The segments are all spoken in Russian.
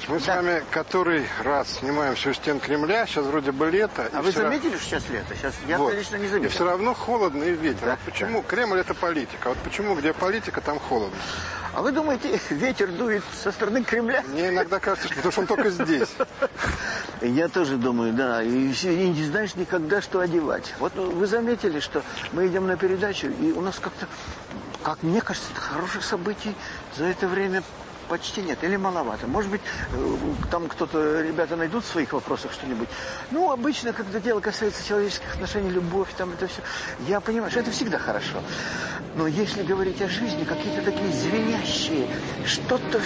Михайлович, мы да. с вами который раз снимаемся у стен Кремля, сейчас вроде бы лето. А вы заметили, что сейчас лето? Сейчас я, вот. конечно, не заметил. И все равно холодно и ветер. Да, вот почему? Да. Кремль это политика. Вот почему, где политика, там холодно? А вы думаете, ветер дует со стороны Кремля? Мне иногда кажется, что потому что он только здесь. Я тоже думаю, да. И, и не знаешь никогда, что одевать. Вот ну, вы заметили, что мы идем на передачу, и у нас как-то, как мне кажется, хороших событий за это время почти нет, или маловато. Может быть, э, там кто-то, ребята найдут в своих вопросах что-нибудь. Ну, обычно, когда дело касается человеческих отношений, любовь, там это все, я понимаю, что это всегда хорошо. Но если говорить о жизни, какие-то такие звенящие, что-то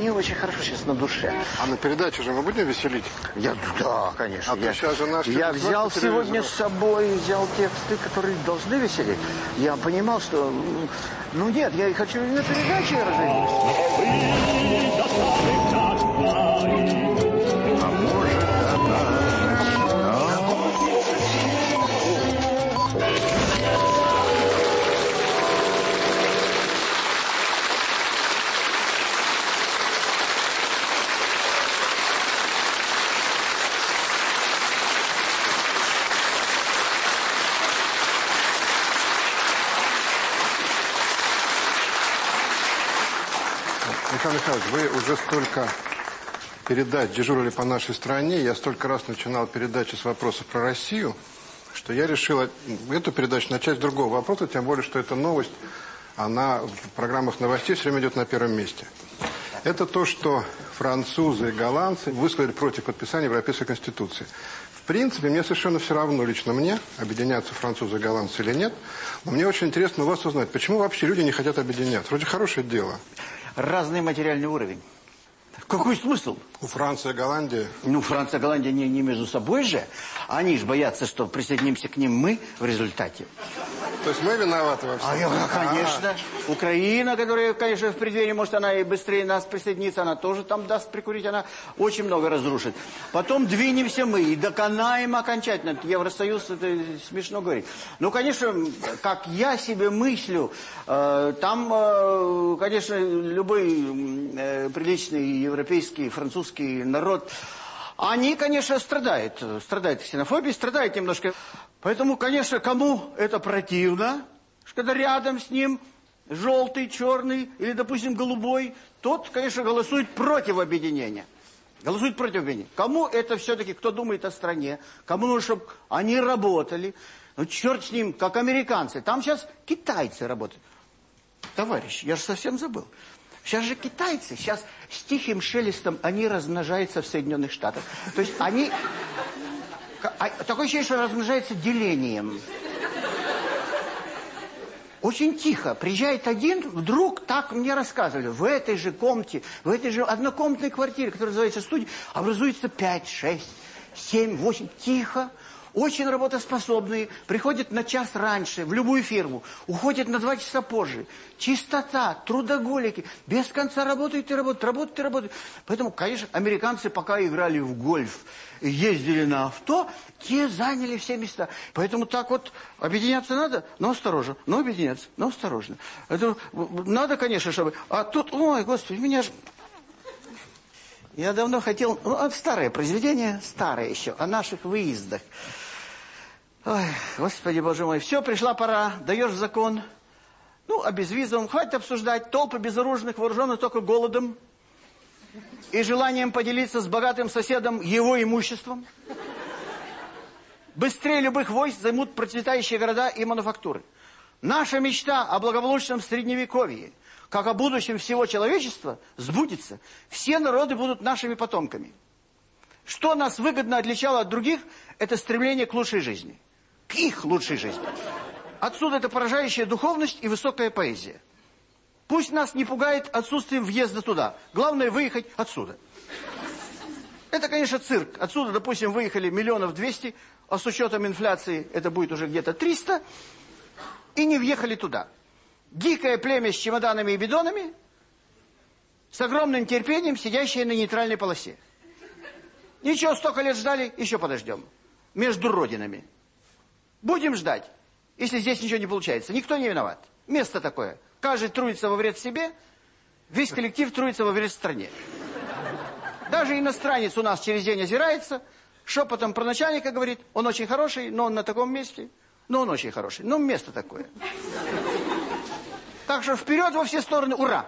не очень хорошо сейчас на душе. А на передаче же мы будем веселить? Я, да, конечно. А я, сейчас же наш я взял сегодня с собой, взял тексты, которые должны веселить. Я понимал, что ну нет, я и хочу на передаче разойдусь. Михаил Михайлович, вы уже столько передач дежурили по нашей стране, я столько раз начинал передачи с вопросов про Россию, что я решил эту передачу начать с другого вопроса, тем более, что эта новость, она в программах новостей все время идет на первом месте. Это то, что французы и голландцы высказали против подписания Европейской Конституции. В принципе, мне совершенно все равно, лично мне, объединяться французы и голландцы или нет. Но мне очень интересно у вас узнать, почему вообще люди не хотят объединяться. Вроде хорошее дело разный материальный уровень. Какой смысл? У Франции и Голландии? Ну, Франция и Голландия не, не между собой же. Они же боятся, что присоединимся к ним мы в результате. То есть мы виноваты во всем? А, конечно. А -а -а. Украина, которая, конечно, в преддверии, может, она и быстрее нас присоединится, она тоже там даст прикурить, она очень много разрушит. Потом двинемся мы и доконаем окончательно. Евросоюз, это смешно говорить. Ну, конечно, как я себе мыслю, э, там, э, конечно, любой э, приличный европейский, французский народ... Они, конечно, страдают, страдают ксенофобией, страдают немножко Поэтому, конечно, кому это противно, когда рядом с ним желтый, черный или, допустим, голубой, тот, конечно, голосует против объединения. Голосует против объединения. Кому это все-таки, кто думает о стране, кому нужно, чтобы они работали. Ну, черт с ним, как американцы. Там сейчас китайцы работают. Товарищ, я же совсем забыл. Сейчас же китайцы, сейчас с тихим шелестом они размножаются в Соединенных Штатах. То есть они а, такое ощущение, что размножается делением. Очень тихо. Приезжает один, вдруг, так мне рассказывали, в этой же комнате, в этой же однокомнатной квартире, которая называется студия, образуется 5, 6, 7, 8. Тихо очень работоспособные, приходят на час раньше в любую фирму, уходят на два часа позже. Чистота, трудоголики, без конца работают и работают, работают и работают. Поэтому, конечно, американцы пока играли в гольф, ездили на авто, те заняли все места. Поэтому так вот объединяться надо, но осторожно, но объединяться, но осторожно. Это надо, конечно, чтобы... А тут, ой, господи, меня же... Я давно хотел... Ну, старое произведение, старое еще, о наших выездах. Ой, Господи, Боже мой, все, пришла пора, даешь закон. Ну, а безвизовым, хватит обсуждать. Толпы безоружных, вооруженных только голодом и желанием поделиться с богатым соседом его имуществом. Быстрее любых войск займут процветающие города и мануфактуры. Наша мечта о благополучном средневековье, как о будущем всего человечества, сбудется. Все народы будут нашими потомками. Что нас выгодно отличало от других, это стремление к лучшей жизни к их лучшей жизни. Отсюда эта поражающая духовность и высокая поэзия. Пусть нас не пугает отсутствием въезда туда. Главное выехать отсюда. Это, конечно, цирк. Отсюда, допустим, выехали миллионов двести, а с учетом инфляции это будет уже где-то триста, и не въехали туда. Дикое племя с чемоданами и бидонами, с огромным терпением, сидящее на нейтральной полосе. Ничего, столько лет ждали, еще подождем. Между родинами. Будем ждать, если здесь ничего не получается. Никто не виноват. Место такое. Каждый трудится во вред себе, весь коллектив трудится во вред стране. Даже иностранец у нас через день озирается, шепотом про начальника говорит, он очень хороший, но он на таком месте. Но он очень хороший, но место такое. Так что вперед во все стороны, ура!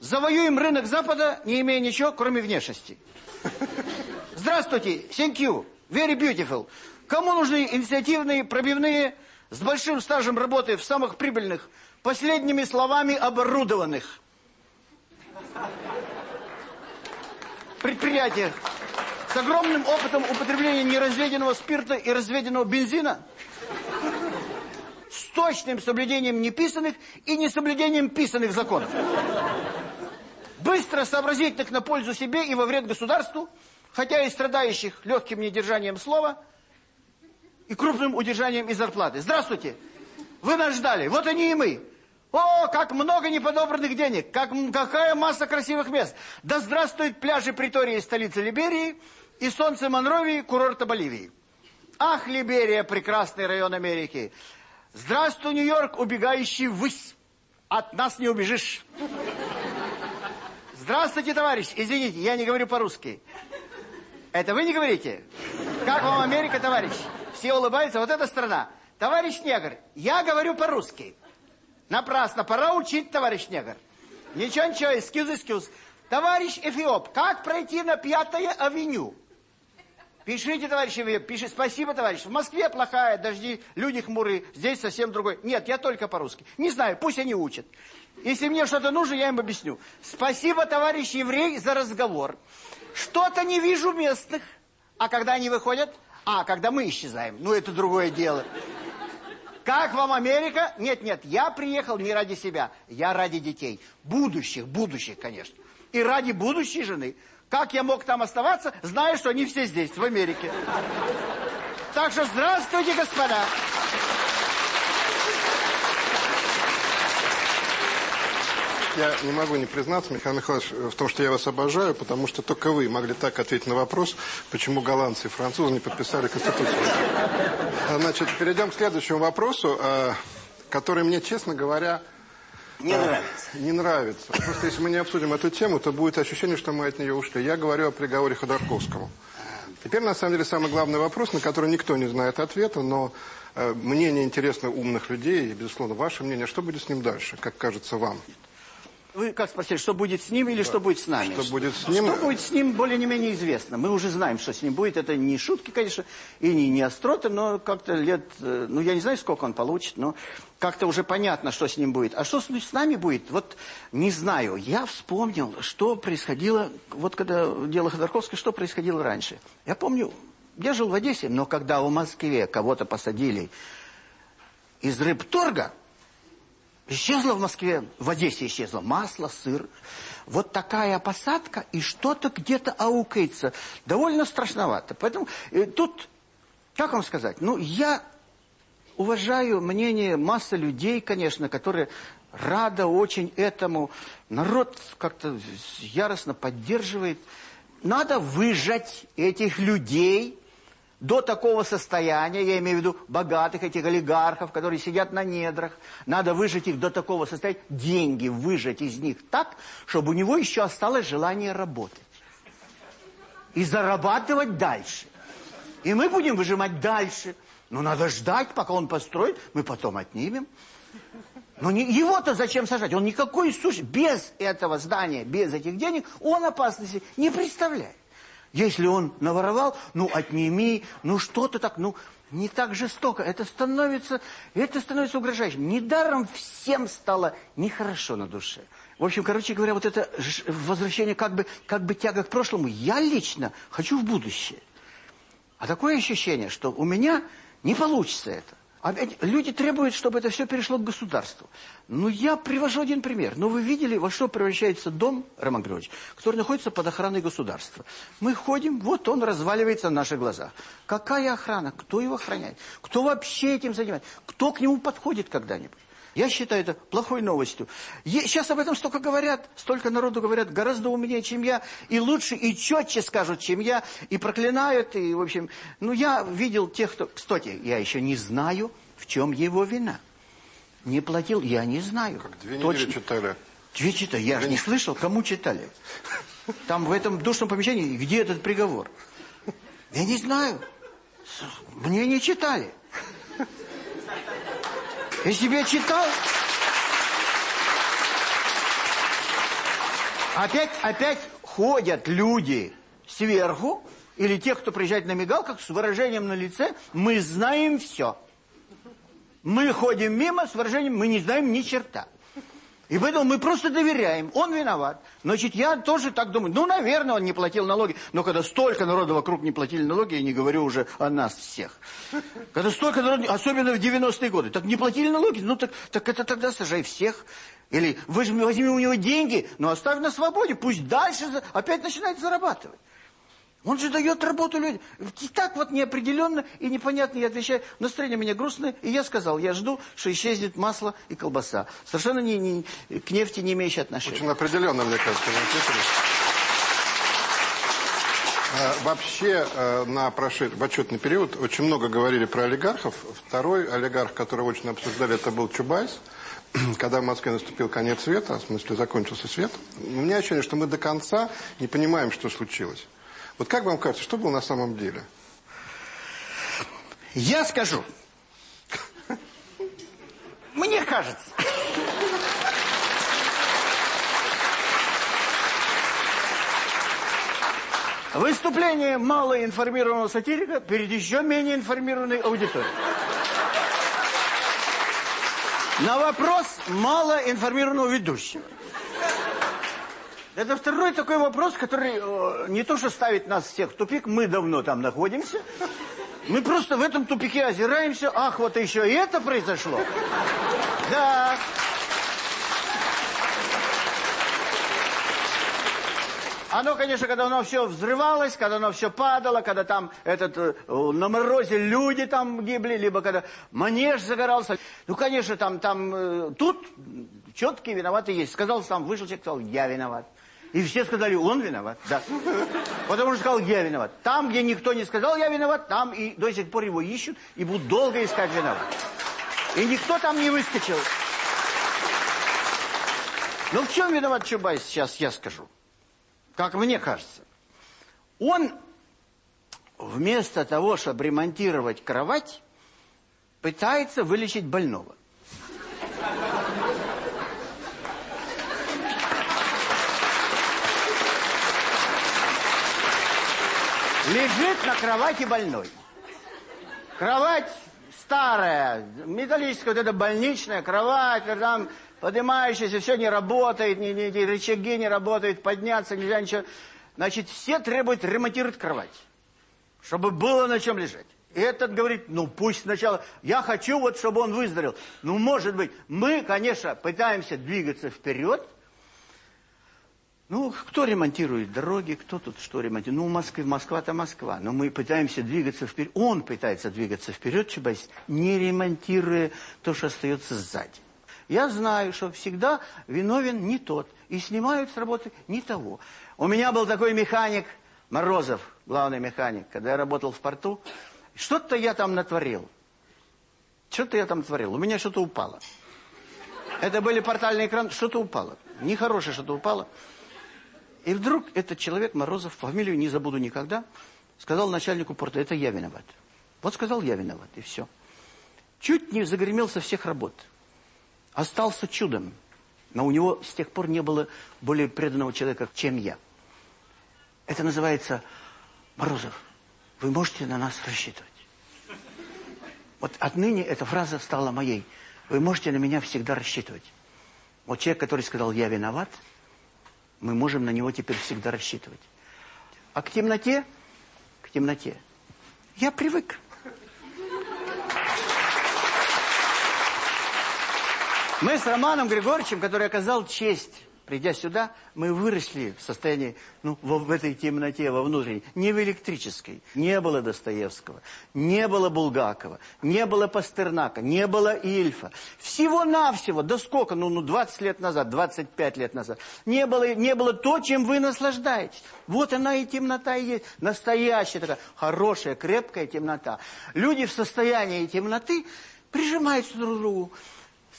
Завоюем рынок Запада, не имея ничего, кроме внешности. Здравствуйте, thank you, very beautiful. Кому нужны инициативные, пробивные, с большим стажем работы в самых прибыльных, последними словами оборудованных? Предприятиях с огромным опытом употребления неразведенного спирта и разведенного бензина, с точным соблюдением неписанных и несоблюдением писанных законов. Быстро сообразительных на пользу себе и во вред государству, хотя и страдающих легким недержанием слова и крупным удержанием из зарплаты. Здравствуйте! Вы нас ждали, вот они и мы. О, как много неподобранных денег, как, какая масса красивых мест. Да здравствуют пляжи Притории, столицы Либерии, и солнце Монровии, курорта Боливии. Ах, Либерия, прекрасный район Америки. Здравствуй, Нью-Йорк, убегающий ввысь. От нас не убежишь. Здравствуйте, товарищ. Извините, я не говорю по-русски. Это вы не говорите? Как вам Америка, товарищ? Все улыбаются, вот эта страна. Товарищ негр, я говорю по-русски. Напрасно, пора учить, товарищ негр. Ничего, ничего, эскюз, эскюз. Товарищ Эфиоп, как пройти на Пятое авеню? Пишите, товарищ Эфиоп, пиши, спасибо, товарищ. В Москве плохая, дожди, люди хмурые, здесь совсем другой. Нет, я только по-русски. Не знаю, пусть они учат. Если мне что-то нужно, я им объясню. Спасибо, товарищ еврей, за разговор. Что-то не вижу местных. А когда они выходят? А, когда мы исчезаем. Ну, это другое дело. Как вам Америка? Нет, нет, я приехал не ради себя, я ради детей. Будущих, будущих, конечно. И ради будущей жены. Как я мог там оставаться, зная, что они все здесь, в Америке. Так что здравствуйте, господа. Я не могу не признаться, Михаил Михайлович, в том, что я вас обожаю, потому что только вы могли так ответить на вопрос, почему голландцы и французы не подписали Конституцию. Значит, перейдем к следующему вопросу, а, который мне, честно говоря, не а, нравится. Не нравится. Просто если мы не обсудим эту тему, то будет ощущение, что мы от нее ушли. Я говорю о приговоре Ходорковскому. Теперь, на самом деле, самый главный вопрос, на который никто не знает ответа, но э, мнение интересно умных людей, и, безусловно, ваше мнение, что будет с ним дальше, как кажется вам? Вы как спросили, что будет с ним или да. что будет с нами? Что будет с ним? Что будет с ним, более не менее известно. Мы уже знаем, что с ним будет. Это не шутки, конечно, и не, не остроты, но как-то лет... Э, ну, я не знаю, сколько он получит, но как-то уже понятно, что с ним будет. А что с, с нами будет? Вот не знаю. Я вспомнил, что происходило... Вот когда дело Ходорковского, что происходило раньше. Я помню, я жил в Одессе, но когда в Москве кого-то посадили из рыбторга Исчезло в Москве, в Одессе исчезло масло, сыр. Вот такая посадка, и что-то где-то аукается. Довольно страшновато. Поэтому э, тут, как вам сказать, ну, я уважаю мнение массы людей, конечно, которые рада очень этому. Народ как-то яростно поддерживает. Надо выжать этих людей до такого состояния, я имею в виду богатых этих олигархов, которые сидят на недрах, надо выжать их до такого состояния, деньги выжать из них так, чтобы у него еще осталось желание работать. И зарабатывать дальше. И мы будем выжимать дальше. Но надо ждать, пока он построит, мы потом отнимем. Но его-то зачем сажать? Он никакой сущий, без этого здания, без этих денег, он опасности не представляет. Если он наворовал, ну, отними, ну, что-то так, ну, не так жестоко. Это становится, это становится угрожающим. Недаром всем стало нехорошо на душе. В общем, короче говоря, вот это возвращение как бы, как бы тяга к прошлому. Я лично хочу в будущее. А такое ощущение, что у меня не получится это. А люди требуют, чтобы это все перешло к государству. Ну, я привожу один пример. Ну, вы видели, во что превращается дом, Роман Григорьевич, который находится под охраной государства. Мы ходим, вот он разваливается на наших глазах. Какая охрана? Кто его охраняет? Кто вообще этим занимается? Кто к нему подходит когда-нибудь? Я считаю это плохой новостью. Сейчас об этом столько говорят, столько народу говорят, гораздо умнее, чем я, и лучше, и четче скажут, чем я, и проклинают, и, в общем... Ну, я видел тех, кто... Кстати, я еще не знаю, в чем его вина. Не платил, я не знаю. Как две недели Точно. читали. Две читали, я же не слышал, кому читали. Там в этом душном помещении, где этот приговор? Я не знаю. Мне не читали. Я читал... Опять, опять ходят люди сверху, или те, кто приезжает на мигалках, с выражением на лице, мы знаем все. Мы ходим мимо с выражением, мы не знаем ни черта. И поэтому мы просто доверяем, он виноват. Значит, я тоже так думаю. Ну, наверное, он не платил налоги. Но когда столько народа вокруг не платили налоги, я не говорю уже о нас всех. Когда столько народа, особенно в 90-е годы, так не платили налоги, ну так, так это тогда сажай всех. Или возьми, возьми у него деньги, но оставь на свободе, пусть дальше опять начинает зарабатывать. Он же дает работу людям. И так вот неопределенно и непонятно я отвечаю. Настроение у меня грустное. И я сказал, я жду, что исчезнет масло и колбаса. Совершенно не, не, к нефти не имеющие отношения. Очень определенно, мне кажется, а, Вообще, э, на прошед... в отчетный период очень много говорили про олигархов. Второй олигарх, которого очень обсуждали, это был Чубайс. Когда в Москве наступил конец света, в смысле закончился свет, у меня ощущение, что мы до конца не понимаем, что случилось. Вот как вам кажется, что было на самом деле? Я скажу. Мне кажется. Выступление малоинформированного сатирика перед еще менее информированной аудиторией. На вопрос малоинформированного ведущего. Это второй такой вопрос, который э, не то что ставит нас всех в тупик, мы давно там находимся. Мы просто в этом тупике озираемся, ах, вот еще и это произошло. Да. Оно, конечно, когда оно все взрывалось, когда оно все падало, когда там этот, э, на морозе люди там гибли, либо когда манеж загорался. Ну, конечно, там, там, э, тут четкие виноваты есть. Сказал сам, вышел человек, сказал, я виноват. И все сказали, он виноват. Да. Потому что сказал, я виноват. Там, где никто не сказал, я виноват, там и до сих пор его ищут и будут долго искать виноват. И никто там не выскочил. Ну, в чем виноват Чубайс, сейчас я скажу. Как мне кажется. Он вместо того, чтобы ремонтировать кровать, пытается вылечить больного. Лежит на кровати больной. Кровать старая, металлическая, вот эта больничная кровать, там поднимающаяся, все не работает, ни, ни, ни рычаги не работают, подняться нельзя, ничего. Значит, все требуют ремонтировать кровать, чтобы было на чем лежать. И этот говорит, ну пусть сначала, я хочу вот, чтобы он выздоровел. Ну, может быть, мы, конечно, пытаемся двигаться вперед, ну, кто ремонтирует дороги, кто тут что ремонтирует? Ну, Москва, Москва-то Москва. Но мы пытаемся двигаться вперед. Он пытается двигаться вперед, Чубайс, не ремонтируя то, что остается сзади. Я знаю, что всегда виновен не тот. И снимают с работы не того. У меня был такой механик, Морозов, главный механик, когда я работал в порту. Что-то я там натворил. Что-то я там натворил. У меня что-то упало. Это были портальные экраны. Что-то упало. Нехорошее что-то упало. И вдруг этот человек, Морозов, фамилию не забуду никогда, сказал начальнику порта, это я виноват. Вот сказал, я виноват, и все. Чуть не загремел со всех работ. Остался чудом. Но у него с тех пор не было более преданного человека, чем я. Это называется, Морозов, вы можете на нас рассчитывать. Вот отныне эта фраза стала моей. Вы можете на меня всегда рассчитывать. Вот человек, который сказал, я виноват – мы можем на него теперь всегда рассчитывать. А к темноте, к темноте, я привык. Мы с Романом Григорьевичем, который оказал честь Придя сюда, мы выросли в состоянии, ну, в, в этой темноте, во внутренней, не в электрической. Не было Достоевского, не было Булгакова, не было Пастернака, не было Ильфа. Всего-навсего, да сколько, ну, ну, 20 лет назад, 25 лет назад, не было, не было то, чем вы наслаждаетесь. Вот она и темнота и есть. Настоящая такая хорошая, крепкая темнота. Люди в состоянии темноты прижимаются друг к другу.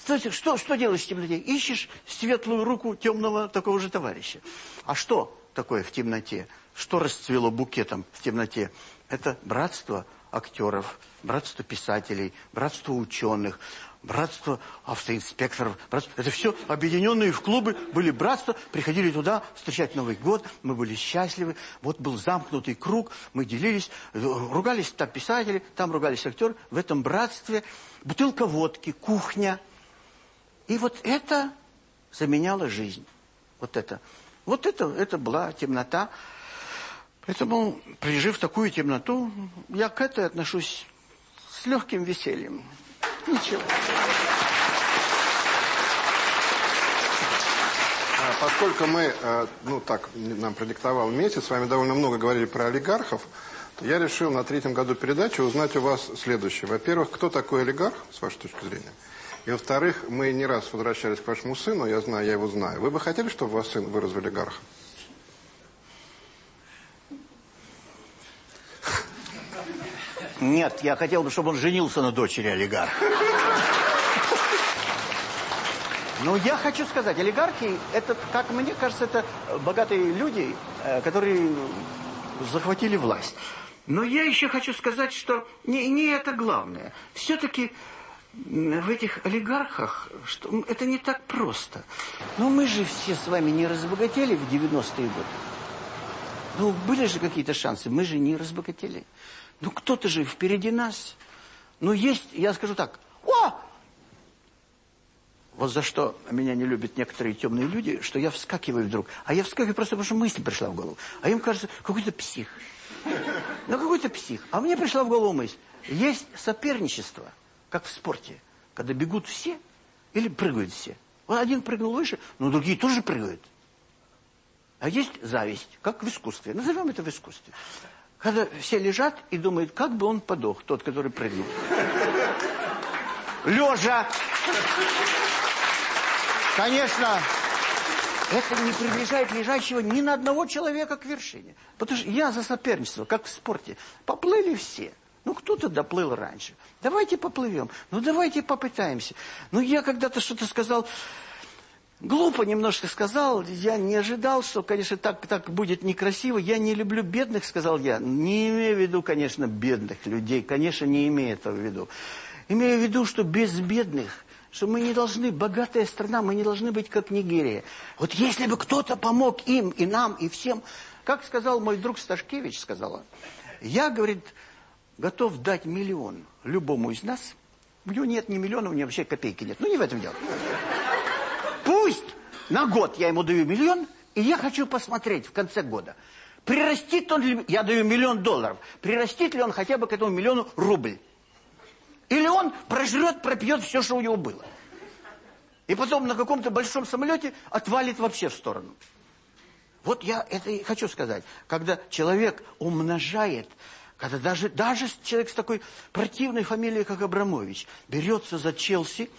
Кстати, что, что делаешь в темноте? Ищешь светлую руку темного такого же товарища. А что? такое в темноте? Что расцвело букетом в темноте? Это братство актеров, братство писателей, братство ученых, братство автоинспекторов. Братство. Это все объединенные в клубы были братства, приходили туда встречать Новый год, мы были счастливы. Вот был замкнутый круг, мы делились, ругались там писатели, там ругались актеры. В этом братстве бутылка водки, кухня. И вот это заменяло жизнь. Вот это. Вот это, это была темнота. Поэтому, прижив такую темноту, я к этой отношусь с легким весельем. Ничего. А, поскольку мы, э, ну так, нам продиктовал месяц, с вами довольно много говорили про олигархов, то я решил на третьем году передачи узнать у вас следующее. Во-первых, кто такой олигарх, с вашей точки зрения? И во-вторых, мы не раз возвращались к вашему сыну, я знаю, я его знаю. Вы бы хотели, чтобы ваш сын вырос в олигарха? Нет, я хотел бы, чтобы он женился на дочери олигарха. Но я хочу сказать, олигархи, это, как мне кажется, это богатые люди, э, которые захватили власть. Но я еще хочу сказать, что не, не это главное. Все-таки в этих олигархах, что это не так просто. Ну, мы же все с вами не разбогатели в 90-е годы. Ну, были же какие-то шансы, мы же не разбогатели. Ну, кто-то же впереди нас. Ну, есть, я скажу так, о! Вот за что меня не любят некоторые темные люди, что я вскакиваю вдруг. А я вскакиваю просто потому, что мысль пришла в голову. А им кажется, какой-то псих. Ну, какой-то псих. А мне пришла в голову мысль. Есть соперничество – как в спорте, когда бегут все или прыгают все. Вот один прыгнул выше, но другие тоже прыгают. А есть зависть, как в искусстве. Назовем это в искусстве. Когда все лежат и думают, как бы он подох, тот, который прыгнул. Лежа! Конечно, это не приближает лежащего ни на одного человека к вершине. Потому что я за соперничество, как в спорте. Поплыли все. Ну, кто-то доплыл раньше. Давайте поплывем. Ну, давайте попытаемся. Ну, я когда-то что-то сказал... Глупо немножко сказал, я не ожидал, что, конечно, так, так будет некрасиво. Я не люблю бедных, сказал я. Не имею в виду, конечно, бедных людей, конечно, не имею этого в виду. Имею в виду, что без бедных, что мы не должны, богатая страна, мы не должны быть как Нигерия. Вот если бы кто-то помог им, и нам, и всем, как сказал мой друг Сташкевич, сказала, я, говорит, готов дать миллион любому из нас, у него нет ни миллиона, у него вообще копейки нет. Ну, не в этом дело. Пусть на год я ему даю миллион, и я хочу посмотреть в конце года, прирастит он я даю миллион долларов, прирастит ли он хотя бы к этому миллиону рубль. Или он прожрет, пропьет все, что у него было. И потом на каком-то большом самолете отвалит вообще в сторону. Вот я это и хочу сказать. Когда человек умножает когда даже, даже человек с такой противной фамилией, как Абрамович, берется за Челси,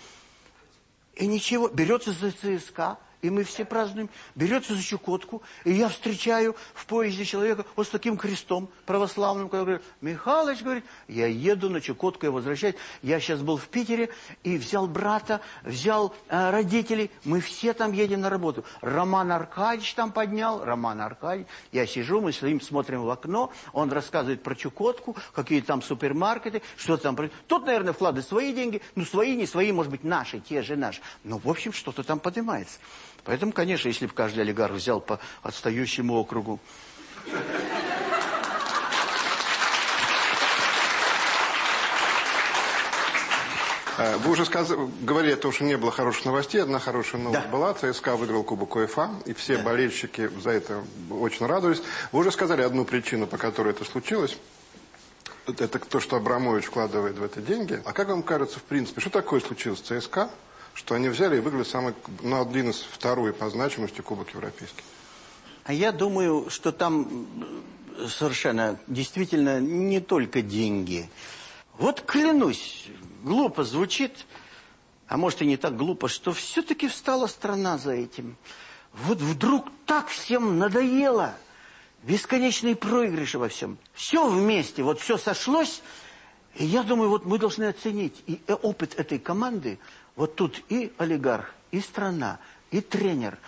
и ничего, берется за ЦСКА, и мы все празднуем, берется за Чукотку, и я встречаю в поезде человека вот с таким крестом православным, который говорит, Михалыч, говорит, я еду на Чукотку и возвращаюсь. Я сейчас был в Питере и взял брата, взял э, родителей, мы все там едем на работу. Роман Аркадьевич там поднял, Роман Аркадьевич, я сижу, мы с ним смотрим в окно, он рассказывает про Чукотку, какие там супермаркеты, что там. Тут, наверное, вклады свои деньги, ну свои, не свои, может быть, наши, те же наши. Ну, в общем, что-то там поднимается. Поэтому, конечно, если бы каждый олигарх взял по отстающему округу... А, вы уже сказали, говорили о том, что не было хороших новостей. Одна хорошая новость да. была. ЦСКА выиграл Кубок УЕФА. И все да. болельщики за это очень радовались. Вы уже сказали одну причину, по которой это случилось. Это то, что Абрамович вкладывает в это деньги. А как вам кажется, в принципе, что такое случилось с ЦСКА? Что они взяли и выиграли самый, ну, один из второй по значимости Кубок Европейский. А я думаю, что там совершенно, действительно, не только деньги. Вот клянусь, глупо звучит, а может и не так глупо, что все-таки встала страна за этим. Вот вдруг так всем надоело. Бесконечные проигрыши во всем. Все вместе, вот все сошлось. И я думаю, вот мы должны оценить и опыт этой команды, вот тут и олигарх, и страна, и тренер.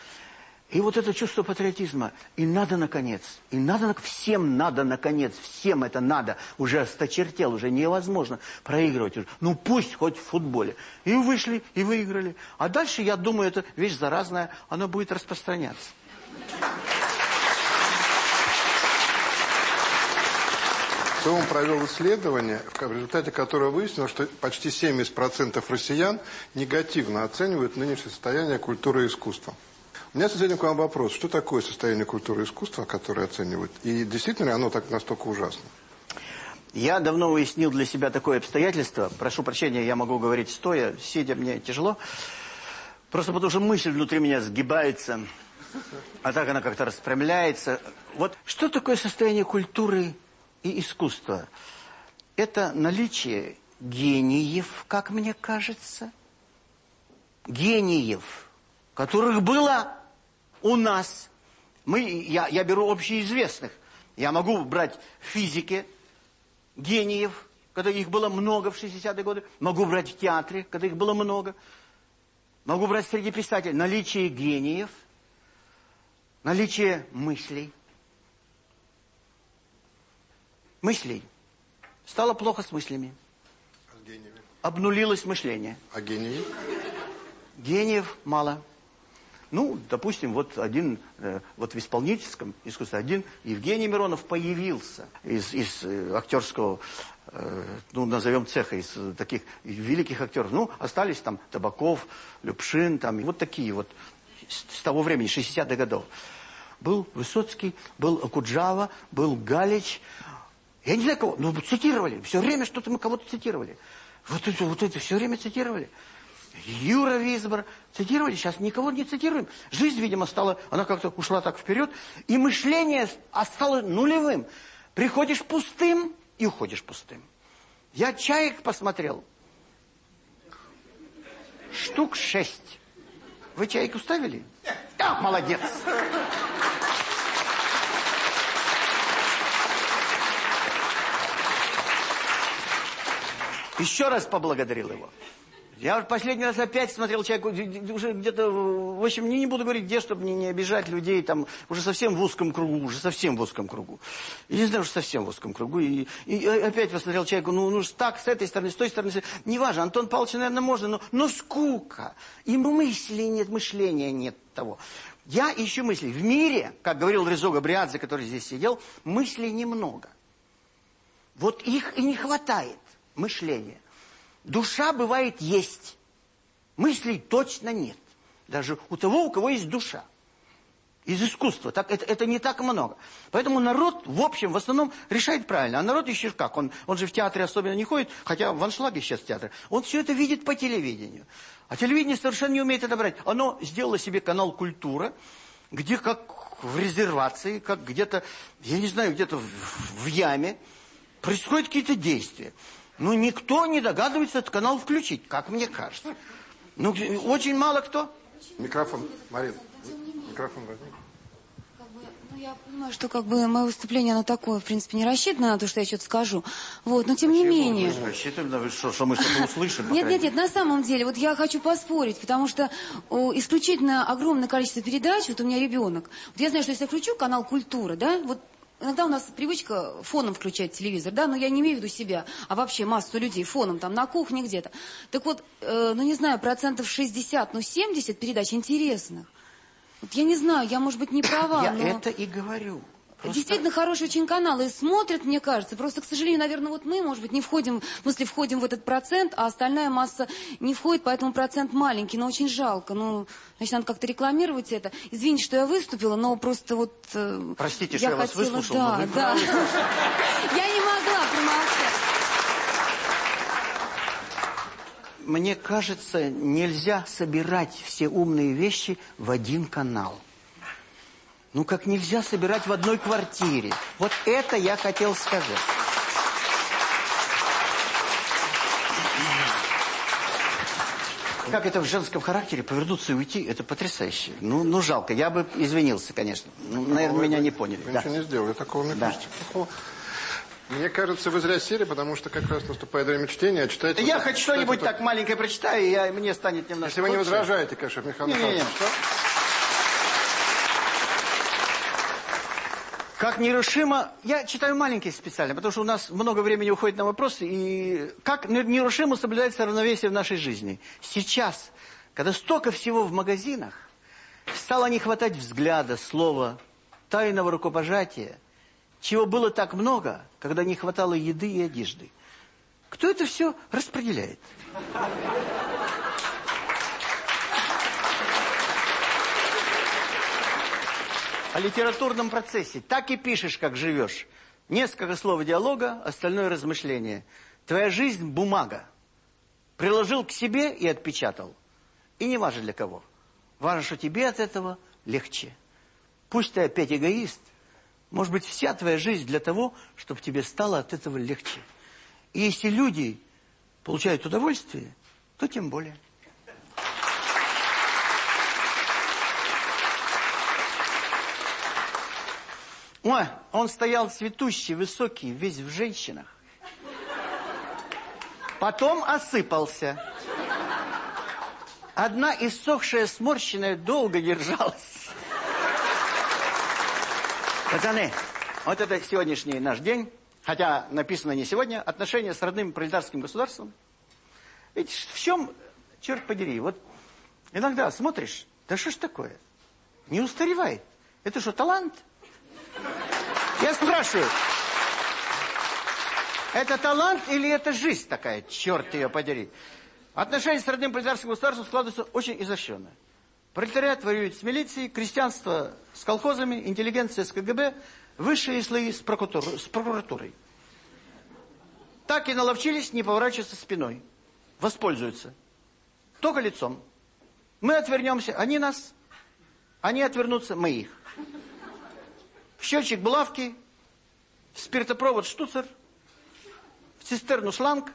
И вот это чувство патриотизма. И надо, наконец, и надо, всем надо, наконец, всем это надо. Уже осточертел, уже невозможно проигрывать. Ну, пусть хоть в футболе. И вышли, и выиграли. А дальше, я думаю, это вещь заразная, она будет распространяться. ЦИОМ провел исследование, в результате которого выяснилось, что почти 70% россиян негативно оценивают нынешнее состояние культуры и искусства. У меня соседник к вам вопрос. Что такое состояние культуры и искусства, которое оценивают? И действительно ли оно так настолько ужасно? Я давно уяснил для себя такое обстоятельство. Прошу прощения, я могу говорить стоя, сидя мне тяжело. Просто потому что мысль внутри меня сгибается, а так она как-то распрямляется. Вот что такое состояние культуры и искусства? Это наличие гениев, как мне кажется. Гениев, которых было у нас, мы, я, я беру общеизвестных, я могу брать в физике гениев, когда их было много в 60-е годы, могу брать в театре, когда их было много, могу брать среди писателей наличие гениев, наличие мыслей. Мыслей. Стало плохо с мыслями. А с гениями? Обнулилось мышление. А гении? Гениев мало. Ну, допустим, вот один, э, вот в исполнительском искусстве один Евгений Миронов появился из, из э, актерского, э, ну, назовем цеха, из таких великих актеров. Ну, остались там Табаков, Любшин, там, вот такие вот, с, с того времени, 60-х годов. Был Высоцкий, был Куджава, был Галич. Я не знаю кого, ну, цитировали, все время что-то мы кого-то цитировали. Вот это, вот это все время цитировали. Юра Висбор. Цитировали, сейчас никого не цитируем. Жизнь, видимо, стала, она как-то ушла так вперед. И мышление стало нулевым. Приходишь пустым и уходишь пустым. Я чаек посмотрел. Штук шесть. Вы чаек уставили? Да, молодец. Еще раз поблагодарил его. Я последний раз опять смотрел человека, уже где-то, в общем, не, не буду говорить где, чтобы не, не обижать людей, там, уже совсем в узком кругу, уже совсем в узком кругу. Я не знаю, уже совсем в узком кругу. И, и опять посмотрел человеку, ну, ну, так, с этой стороны, с той стороны, не важно, Антон Павлович, наверное, можно, но, но скука. И мысли нет, мышления нет того. Я ищу мысли. В мире, как говорил Резо Габриадзе, который здесь сидел, мыслей немного. Вот их и не хватает, мышления. Душа бывает есть. Мыслей точно нет. Даже у того, у кого есть душа. Из искусства. Так, это, это не так много. Поэтому народ, в общем, в основном решает правильно. А народ еще как? Он, он же в театре особенно не ходит, хотя в аншлаге сейчас театр. Он все это видит по телевидению. А телевидение совершенно не умеет это брать. Оно сделало себе канал «Культура», где как в резервации, как где-то, я не знаю, где-то в, в яме происходят какие-то действия. Ну, никто не догадывается этот канал включить, как мне кажется. Ну, очень мало кто. Микрофон, Марина, микрофон возьми. Ну, я понимаю, что как бы мое выступление, оно такое, в принципе, не рассчитано на то, что я что-то скажу. Вот, но тем Почему? не менее... Мы рассчитываем, да, что, что мы что-то услышим. Нет, нет, нет, на самом деле, вот я хочу поспорить, потому что о, исключительно огромное количество передач, вот у меня ребенок. Вот я знаю, что если я включу канал «Культура», да, вот Иногда у нас привычка фоном включать телевизор, да, но я не имею в виду себя, а вообще массу людей фоном, там, на кухне где-то. Так вот, э, ну, не знаю, процентов 60, ну, 70 передач интересных. Вот я не знаю, я, может быть, не права, Я но... это и говорю. Просто... Действительно хороший очень канал, и смотрят, мне кажется. Просто, к сожалению, наверное, вот мы, может быть, не входим, в смысле, входим в этот процент, а остальная масса не входит, поэтому процент маленький, но очень жалко. Ну, значит, надо как-то рекламировать это. Извините, что я выступила, но просто вот... Э, Простите, я что я хотела... вас выслушал, да, но да. Я не могла промолчать. Мне кажется, нельзя собирать все умные вещи в один канал. Ну, как нельзя собирать в одной квартире. Вот это я хотел сказать. Как это в женском характере повернуться и уйти, это потрясающе. Ну, ну жалко, я бы извинился, конечно. Ну, наверное, меня не поняли. Вы да. ничего не сделали, такого мне да. кажется. Мне кажется, вы зря сели, потому что как раз наступает время чтения, а читайте... Я хоть что-нибудь так маленькое прочитаю, и я, мне станет немножко Если вы не возражаете, конечно, Михаил Михайлович. Как нерушимо... Я читаю маленькие специально, потому что у нас много времени уходит на вопросы. И как нерушимо соблюдается равновесие в нашей жизни. Сейчас, когда столько всего в магазинах, стало не хватать взгляда, слова, тайного рукопожатия, чего было так много, когда не хватало еды и одежды. Кто это все распределяет? О литературном процессе. Так и пишешь, как живешь. Несколько слов диалога, остальное размышление. Твоя жизнь – бумага. Приложил к себе и отпечатал. И не важно для кого. Важно, что тебе от этого легче. Пусть ты опять эгоист. Может быть, вся твоя жизнь для того, чтобы тебе стало от этого легче. И если люди получают удовольствие, то тем более. Ой, он стоял цветущий, высокий, весь в женщинах. Потом осыпался. Одна иссохшая, сморщенная долго держалась. Пацаны, вот это сегодняшний наш день, хотя написано не сегодня, отношения с родным пролетарским государством. Ведь в чем, черт подери, вот иногда смотришь, да что ж такое, не устаревает. Это что, талант? Я спрашиваю, это талант или это жизнь такая, черт ее подери? Отношения с родным пролетарским государством складываются очень изощренно. Пролетариат воюет с милицией, крестьянство с колхозами, интеллигенция с КГБ, высшие слои с, прокуратур, с прокуратурой. Так и наловчились не поворачиваться спиной. Воспользуются. Только лицом. Мы отвернемся, они нас. Они отвернутся, мы их счетчик булавки, в спиртопровод штуцер, в цистерну шланг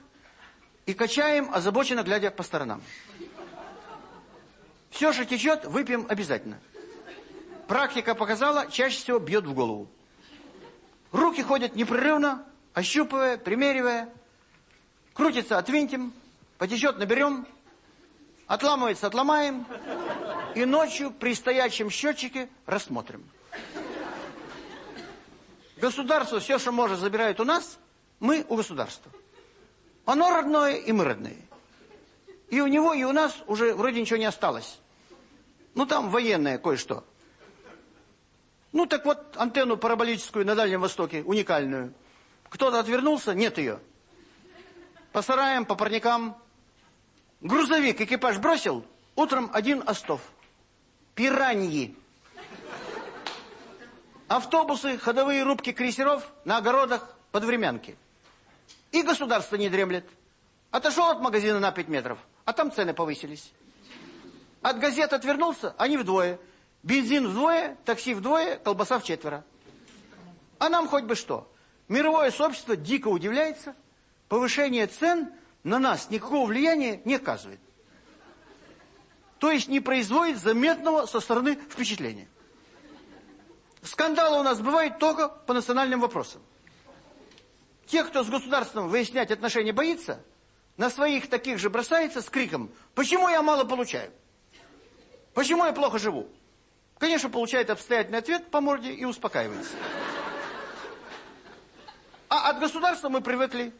и качаем, озабоченно глядя по сторонам. Все, что течет, выпьем обязательно. Практика показала, чаще всего бьет в голову. Руки ходят непрерывно, ощупывая, примеривая. Крутится, отвинтим, потечет, наберем, отламывается, отломаем. И ночью при стоячем счетчике рассмотрим. Государство все, что может, забирает у нас, мы у государства. Оно родное, и мы родные. И у него, и у нас уже вроде ничего не осталось. Ну, там военное кое-что. Ну, так вот, антенну параболическую на Дальнем Востоке, уникальную. Кто-то отвернулся, нет ее. По сараям, по парникам. Грузовик экипаж бросил, утром один остов. Пираньи. Автобусы, ходовые рубки крейсеров на огородах под времянки. И государство не дремлет. Отошел от магазина на 5 метров, а там цены повысились. От газет отвернулся, они вдвое. Бензин вдвое, такси вдвое, колбаса в четверо. А нам хоть бы что. Мировое сообщество дико удивляется. Повышение цен на нас никакого влияния не оказывает. То есть не производит заметного со стороны впечатления. Скандалы у нас бывают только по национальным вопросам. Те, кто с государством выяснять отношения боится, на своих таких же бросается с криком «Почему я мало получаю? Почему я плохо живу?» Конечно, получает обстоятельный ответ по морде и успокаивается. А от государства мы привыкли.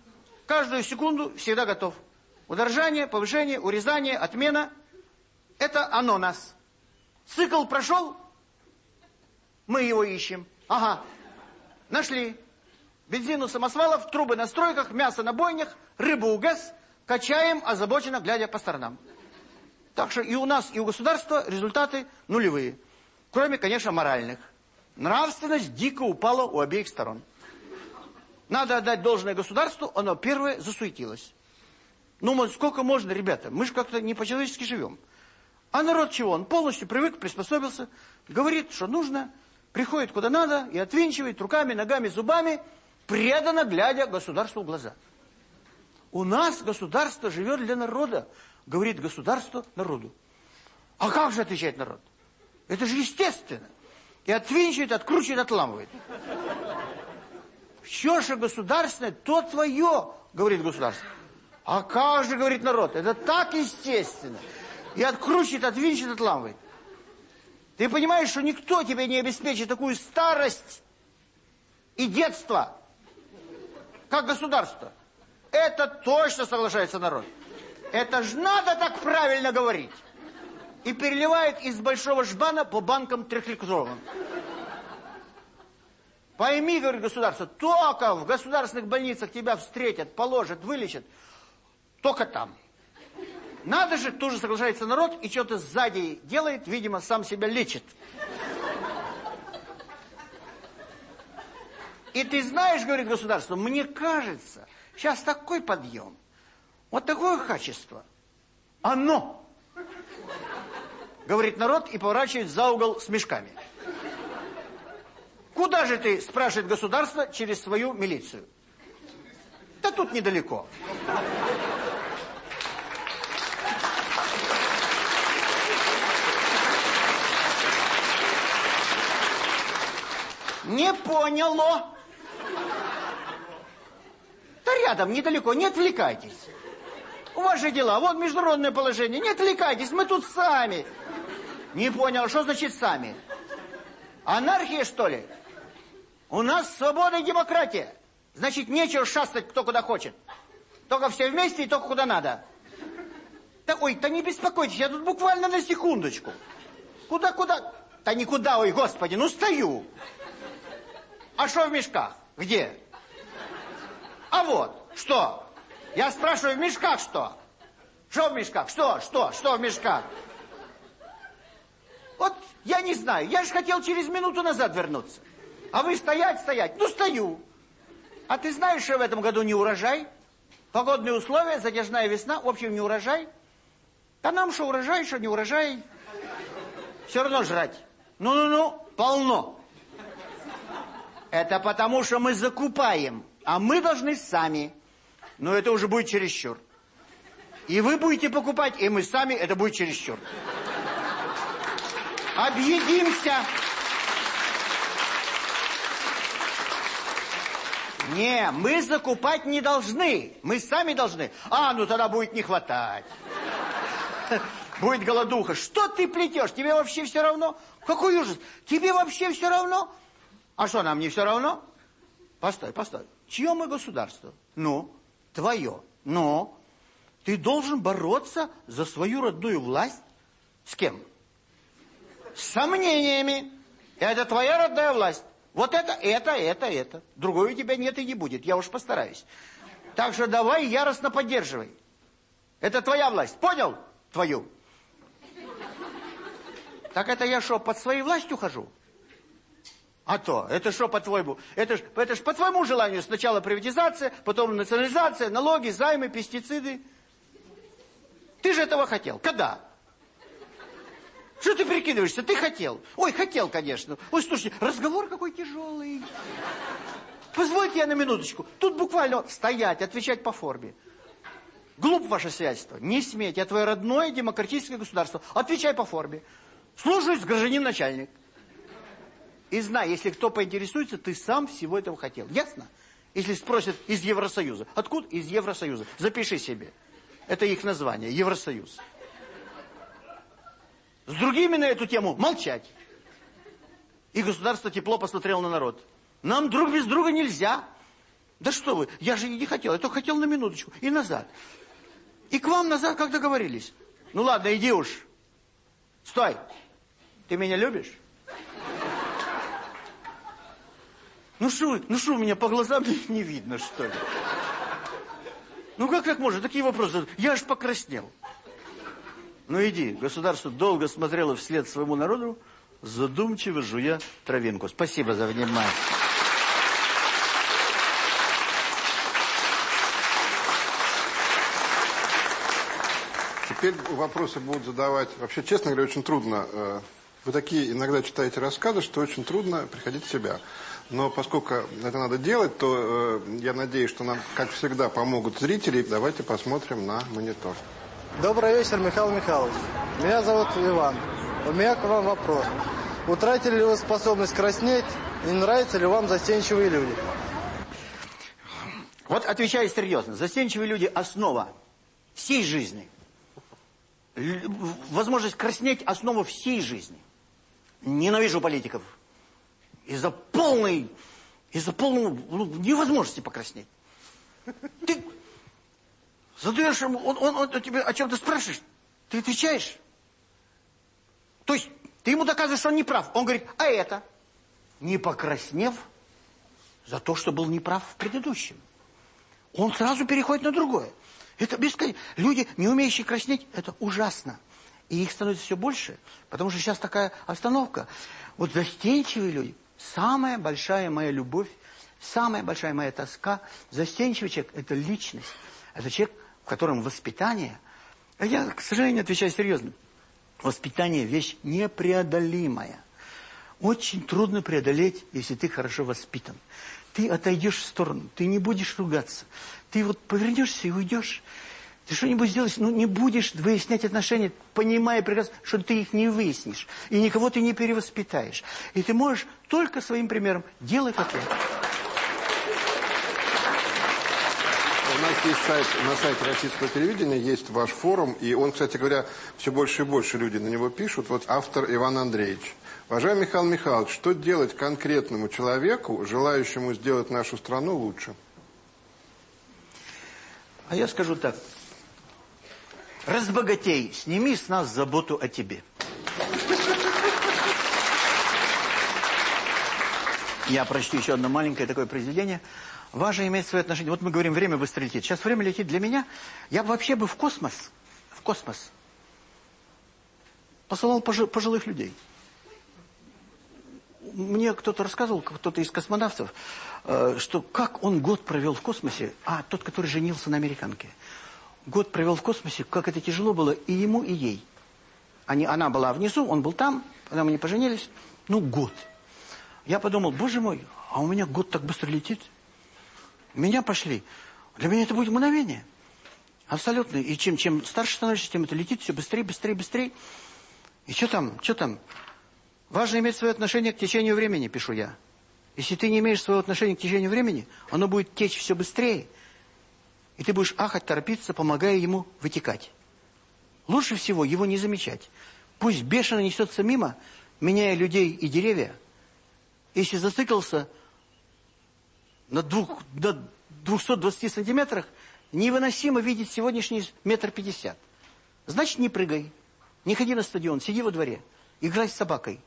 Каждую секунду всегда готов. Удорожание, повышение, урезание, отмена – это оно нас. Цикл прошел, мы его ищем. Ага. Нашли. Бензин у самосвалов, трубы на стройках, мясо на бойнях, рыбу у ГЭС. Качаем, озабоченно глядя по сторонам. Так что и у нас, и у государства результаты нулевые. Кроме, конечно, моральных. Нравственность дико упала у обеих сторон. Надо отдать должное государству, оно первое засуетилось. Ну, сколько можно, ребята? Мы же как-то не по-человечески живем. А народ чего? Он полностью привык, приспособился, говорит, что нужно, приходит куда надо и отвинчивает руками, ногами, зубами, преданно глядя государству в глаза. У нас государство живет для народа, говорит государство народу. А как же отвечает народ? Это же естественно. И отвинчивает, откручивает, отламывает. Все же государственное, то твое, говорит государство. А как же, говорит народ, это так естественно. И откручивает, отвинчивает, отламывает. Ты понимаешь, что никто тебе не обеспечит такую старость, и детство, как государство. Это точно соглашается народ. Это ж надо так правильно говорить. И переливает из большого жбана по банкам трехлитровым. Пойми, говорит государство, только в государственных больницах тебя встретят, положат, вылечат. Только там. Надо же, тоже соглашается народ и что-то сзади делает, видимо, сам себя лечит. И ты знаешь, говорит государство, мне кажется, сейчас такой подъем, вот такое качество. Оно, говорит народ и поворачивает за угол с мешками. Куда же ты, спрашивает государство, через свою милицию? Да тут недалеко. Не поняло. Да рядом, недалеко, не отвлекайтесь. У вас же дела, вот международное положение, не отвлекайтесь, мы тут сами. Не понял, что значит сами? Анархия, что ли? У нас свобода и демократия. Значит, нечего шастать кто куда хочет. Только все вместе и только куда надо. Да, ой, да не беспокойтесь, я тут буквально на секундочку. Куда-куда? Да никуда, ой, господи, ну стою. А что в мешках? Где? А вот, что? Я спрашиваю, в мешках что? Что в мешках? Что, что, что в мешках? Вот я не знаю, я же хотел через минуту назад вернуться. А вы стоять, стоять. Ну, стою. А ты знаешь, что в этом году не урожай? Погодные условия, затяжная весна, в общем, не урожай. Да нам что урожай, что не урожай. Все равно жрать. Ну-ну-ну, полно. Это потому, что мы закупаем, а мы должны сами. Но это уже будет чересчур. И вы будете покупать, и мы сами, это будет чересчур. Объедимся. Не, мы закупать не должны. Мы сами должны. А, ну тогда будет не хватать. Будет голодуха. Что ты плетешь? Тебе вообще все равно? Какой ужас. Тебе вообще все равно? А что, нам не все равно? Постой, постой. Чье мы государство? Ну, твое. Но ты должен бороться за свою родную власть. С кем? С сомнениями. Это твоя родная власть. Вот это, это, это, это. Другой у тебя нет и не будет. Я уж постараюсь. Так что давай яростно поддерживай. Это твоя власть. Понял? Твою. Так это я что, под своей властью хожу? А то, это что по-твоему? Это ж, это ж по твоему желанию сначала приватизация, потом национализация, налоги, займы, пестициды. Ты же этого хотел. Когда? Что ты прикидываешься? Ты хотел. Ой, хотел, конечно. Ой, слушайте, разговор какой тяжелый. Позвольте я на минуточку. Тут буквально стоять, отвечать по форме. Глуп ваше связство. Не сметь. Я твое родное демократическое государство. Отвечай по форме. Слушаюсь, гражданин начальник. И знай, если кто поинтересуется, ты сам всего этого хотел. Ясно? Если спросят из Евросоюза. Откуда? Из Евросоюза. Запиши себе. Это их название. Евросоюз. С другими на эту тему молчать. И государство тепло посмотрело на народ. Нам друг без друга нельзя. Да что вы, я же не хотел, я только хотел на минуточку. И назад. И к вам назад, как договорились. Ну ладно, иди уж. Стой. Ты меня любишь? Ну что, ну что, у меня по глазам не видно, что ли? Ну как так можно? Такие вопросы. Я аж покраснел. Ну иди, государство долго смотрело вслед своему народу, задумчиво жуя травинку. Спасибо за внимание. Теперь вопросы будут задавать. Вообще, честно говоря, очень трудно. Э, вы такие иногда читаете рассказы, что очень трудно приходить в себя. Но поскольку это надо делать, то э, я надеюсь, что нам, как всегда, помогут зрители. Давайте посмотрим на монитор. Добрый вечер, Михаил Михайлович. Меня зовут Иван. У меня к вам вопрос. Утратили ли вы способность краснеть? Не нравятся ли вам застенчивые люди? Вот отвечаю серьезно. Застенчивые люди – основа всей жизни. Л возможность краснеть – основа всей жизни. Ненавижу политиков. Из-за полной Из-за полного ну, невозможности покраснеть. Ты задаешь ему, он, он, он тебе о чем-то спрашиваешь, ты отвечаешь. То есть ты ему доказываешь, что он не прав. Он говорит, а это? Не покраснев за то, что был неправ в предыдущем. Он сразу переходит на другое. Это бесконечно. Люди, не умеющие краснеть, это ужасно. И их становится все больше, потому что сейчас такая обстановка. Вот застенчивые люди, самая большая моя любовь, самая большая моя тоска, застенчивый человек – это личность. Это человек, в котором воспитание, а я, к сожалению, отвечаю серьезно, воспитание – вещь непреодолимая. Очень трудно преодолеть, если ты хорошо воспитан. Ты отойдешь в сторону, ты не будешь ругаться. Ты вот повернешься и уйдешь. Ты что-нибудь сделаешь, ну не будешь выяснять отношения, понимая прекрасно, что ты их не выяснишь. И никого ты не перевоспитаешь. И ты можешь только своим примером делать как я. У нас есть сайт, на сайте российского телевидения есть ваш форум, и он, кстати говоря, все больше и больше люди на него пишут. Вот автор Иван Андреевич. Уважаемый Михаил Михайлович, что делать конкретному человеку, желающему сделать нашу страну лучше? А я скажу так. Разбогатей, сними с нас заботу о тебе. Я прочту еще одно маленькое такое произведение. Важно иметь свое отношение. Вот мы говорим, время быстро летит. Сейчас время летит для меня. Я вообще бы в космос, в космос посылал пожилых людей. Мне кто-то рассказывал, кто-то из космонавтов, э, что как он год провел в космосе, а тот, который женился на американке – год провел в космосе, как это тяжело было и ему, и ей. Они, она была внизу, он был там, когда мы не поженились. Ну, год. Я подумал, боже мой, а у меня год так быстро летит. Меня пошли. Для меня это будет мгновение. Абсолютно. И чем, чем старше становишься, тем это летит все быстрее, быстрее, быстрее. И что там, что там? Важно иметь свое отношение к течению времени, пишу я. Если ты не имеешь своего отношения к течению времени, оно будет течь все быстрее. И ты будешь ахать, торопиться, помогая ему вытекать. Лучше всего его не замечать. Пусть бешено несется мимо, меняя людей и деревья. Если зациклился на, двух, на 220 сантиметрах, невыносимо видеть сегодняшний метр пятьдесят. Значит, не прыгай, не ходи на стадион, сиди во дворе, играй с собакой.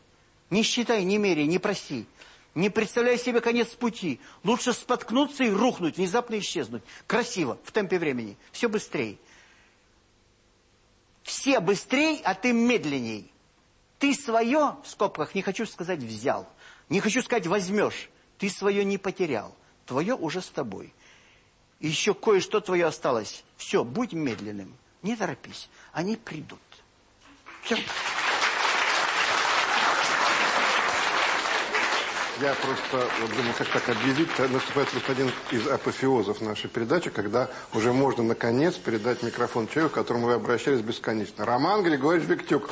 Не считай, не меряй, не проси. Не представляй себе конец пути. Лучше споткнуться и рухнуть, внезапно исчезнуть. Красиво, в темпе времени. Все быстрее. Все быстрее, а ты медленней. Ты свое, в скобках, не хочу сказать взял. Не хочу сказать возьмешь. Ты свое не потерял. Твое уже с тобой. еще кое-что твое осталось. Все, будь медленным. Не торопись. Они придут. Все. Я просто вот думаю, как так объявить. Наступает просто один из апофеозов нашей передачи, когда уже можно, наконец, передать микрофон человеку, к которому вы обращались бесконечно. Роман Григорьевич Виктюк.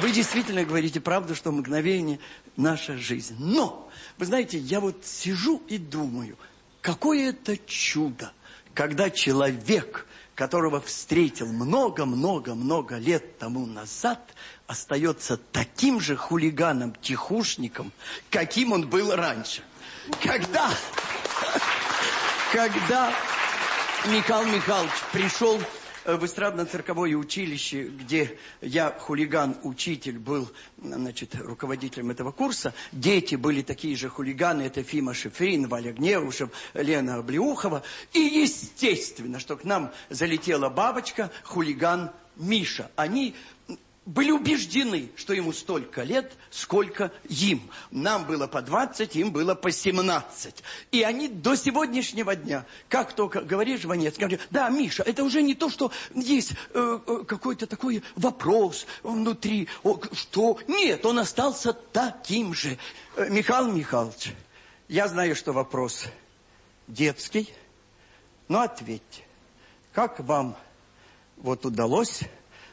Вы действительно говорите правду, что мгновение – наша жизнь. Но, вы знаете, я вот сижу и думаю, какое это чудо, когда человек, которого встретил много-много-много лет тому назад – остается таким же хулиганом, тихушником, каким он был раньше. Когда, когда Михаил Михайлович пришел в эстрадно-цирковое училище, где я, хулиган-учитель, был значит, руководителем этого курса. Дети были такие же хулиганы. Это Фима Шифрин, Валя Гневушев, Лена Облеухова. И естественно, что к нам залетела бабочка, хулиган Миша. Они были убеждены, что ему столько лет, сколько им. Нам было по 20, им было по 17. И они до сегодняшнего дня, как только говоришь, Ванец, говорят, да, Миша, это уже не то, что есть э, э, какой-то такой вопрос внутри. О, что? Нет, он остался таким же. Э, Михаил Михайлович, я знаю, что вопрос детский, но ответьте, как вам вот удалось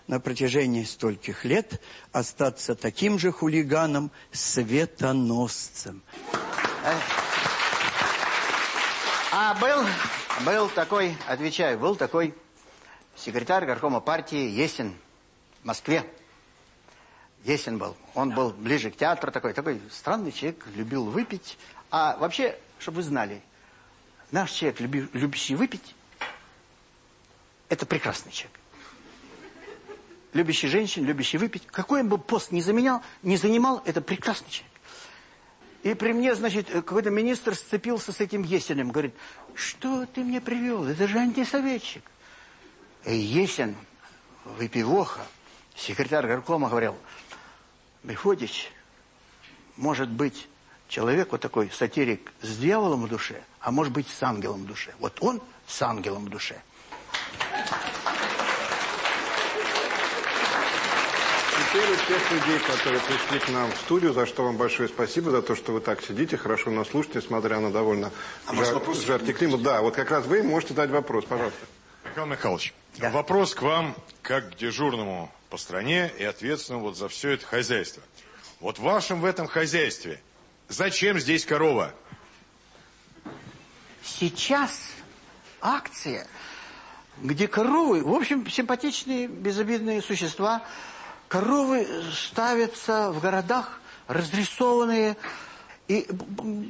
на протяжении стольких лет остаться таким же хулиганом, светоносцем. А был, был такой, отвечаю, был такой секретарь горкома партии Есин в Москве. Есин был. Он был ближе к театру, такой, такой странный человек, любил выпить. А вообще, чтобы вы знали, наш человек, люби, любящий выпить, это прекрасный человек. Любящий женщин, любящий выпить. Какой бы пост не заменял, не занимал, это прекрасный человек. И при мне, значит, какой-то министр сцепился с этим Есиным. Говорит, что ты мне привел? Это же антисоветчик. И Есин, выпивоха, секретарь горкома говорил, Мефодич, может быть, человек вот такой сатирик с дьяволом в душе, а может быть с ангелом в душе. Вот он с ангелом в душе. Тех людей, которые пришли к нам в студию, за что вам большое спасибо, за то, что вы так сидите, хорошо нас слушаете, несмотря на довольно а жар, жаркий климат. Да, вот как раз вы можете задать вопрос, пожалуйста. Михаил Михайлович, да. вопрос к вам, как к дежурному по стране и ответственному вот за все это хозяйство. Вот в вашем в этом хозяйстве, зачем здесь корова? Сейчас акция, где коровы, в общем, симпатичные, безобидные существа – Коровы ставятся в городах, разрисованные, и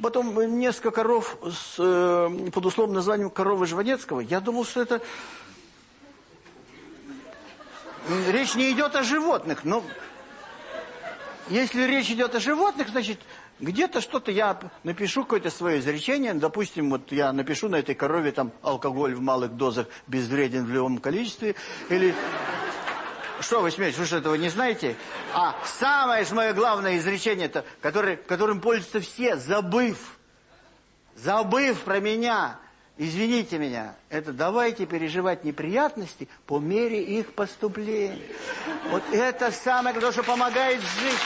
потом несколько коров с, э, под условным названием коровы Жванецкого. Я думал, что это... Речь не идет о животных, но... Если речь идет о животных, значит, где-то что-то я напишу какое-то свое изречение. Допустим, вот я напишу на этой корове там алкоголь в малых дозах безвреден в любом количестве. Или что вы смеетесь? Вы что, этого не знаете? А самое же мое главное изречение, это, которое, которым пользуются все, забыв, забыв про меня, извините меня, это давайте переживать неприятности по мере их поступления. Вот это самое, что помогает жить.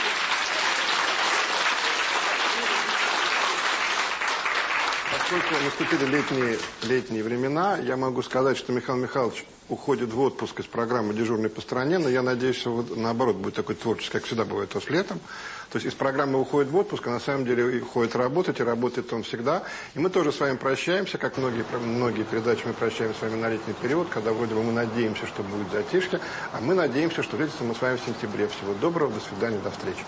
Поскольку наступили летние, летние времена, я могу сказать, что Михаил Михайлович уходит в отпуск из программы «Дежурный по стране», но я надеюсь, что наоборот будет такой творческий, как всегда бывает то с летом. То есть из программы уходит в отпуск, а на самом деле уходит работать, и работает он всегда. И мы тоже с вами прощаемся, как многие, многие передачи мы прощаемся с вами на летний период, когда вроде бы мы надеемся, что будет затишье, а мы надеемся, что встретимся мы с вами в сентябре. Всего доброго, до свидания, до встречи.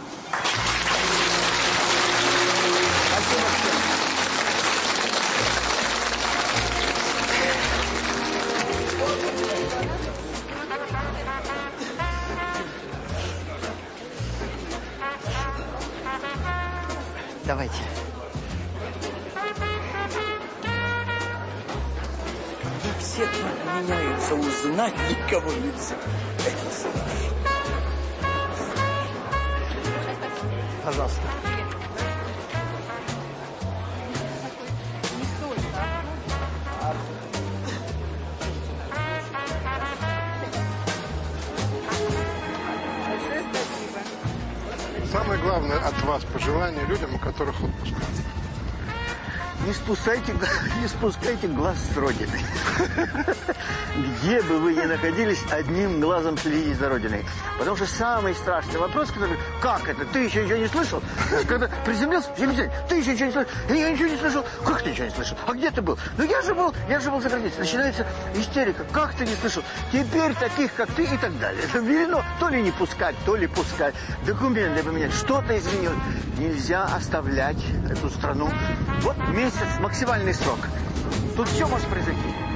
Спускайте глаз с Родины. Где бы вы ни находились, одним глазом следите за Родиной. Потому что самый страшный вопрос, который, как это, ты еще ничего не слышал? Когда приземлился, ты еще ничего не слышал? Я ничего не слышал. Как ты ничего не слышал? А где ты был? Ну я же был, я же был за границей. Начинается истерика. Как ты не слышал? Теперь таких, как ты и так далее. Велено то ли не пускать, то ли пускать. Документы поменять. Что-то изменилось. Нельзя оставлять эту страну. Вот месяц максимальный срок. Тут все может произойти.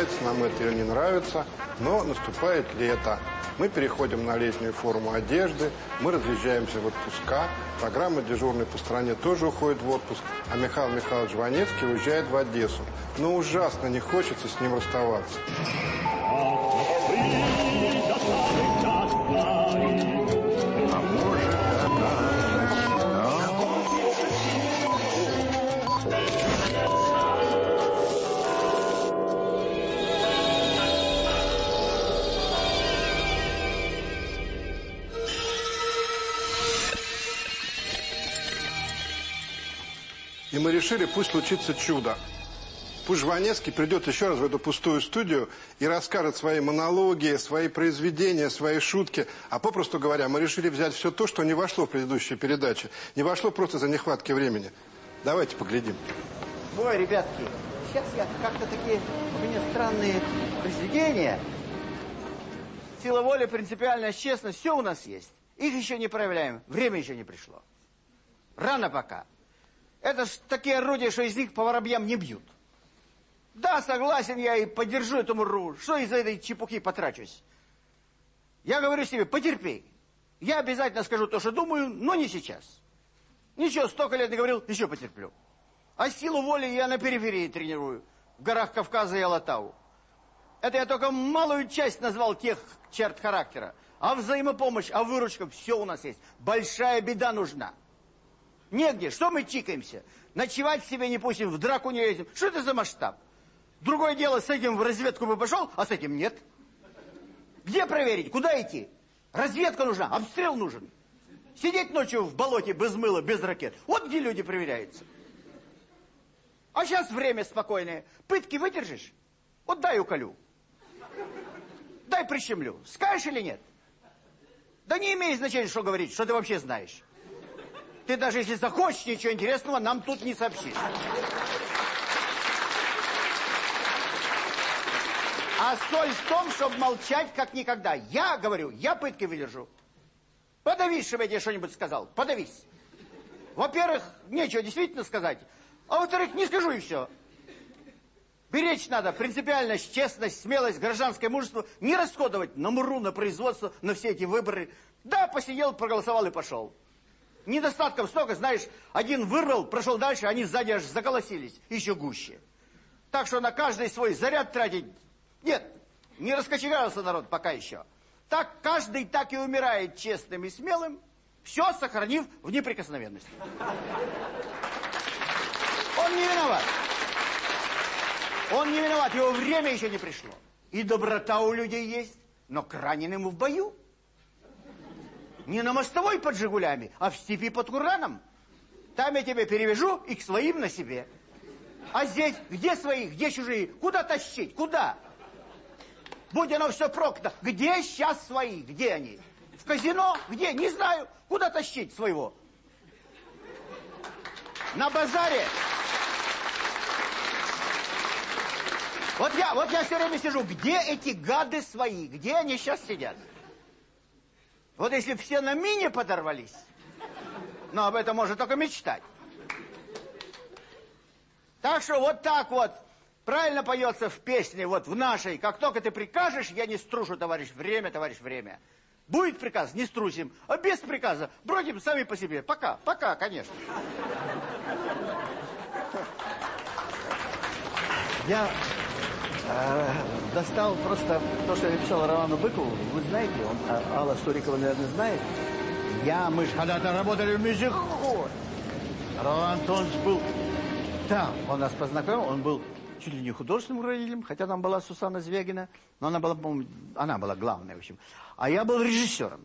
Нравится нам это или не нравится, но наступает лето. Мы переходим на летнюю форму одежды, мы разъезжаемся в отпуска. Программа «Дежурный по стране» тоже уходит в отпуск, а Михаил Михайлович Ванецкий уезжает в Одессу. Но ужасно не хочется с ним расставаться. И мы решили, пусть случится чудо. Пусть Жванецкий придет еще раз в эту пустую студию и расскажет свои монологи, свои произведения, свои шутки. А попросту говоря, мы решили взять все то, что не вошло в предыдущие передачи. Не вошло просто за нехватки времени. Давайте поглядим. Ой, ребятки, сейчас я как-то такие, у меня странные произведения. Сила воли, принципиальность, честность, все у нас есть. Их еще не проявляем, время еще не пришло. Рано пока. Это ж такие орудия, что из них по воробьям не бьют. Да, согласен я и поддержу эту муру. Что из-за этой чепухи потрачусь? Я говорю себе, потерпи. Я обязательно скажу то, что думаю, но не сейчас. Ничего, столько лет не говорил, еще потерплю. А силу воли я на периферии тренирую. В горах Кавказа и Алатау. Это я только малую часть назвал тех черт характера. А взаимопомощь, а выручка, все у нас есть. Большая беда нужна. Негде. Что мы чикаемся? Ночевать себе не пустим, в драку не лезем. Что это за масштаб? Другое дело, с этим в разведку бы пошел, а с этим нет. Где проверить? Куда идти? Разведка нужна, обстрел нужен. Сидеть ночью в болоте без мыла, без ракет. Вот где люди проверяются. А сейчас время спокойное. Пытки выдержишь? Вот дай уколю. Дай прищемлю. Скажешь или нет? Да не имеет значения, что говорить, что ты вообще знаешь. Ты даже если захочешь ничего интересного, нам тут не сообщишь. А соль в том, чтобы молчать как никогда. Я говорю, я пытки выдержу. Подавись, чтобы я тебе что-нибудь сказал. Подавись. Во-первых, нечего действительно сказать. А во-вторых, не скажу и все. Беречь надо принципиальность, честность, смелость, гражданское мужество. Не расходовать на муру, на производство, на все эти выборы. Да, посидел, проголосовал и пошел. Недостатков столько, знаешь, один вырвал, прошел дальше, они сзади аж заколосились, еще гуще. Так что на каждый свой заряд тратить нет, не раскочегарился народ пока еще. Так каждый так и умирает честным и смелым, все сохранив в неприкосновенности. Он не виноват. Он не виноват, его время еще не пришло. И доброта у людей есть, но к раненым в бою. Не на мостовой под «Жигулями», а в степи под Кураном. Там я тебя перевяжу и к своим на себе. А здесь где свои, где чужие? Куда тащить? Куда? Будь оно все проклято. Где сейчас свои? Где они? В казино? Где? Не знаю. Куда тащить своего? На базаре. Вот я, вот я все время сижу, где эти гады свои? Где они сейчас сидят? Вот если все на мине подорвались, но об этом можно только мечтать. Так что вот так вот Правильно поется в песне, вот в нашей. Как только ты прикажешь, я не струшу, товарищ, время, товарищ, время. Будет приказ, не струсим. А без приказа бродим сами по себе. Пока, пока, конечно. Я достал просто то, что я написал Роману Быкову. Вы знаете, он, а, Алла Сурикова, наверное, знает. Я, мы же когда-то работали в мюзик-холле. Ролан Антонович был там. Он нас познакомил, он был чуть ли не художественным руководителем, хотя там была Сусанна Звягина, но она была, она была главной, в общем. А я был режиссером.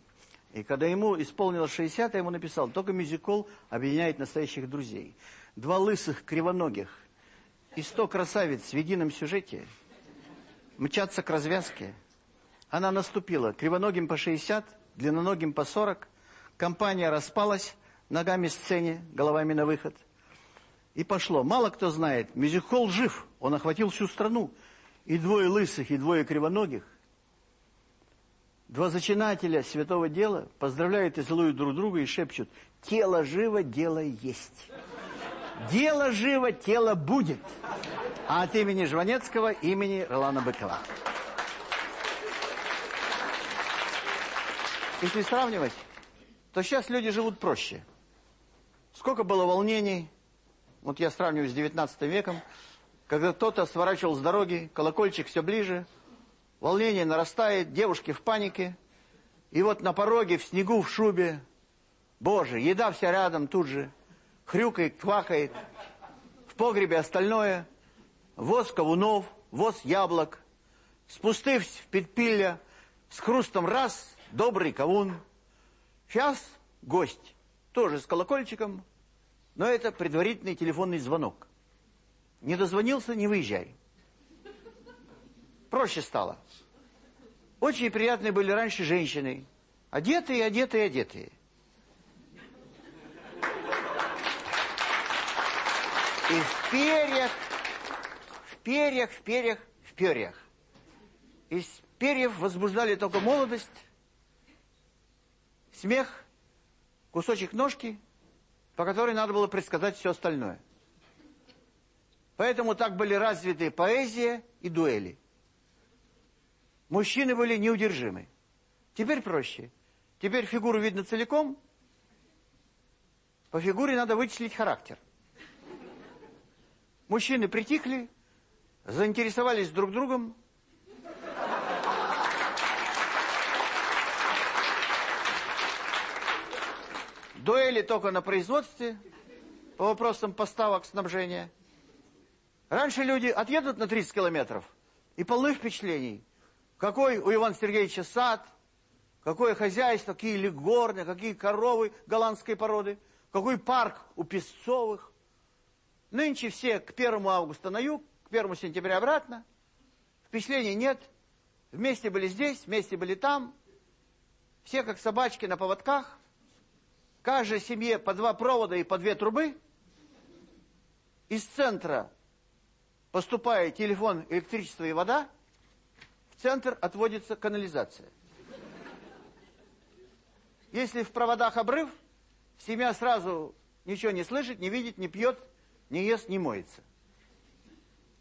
И когда ему исполнилось 60, я ему написал, только мюзикл объединяет настоящих друзей. Два лысых, кривоногих и сто красавиц в едином сюжете мчатся к развязке. Она наступила кривоногим по 60, длинноногим по 40. Компания распалась, ногами сцене, головами на выход. И пошло. Мало кто знает, мюзикл жив, он охватил всю страну. И двое лысых, и двое кривоногих. Два зачинателя святого дела поздравляют и целуют друг друга и шепчут, тело живо, дело есть. Дело живо, тело будет. А от имени Жванецкого, имени Ролана Быкова. Если сравнивать, то сейчас люди живут проще. Сколько было волнений, вот я сравниваю с 19 веком, когда кто-то сворачивал с дороги, колокольчик все ближе, волнение нарастает, девушки в панике, и вот на пороге, в снегу, в шубе, боже, еда вся рядом тут же, хрюкает, квакает, в погребе остальное, воз ковунов, воз яблок, спустывсь в подпилья, с хрустом раз, добрый кавун. Сейчас гость, тоже с колокольчиком, но это предварительный телефонный звонок. Не дозвонился, не выезжай. Проще стало. Очень приятные были раньше женщины. Одетые, одетые, одетые. И в перьях, в перьях, в перьях, в перьях. Из перьев возбуждали только молодость, смех, кусочек ножки, по которой надо было предсказать все остальное. Поэтому так были развиты поэзия и дуэли. Мужчины были неудержимы. Теперь проще. Теперь фигуру видно целиком. По фигуре надо вычислить характер. Мужчины притихли, заинтересовались друг другом. Дуэли только на производстве по вопросам поставок снабжения. Раньше люди отъедут на 30 километров и полны впечатлений. Какой у Ивана Сергеевича сад, какое хозяйство, какие легорны, какие коровы голландской породы, какой парк у Песцовых. Нынче все к 1 августа на юг, к 1 сентября обратно. Впечатлений нет. Вместе были здесь, вместе были там. Все как собачки на поводках. Каждой семье по два провода и по две трубы. Из центра поступает телефон, электричество и вода, в центр отводится канализация. Если в проводах обрыв, семья сразу ничего не слышит, не видит, не пьет, не ест, не моется.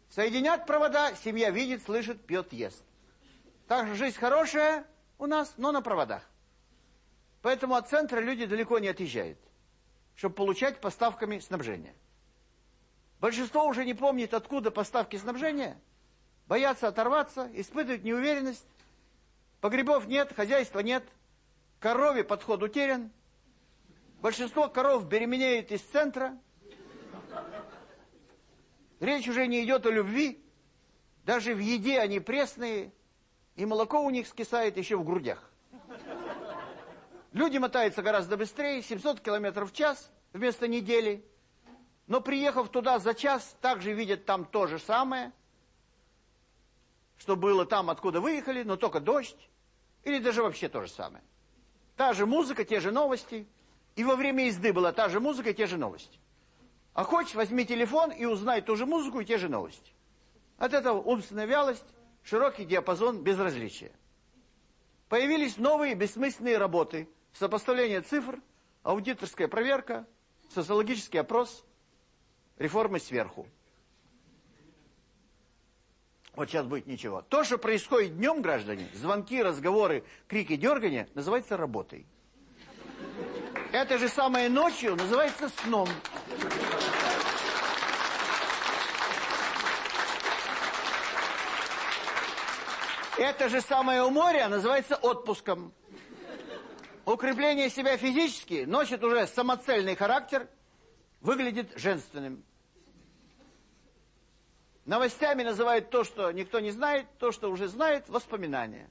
Соединят провода, семья видит, слышит, пьет, ест. Так что жизнь хорошая у нас, но на проводах. Поэтому от центра люди далеко не отъезжают, чтобы получать поставками снабжения. Большинство уже не помнит, откуда поставки снабжения. Боятся оторваться, испытывают неуверенность. Погребов нет, хозяйства нет. Корове подход утерян. Большинство коров беременеют из центра. Речь уже не идет о любви. Даже в еде они пресные. И молоко у них скисает еще в грудях. Люди мотаются гораздо быстрее, 700 километров в час вместо недели. Но приехав туда за час, также видят там то же самое, что было там, откуда выехали, но только дождь, или даже вообще то же самое. Та же музыка, те же новости, и во время езды была та же музыка те же новости. А хочешь, возьми телефон и узнай ту же музыку и те же новости. От этого умственная вялость, широкий диапазон безразличия. Появились новые бессмысленные работы, сопоставление цифр, аудиторская проверка, социологический опрос – реформы сверху. Вот сейчас будет ничего. То, что происходит днем, граждане, звонки, разговоры, крики, дергания, называется работой. Это же самое ночью называется сном. Это же самое у называется отпуском. Укрепление себя физически носит уже самоцельный характер – выглядит женственным. Новостями называют то, что никто не знает, то, что уже знает, воспоминания.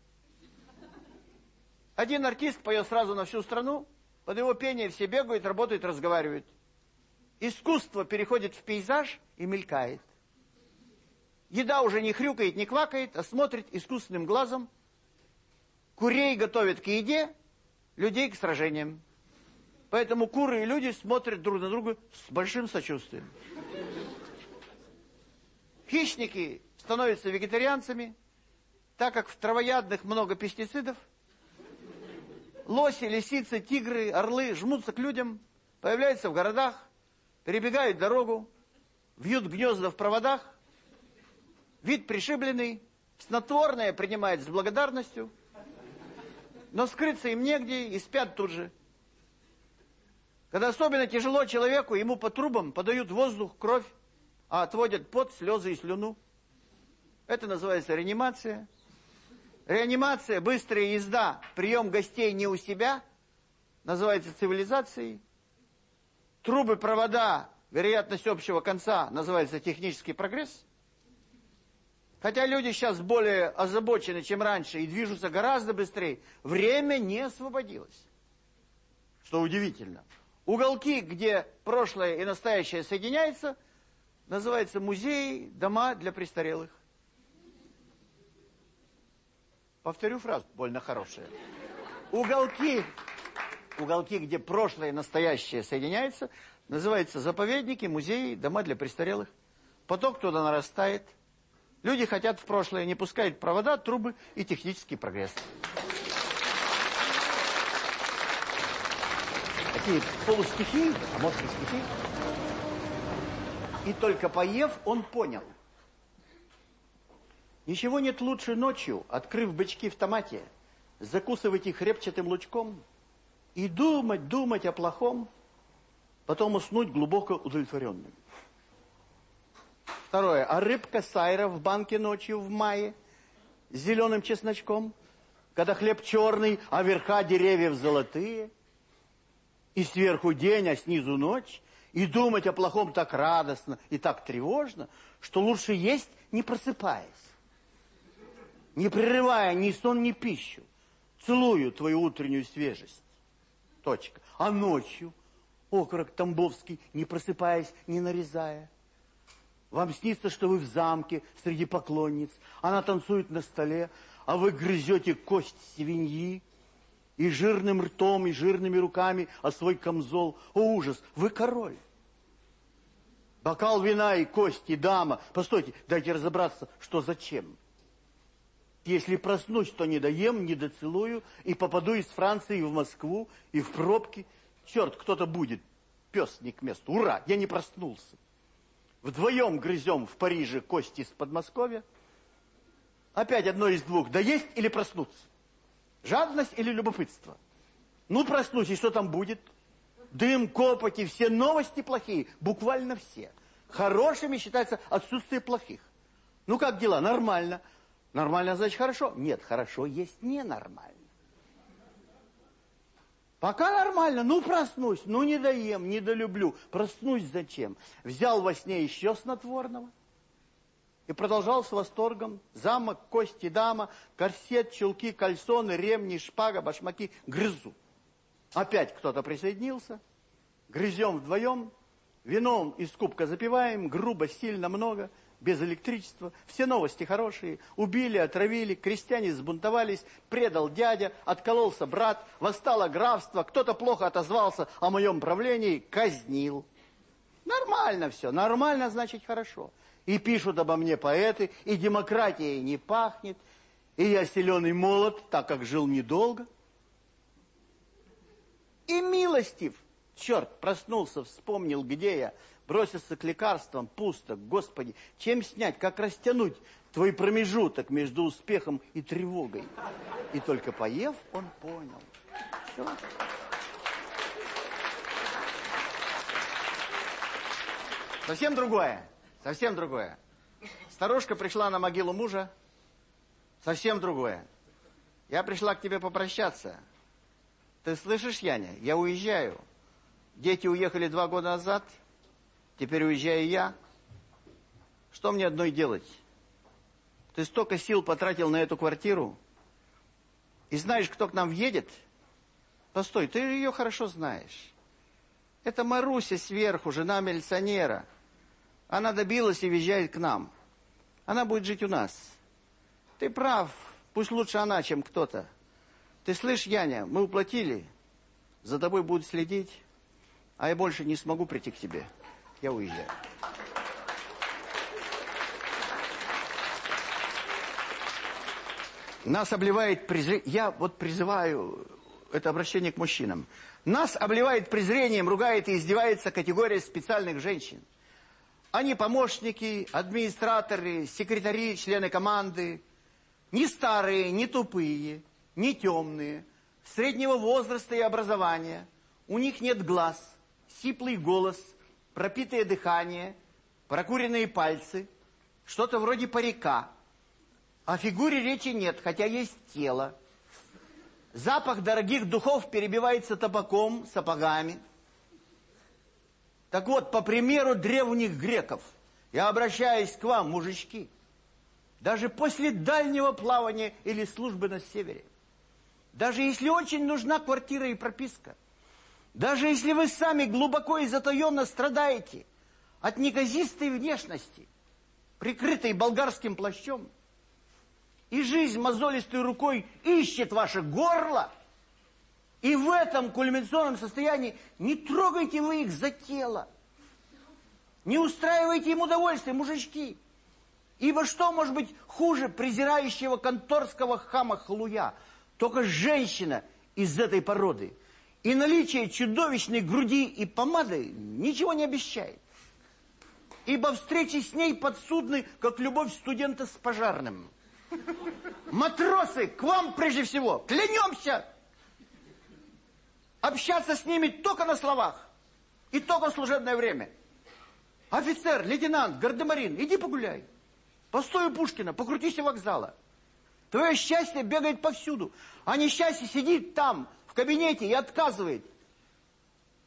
Один артист поет сразу на всю страну, под его пение все бегают, работают, разговаривают. Искусство переходит в пейзаж и мелькает. Еда уже не хрюкает, не квакает, а смотрит искусственным глазом. Курей готовят к еде, людей к сражениям. Поэтому куры и люди смотрят друг на друга с большим сочувствием. Хищники становятся вегетарианцами, так как в травоядных много пестицидов. Лоси, лисицы, тигры, орлы жмутся к людям, появляются в городах, перебегают дорогу, вьют гнезда в проводах. Вид пришибленный, снотворное принимает с благодарностью, но скрыться им негде и спят тут же. Когда особенно тяжело человеку, ему по трубам подают воздух, кровь, а отводят пот, слезы и слюну. Это называется реанимация. Реанимация, быстрая езда, прием гостей не у себя, называется цивилизацией. Трубы, провода, вероятность общего конца, называется технический прогресс. Хотя люди сейчас более озабочены, чем раньше, и движутся гораздо быстрее, время не освободилось. Что удивительно. Уголки, где прошлое и настоящее соединяются, Называется «Музей, дома для престарелых». Повторю фразу, больно хорошая. Уголки, уголки, где прошлое и настоящее соединяются, называются заповедники, музеи, дома для престарелых. Поток туда нарастает. Люди хотят в прошлое, не пускают провода, трубы и технический прогресс. Такие полустихи, а может и стихи. И только поев, он понял. Ничего нет лучше ночью, открыв бычки в томате, закусывать их репчатым лучком и думать, думать о плохом, потом уснуть глубоко удовлетворенным. Второе. А рыбка сайра в банке ночью в мае с зеленым чесночком, когда хлеб черный, а верха деревьев золотые, и сверху день, а снизу ночь, и думать о плохом так радостно и так тревожно, что лучше есть, не просыпаясь, не прерывая ни сон, ни пищу. Целую твою утреннюю свежесть. Точка. А ночью, окорок Тамбовский, не просыпаясь, не нарезая. Вам снится, что вы в замке среди поклонниц. Она танцует на столе, а вы грызете кость свиньи и жирным ртом, и жирными руками, а свой камзол. О, ужас! Вы король. Бокал вина и кости, дама. Постойте, дайте разобраться, что зачем. Если проснусь, то не доем, не доцелую, и попаду из Франции в Москву, и в пробки. Черт, кто-то будет. Пес не к месту. Ура, я не проснулся. Вдвоем грызем в Париже кости из Подмосковья. Опять одно из двух. Да есть или проснуться? Жадность или любопытство? Ну, проснусь, и что там будет? Дым, копоти, все новости плохие. Буквально все. Хорошими считается отсутствие плохих. Ну, как дела? Нормально. Нормально, значит, хорошо? Нет, хорошо есть ненормально. Пока нормально, ну проснусь, ну не доем, не долюблю. Проснусь зачем? Взял во сне еще снотворного и продолжал с восторгом. Замок, кости, дама, корсет, чулки, кальсоны, ремни, шпага, башмаки. Грызу. Опять кто-то присоединился. Грызем вдвоем. Вином из кубка запиваем, грубо, сильно, много – без электричества, все новости хорошие, убили, отравили, крестьяне сбунтовались, предал дядя, откололся брат, восстало графство, кто-то плохо отозвался о моем правлении, казнил. Нормально все, нормально значит хорошо. И пишут обо мне поэты, и демократией не пахнет, и я силен и молод, так как жил недолго. И милостив, черт, проснулся, вспомнил, где я, бросился к лекарствам, пусто, Господи, чем снять, как растянуть твой промежуток между успехом и тревогой? И только поев, он понял. Все. Совсем другое, совсем другое. Старушка пришла на могилу мужа, совсем другое. Я пришла к тебе попрощаться. Ты слышишь, Яня, я уезжаю. Дети уехали два года назад, Теперь уезжаю я. Что мне одной делать? Ты столько сил потратил на эту квартиру. И знаешь, кто к нам въедет? Постой, ты ее хорошо знаешь. Это Маруся сверху, жена милиционера. Она добилась и въезжает к нам. Она будет жить у нас. Ты прав, пусть лучше она, чем кто-то. Ты слышь, Яня, мы уплатили. За тобой будут следить, а я больше не смогу прийти к тебе я уезжаю. Нас обливает презрение. Я вот призываю это обращение к мужчинам. Нас обливает презрением, ругает и издевается категория специальных женщин. Они помощники, администраторы, секретари, члены команды. Не старые, не тупые, не темные, среднего возраста и образования. У них нет глаз, сиплый голос – пропитое дыхание, прокуренные пальцы, что-то вроде парика. О фигуре речи нет, хотя есть тело. Запах дорогих духов перебивается табаком, сапогами. Так вот, по примеру древних греков, я обращаюсь к вам, мужички, даже после дальнего плавания или службы на севере, даже если очень нужна квартира и прописка – даже если вы сами глубоко и затаенно страдаете, от неказистой внешности, прикрытой болгарским плащом, и жизнь мозолистой рукой ищет ваше горло, и в этом кульминационном состоянии не трогайте вы их за тело, не устраивайте им удовольствие, мужички. Ибо что может быть хуже презирающего конторского хама Халуя? Только женщина из этой породы. И наличие чудовищной груди и помады ничего не обещает. Ибо встречи с ней подсудны, как любовь студента с пожарным. Матросы, к вам прежде всего, клянемся! Общаться с ними только на словах и только в служебное время. Офицер, лейтенант, гардемарин, иди погуляй. Постой у Пушкина, покрутись у вокзала. Твое счастье бегает повсюду, а несчастье сидит там, в кабинете и отказывает.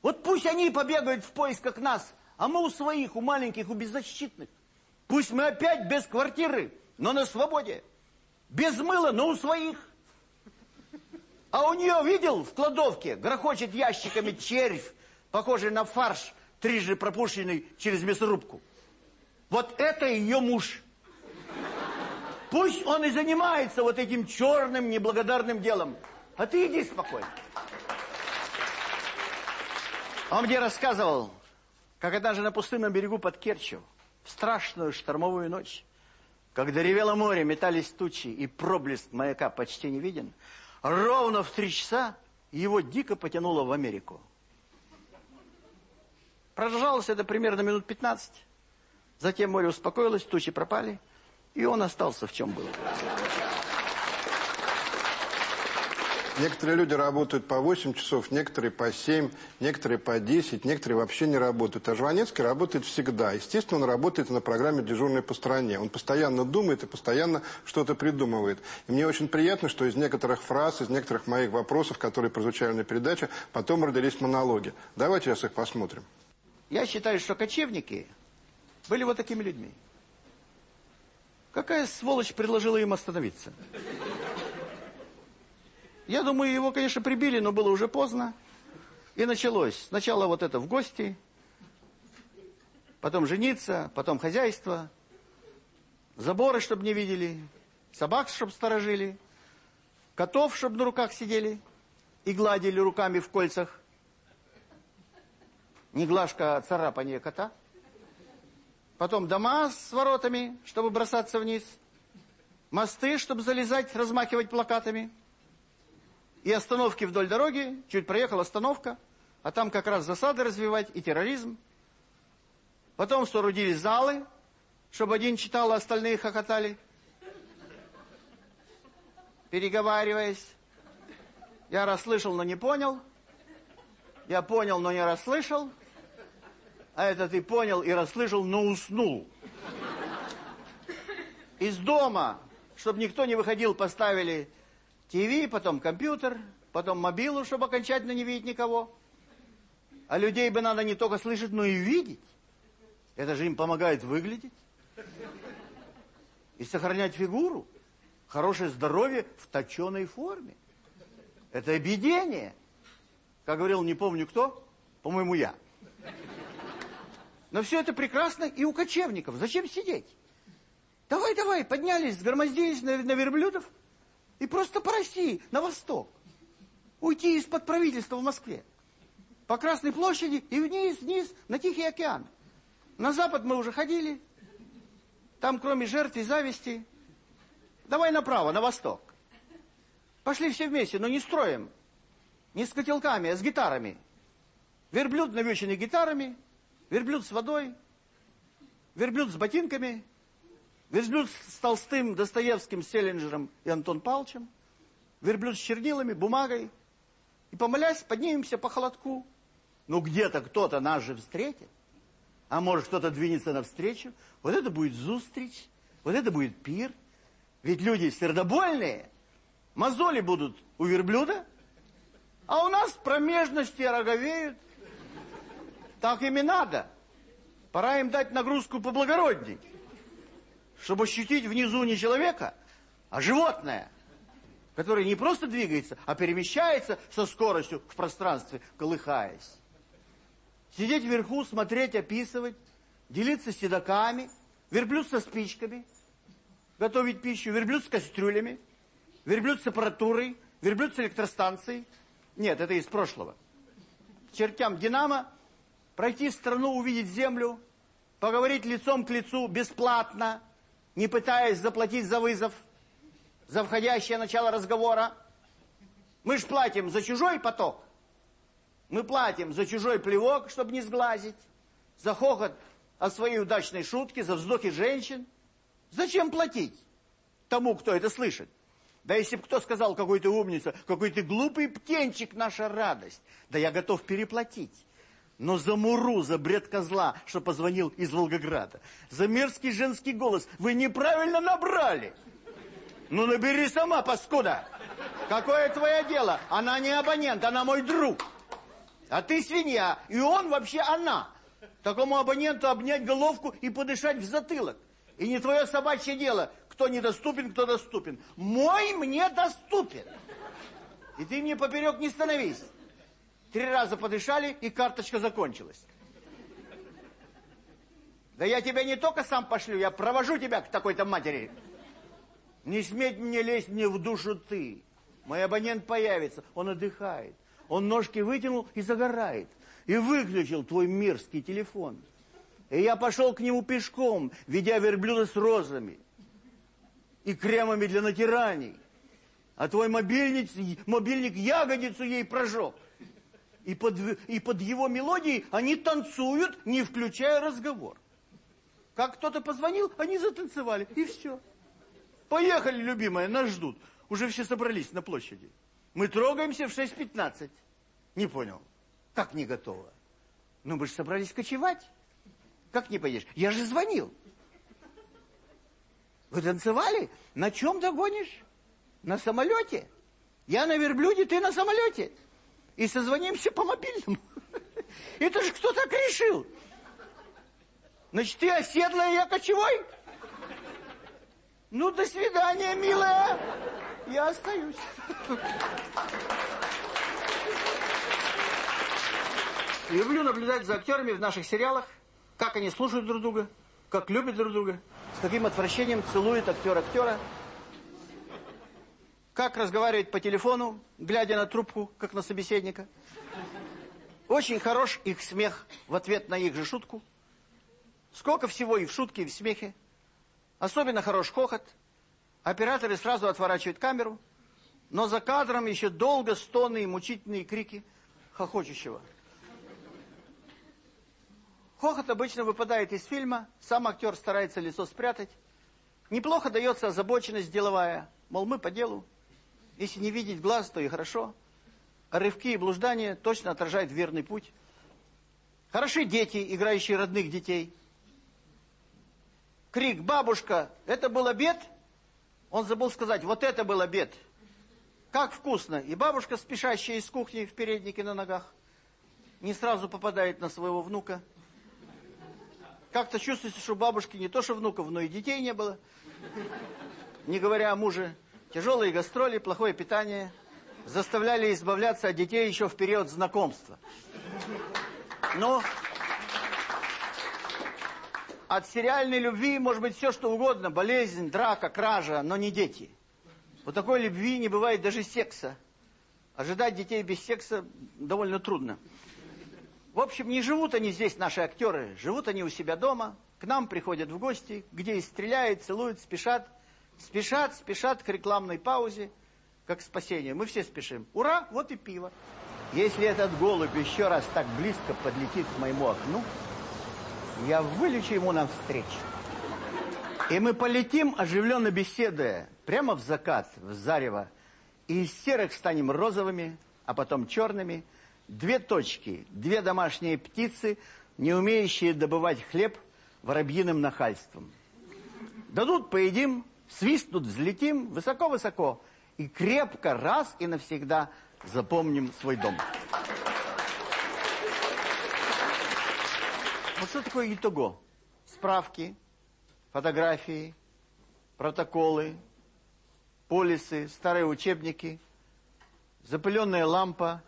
Вот пусть они побегают в поисках нас, а мы у своих, у маленьких, у беззащитных. Пусть мы опять без квартиры, но на свободе. Без мыла, но у своих. А у нее, видел, в кладовке грохочет ящиками червь, похожий на фарш, трижды пропущенный через мясорубку. Вот это ее муж. Пусть он и занимается вот этим черным неблагодарным делом. А ты иди спокойно. Он мне рассказывал, как однажды на пустынном берегу под Керчью, в страшную штормовую ночь, когда ревело море, метались тучи, и проблеск маяка почти не виден, ровно в три часа его дико потянуло в Америку. Продолжалось это примерно минут 15. Затем море успокоилось, тучи пропали, и он остался в чем был. Некоторые люди работают по 8 часов, некоторые по 7, некоторые по 10, некоторые вообще не работают. А Жванецкий работает всегда. Естественно, он работает на программе «Дежурный по стране». Он постоянно думает и постоянно что-то придумывает. И мне очень приятно, что из некоторых фраз, из некоторых моих вопросов, которые прозвучали на передаче, потом родились монологи. Давайте сейчас их посмотрим. Я считаю, что кочевники были вот такими людьми. Какая сволочь предложила им остановиться? Я думаю, его, конечно, прибили, но было уже поздно. И началось. Сначала вот это в гости, потом жениться, потом хозяйство, заборы, чтобы не видели, собак, чтобы сторожили, котов, чтобы на руках сидели и гладили руками в кольцах. Не глажка, а царапание кота. Потом дома с воротами, чтобы бросаться вниз. Мосты, чтобы залезать, размахивать плакатами. И остановки вдоль дороги, чуть проехал остановка, а там как раз засады развивать и терроризм. Потом соорудили залы, чтобы один читал, а остальные хохотали, переговариваясь. Я расслышал, но не понял. Я понял, но не расслышал. А это ты понял и расслышал, но уснул. Из дома, чтобы никто не выходил, поставили ТВ, потом компьютер, потом мобилу, чтобы окончательно не видеть никого. А людей бы надо не только слышать, но и видеть. Это же им помогает выглядеть. И сохранять фигуру. Хорошее здоровье в точеной форме. Это объедение. Как говорил, не помню кто, по-моему, я. Но все это прекрасно и у кочевников. Зачем сидеть? Давай, давай, поднялись, сгромоздились на, на верблюдов, и просто по России, на восток. Уйти из-под правительства в Москве. По Красной площади и вниз, вниз, на Тихий океан. На запад мы уже ходили. Там, кроме жертв и зависти, давай направо, на восток. Пошли все вместе, но не строем. Не с котелками, а с гитарами. Верблюд навеченный гитарами, верблюд с водой, верблюд с ботинками – Верблюд с Толстым, Достоевским, Селлинджером и Антон Павловичем. Верблюд с чернилами, бумагой. И помолясь, поднимемся по холодку. Ну, где-то кто-то нас же встретит. А может, кто-то двинется навстречу. Вот это будет зустрич. Вот это будет пир. Ведь люди сердобольные. Мозоли будут у верблюда. А у нас промежности роговеют. Так им и надо. Пора им дать нагрузку поблагородней чтобы ощутить внизу не человека, а животное, которое не просто двигается, а перемещается со скоростью в пространстве, колыхаясь. Сидеть вверху, смотреть, описывать, делиться седоками, верблюд со спичками, готовить пищу, верблюд с кастрюлями, верблюд с аппаратурой, верблюд с электростанцией. Нет, это из прошлого. Чертям Динамо пройти страну, увидеть землю, поговорить лицом к лицу бесплатно, не пытаясь заплатить за вызов, за входящее начало разговора. Мы ж платим за чужой поток. Мы платим за чужой плевок, чтобы не сглазить, за хохот от своей удачной шутки, за вздохи женщин. Зачем платить тому, кто это слышит? Да если бы кто сказал, какой ты умница, какой ты глупый птенчик, наша радость. Да я готов переплатить. Но за муру, за бред козла, что позвонил из Волгограда. За мерзкий женский голос вы неправильно набрали. Ну набери сама, паскуда. Какое твое дело? Она не абонент, она мой друг. А ты свинья, и он вообще она. Такому абоненту обнять головку и подышать в затылок. И не твое собачье дело, кто недоступен, кто доступен. Мой мне доступен. И ты мне поперек не становись. Три раза подышали, и карточка закончилась. Да я тебя не только сам пошлю, я провожу тебя к такой-то матери. Не сметь мне лезть мне в душу ты. Мой абонент появится, он отдыхает. Он ножки вытянул и загорает. И выключил твой мерзкий телефон. И я пошел к нему пешком, ведя верблюда с розами и кремами для натираний. А твой мобильник, мобильник ягодицу ей прожег. И под, и под его мелодией они танцуют, не включая разговор. Как кто-то позвонил, они затанцевали, и все. Поехали, любимая, нас ждут. Уже все собрались на площади. Мы трогаемся в 6.15. Не понял. Как не готово? Ну, мы же собрались кочевать. Как не поедешь? Я же звонил. Вы танцевали? На чем догонишь? На самолете? Я на верблюде, ты на самолете и созвонимся по мобильному. Это же кто так решил? Значит, ты оседлая, я кочевой? Ну, до свидания, милая. Я остаюсь. Люблю наблюдать за актерами в наших сериалах, как они слушают друг друга, как любят друг друга, с каким отвращением целует актер актера как разговаривать по телефону, глядя на трубку, как на собеседника. Очень хорош их смех в ответ на их же шутку. Сколько всего и в шутке, и в смехе. Особенно хорош хохот. Операторы сразу отворачивают камеру, но за кадром еще долго стоны и мучительные крики хохочущего. Хохот обычно выпадает из фильма, сам актер старается лицо спрятать. Неплохо дается озабоченность деловая, мол, мы по делу. Если не видеть глаз, то и хорошо. Рывки и блуждания точно отражают верный путь. Хороши дети, играющие родных детей. Крик «Бабушка, это был обед?» Он забыл сказать «Вот это был обед». Как вкусно! И бабушка, спешащая из кухни в переднике на ногах, не сразу попадает на своего внука. Как-то чувствуется, что бабушки не то что внуков, но и детей не было. Не говоря о муже. Тяжелые гастроли, плохое питание заставляли избавляться от детей еще в период знакомства. Но от сериальной любви может быть все, что угодно. Болезнь, драка, кража, но не дети. У такой любви не бывает даже секса. Ожидать детей без секса довольно трудно. В общем, не живут они здесь, наши актеры. Живут они у себя дома. К нам приходят в гости, где и стреляют, целуют, спешат. Спешат, спешат к рекламной паузе, как спасение. Мы все спешим. Ура, вот и пиво. Если этот голубь еще раз так близко подлетит к моему окну, я вылечу ему навстречу. И мы полетим, оживленно беседуя, прямо в закат, в зарево. И из серых станем розовыми, а потом черными. Две точки, две домашние птицы, не умеющие добывать хлеб воробьиным нахальством. Дадут, поедим, свистнут, взлетим высоко-высоко и крепко раз и навсегда запомним свой дом. Вот что такое итого? Справки, фотографии, протоколы, полисы, старые учебники, запыленная лампа,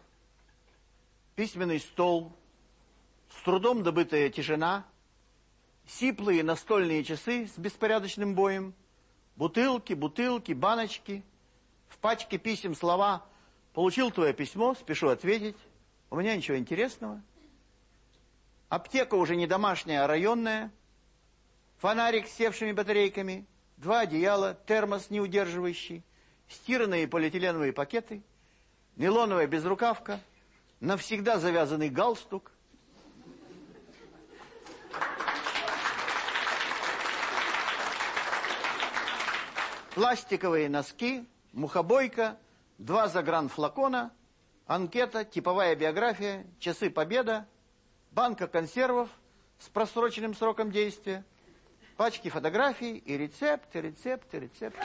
письменный стол, с трудом добытая тишина, сиплые настольные часы с беспорядочным боем, бутылки, бутылки, баночки, в пачке писем слова. «Получил твое письмо, спешу ответить, у меня ничего интересного». Аптека уже не домашняя, а районная. Фонарик с севшими батарейками, два одеяла, термос неудерживающий, стиранные полиэтиленовые пакеты, нейлоновая безрукавка, навсегда завязанный галстук. Пластиковые носки, мухобойка, два загранфлакона, анкета, типовая биография, часы победа, банка консервов с просроченным сроком действия, пачки фотографий и рецепты, рецепты, рецепты.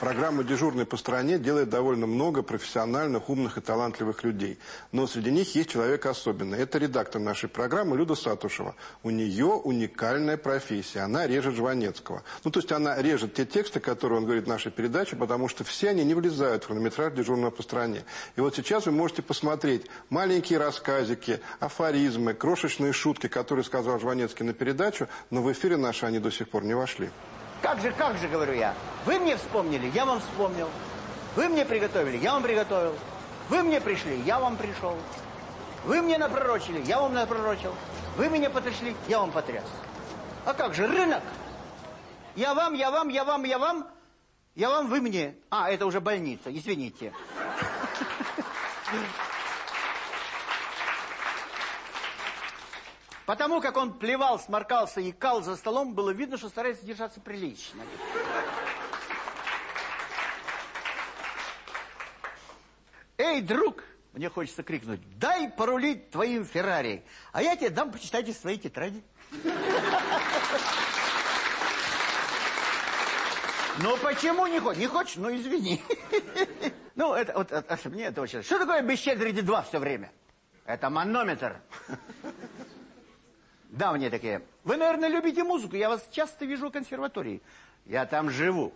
Программа «Дежурный по стране» делает довольно много профессиональных, умных и талантливых людей. Но среди них есть человек особенный. Это редактор нашей программы Люда Сатушева. У нее уникальная профессия. Она режет Жванецкого. Ну, то есть она режет те тексты, которые он говорит в нашей передаче, потому что все они не влезают в хронометраж «Дежурного по стране». И вот сейчас вы можете посмотреть маленькие рассказики, афоризмы, крошечные шутки, которые сказал Жванецкий на передачу, но в эфире наши они до сих пор не вошли. Как же, как же, говорю я. Вы мне вспомнили, я вам вспомнил. Вы мне приготовили, я вам приготовил. Вы мне пришли, я вам пришел. Вы мне напророчили, я вам напророчил. Вы меня потрясли, я вам потряс. А как же, рынок? Я вам, я вам, я вам, я вам. Я вам, вы мне. А, это уже больница, извините. Потому как он плевал, сморкался и кал за столом, было видно, что старается держаться прилично. Эй, друг, мне хочется крикнуть, дай порулить твоим Феррари, а я тебе дам почитать из своей тетради. Ну, почему не хочешь? Не хочешь? Ну, извини. Ну, это, вот, это, мне это очень... Что такое четверти два все время? Это манометр. Давние такие. Вы, наверное, любите музыку. Я вас часто вижу в консерватории. Я там живу.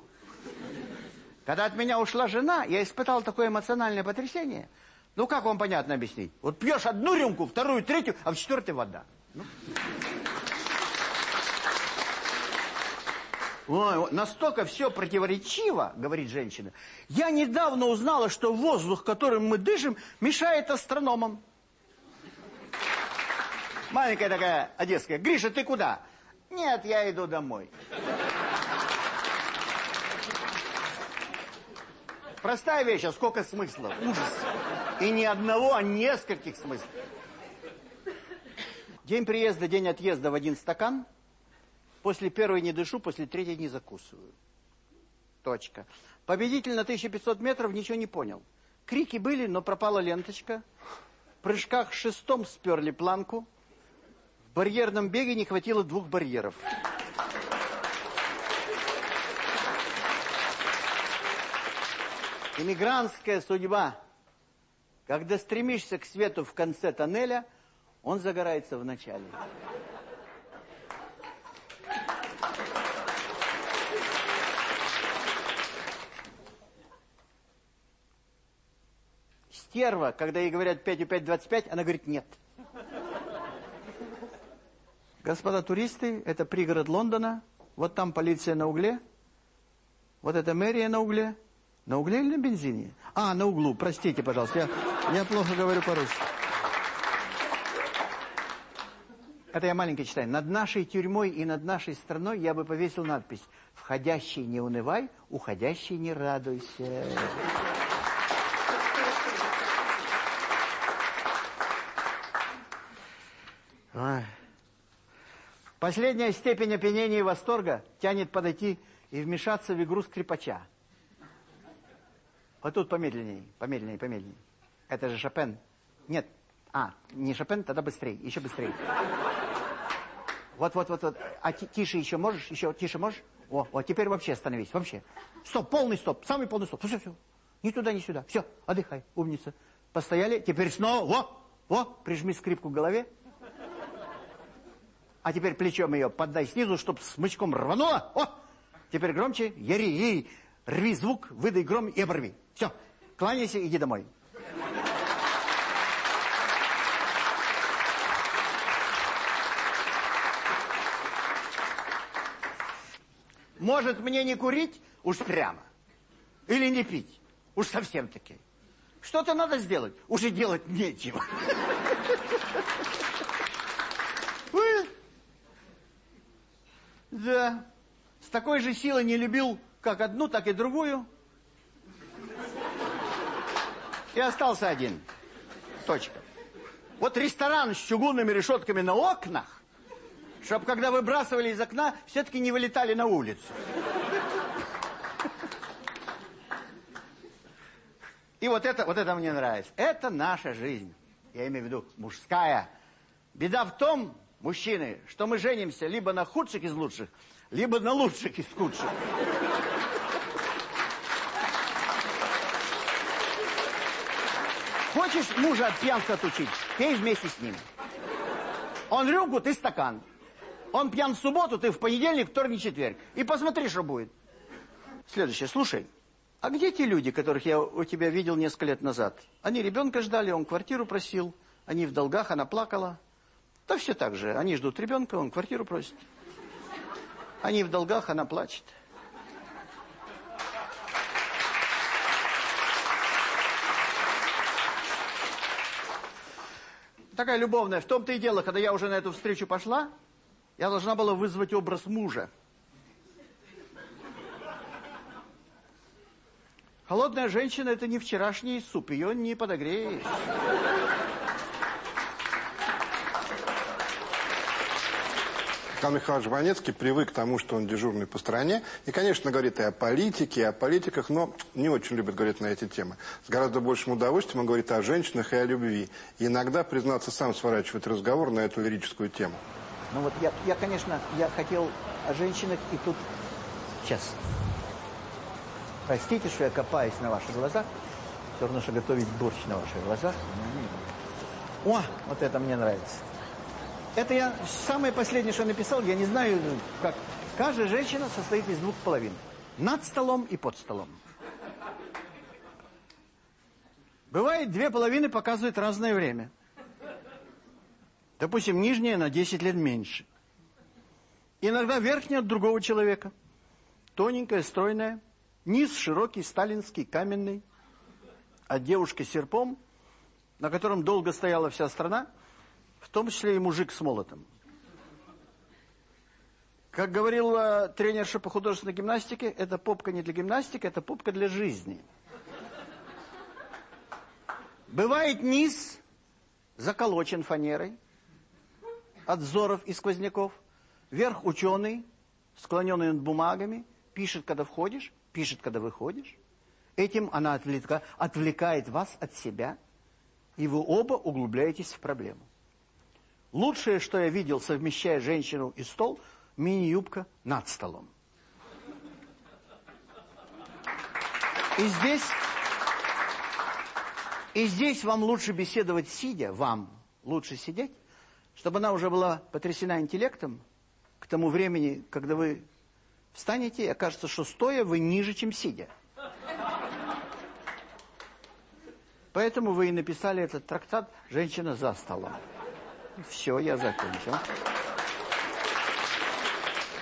Когда от меня ушла жена, я испытал такое эмоциональное потрясение. Ну, как вам понятно объяснить? Вот пьешь одну рюмку, вторую, третью, а в четвертой вода. Ну. Ой, настолько все противоречиво, говорит женщина. Я недавно узнала, что воздух, которым мы дышим, мешает астрономам. Маленькая такая одесская. Гриша, ты куда? Нет, я иду домой. Простая вещь, а сколько смысла? Ужас. И ни одного, а нескольких смыслов. День приезда, день отъезда в один стакан. После первой не дышу, после третьей не закусываю. Точка. Победитель на 1500 метров ничего не понял. Крики были, но пропала ленточка. В прыжках шестом сперли планку. В барьерном беге не хватило двух барьеров. Иммигрантская судьба. Когда стремишься к свету в конце тоннеля, он загорается в начале. Стерва, когда ей говорят 5 и 5, 25, она говорит нет. Господа туристы, это пригород Лондона. Вот там полиция на угле. Вот это мэрия на угле. На угле или на бензине? А, на углу, простите, пожалуйста. Я, я плохо говорю по-русски. Это я маленько читаю. Над нашей тюрьмой и над нашей страной я бы повесил надпись «Входящий не унывай, уходящий не радуйся». Ой. Последняя степень опьянения и восторга тянет подойти и вмешаться в игру скрипача. Вот тут помедленнее, помедленнее, помедленнее. Это же Шопен. Нет, а, не Шопен, тогда быстрее, еще быстрее. Вот, вот, вот, вот. А тише еще можешь? Еще тише можешь? О, вот теперь вообще остановись, вообще. Стоп, полный стоп, самый полный стоп. Все, все, ни туда, ни сюда. Все, отдыхай, умница. Постояли, теперь снова, во, во, прижми скрипку к голове. А теперь плечом ее поддай снизу, чтоб смычком рвануло. О! Теперь громче. Яри, яри. Рви звук, выдай гром и оборви. Все. Кланяйся, иди домой. Может, мне не курить? Уж прямо. Или не пить? Уж совсем-таки. Что-то надо сделать. Уже делать нечего. С такой же силой не любил как одну, так и другую. И остался один. Точка. Вот ресторан с чугунными решетками на окнах, чтобы когда выбрасывали из окна, все-таки не вылетали на улицу. И вот это, вот это мне нравится. Это наша жизнь. Я имею в виду мужская. Беда в том, мужчины, что мы женимся либо на худших из лучших, либо на лучших из худших. Хочешь мужа от пьянства отучить? Пей вместе с ним. Он рюмку, ты стакан. Он пьян в субботу, ты в понедельник, вторник, четверг. И посмотри, что будет. Следующее, слушай. А где те люди, которых я у тебя видел несколько лет назад? Они ребенка ждали, он квартиру просил. Они в долгах, она плакала. Да все так же. Они ждут ребенка, он квартиру просит. Они в долгах, она плачет. такая любовная. В том-то и дело, когда я уже на эту встречу пошла, я должна была вызвать образ мужа. Холодная женщина – это не вчерашний суп, ее не подогреешь. Михаил Михайлович Ванецкий привык к тому, что он дежурный по стране. И, конечно, говорит и о политике, и о политиках, но не очень любит говорить на эти темы. С гораздо большим удовольствием он говорит о женщинах и о любви. И иногда, признаться, сам сворачивает разговор на эту лирическую тему. Ну вот я, я конечно, я хотел о женщинах, и тут... Сейчас. Простите, что я копаюсь на ваших глазах. Все равно, что готовить борщ на ваших глазах. О, вот это мне нравится. Это я самое последнее, что написал, я не знаю, как. Каждая женщина состоит из двух половин. Над столом и под столом. Бывает, две половины показывают разное время. Допустим, нижняя на 10 лет меньше. Иногда верхняя от другого человека. Тоненькая, стройная. Низ широкий, сталинский, каменный. А девушка серпом, на котором долго стояла вся страна, в том числе и мужик с молотом. Как говорила тренерша по художественной гимнастике, это попка не для гимнастики, это попка для жизни. Бывает низ заколочен фанерой от взоров и сквозняков. Верх ученый, склоненный над бумагами, пишет, когда входишь, пишет, когда выходишь. Этим она отвлека, отвлекает вас от себя, и вы оба углубляетесь в проблему. Лучшее, что я видел, совмещая женщину и стол, мини-юбка над столом. И здесь, и здесь вам лучше беседовать сидя, вам лучше сидеть, чтобы она уже была потрясена интеллектом к тому времени, когда вы встанете, и окажется, что стоя вы ниже, чем сидя. Поэтому вы и написали этот трактат «Женщина за столом». Все, я закончил.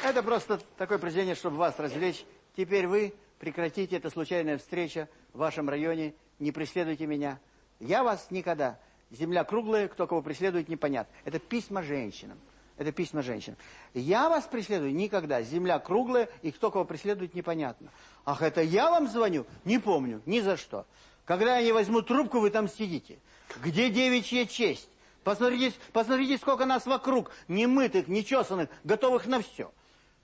Это просто такое произведение, чтобы вас развлечь. Теперь вы прекратите, это случайная встреча в вашем районе, не преследуйте меня. Я вас никогда. Земля круглая, кто кого преследует, непонятно. Это письма женщинам. Это письма женщинам. Я вас преследую никогда. Земля круглая, и кто кого преследует, непонятно. Ах, это я вам звоню? Не помню, ни за что. Когда я не возьму трубку, вы там сидите. Где девичья честь? Посмотрите, посмотрите, сколько нас вокруг, немытых, нечесанных, готовых на все.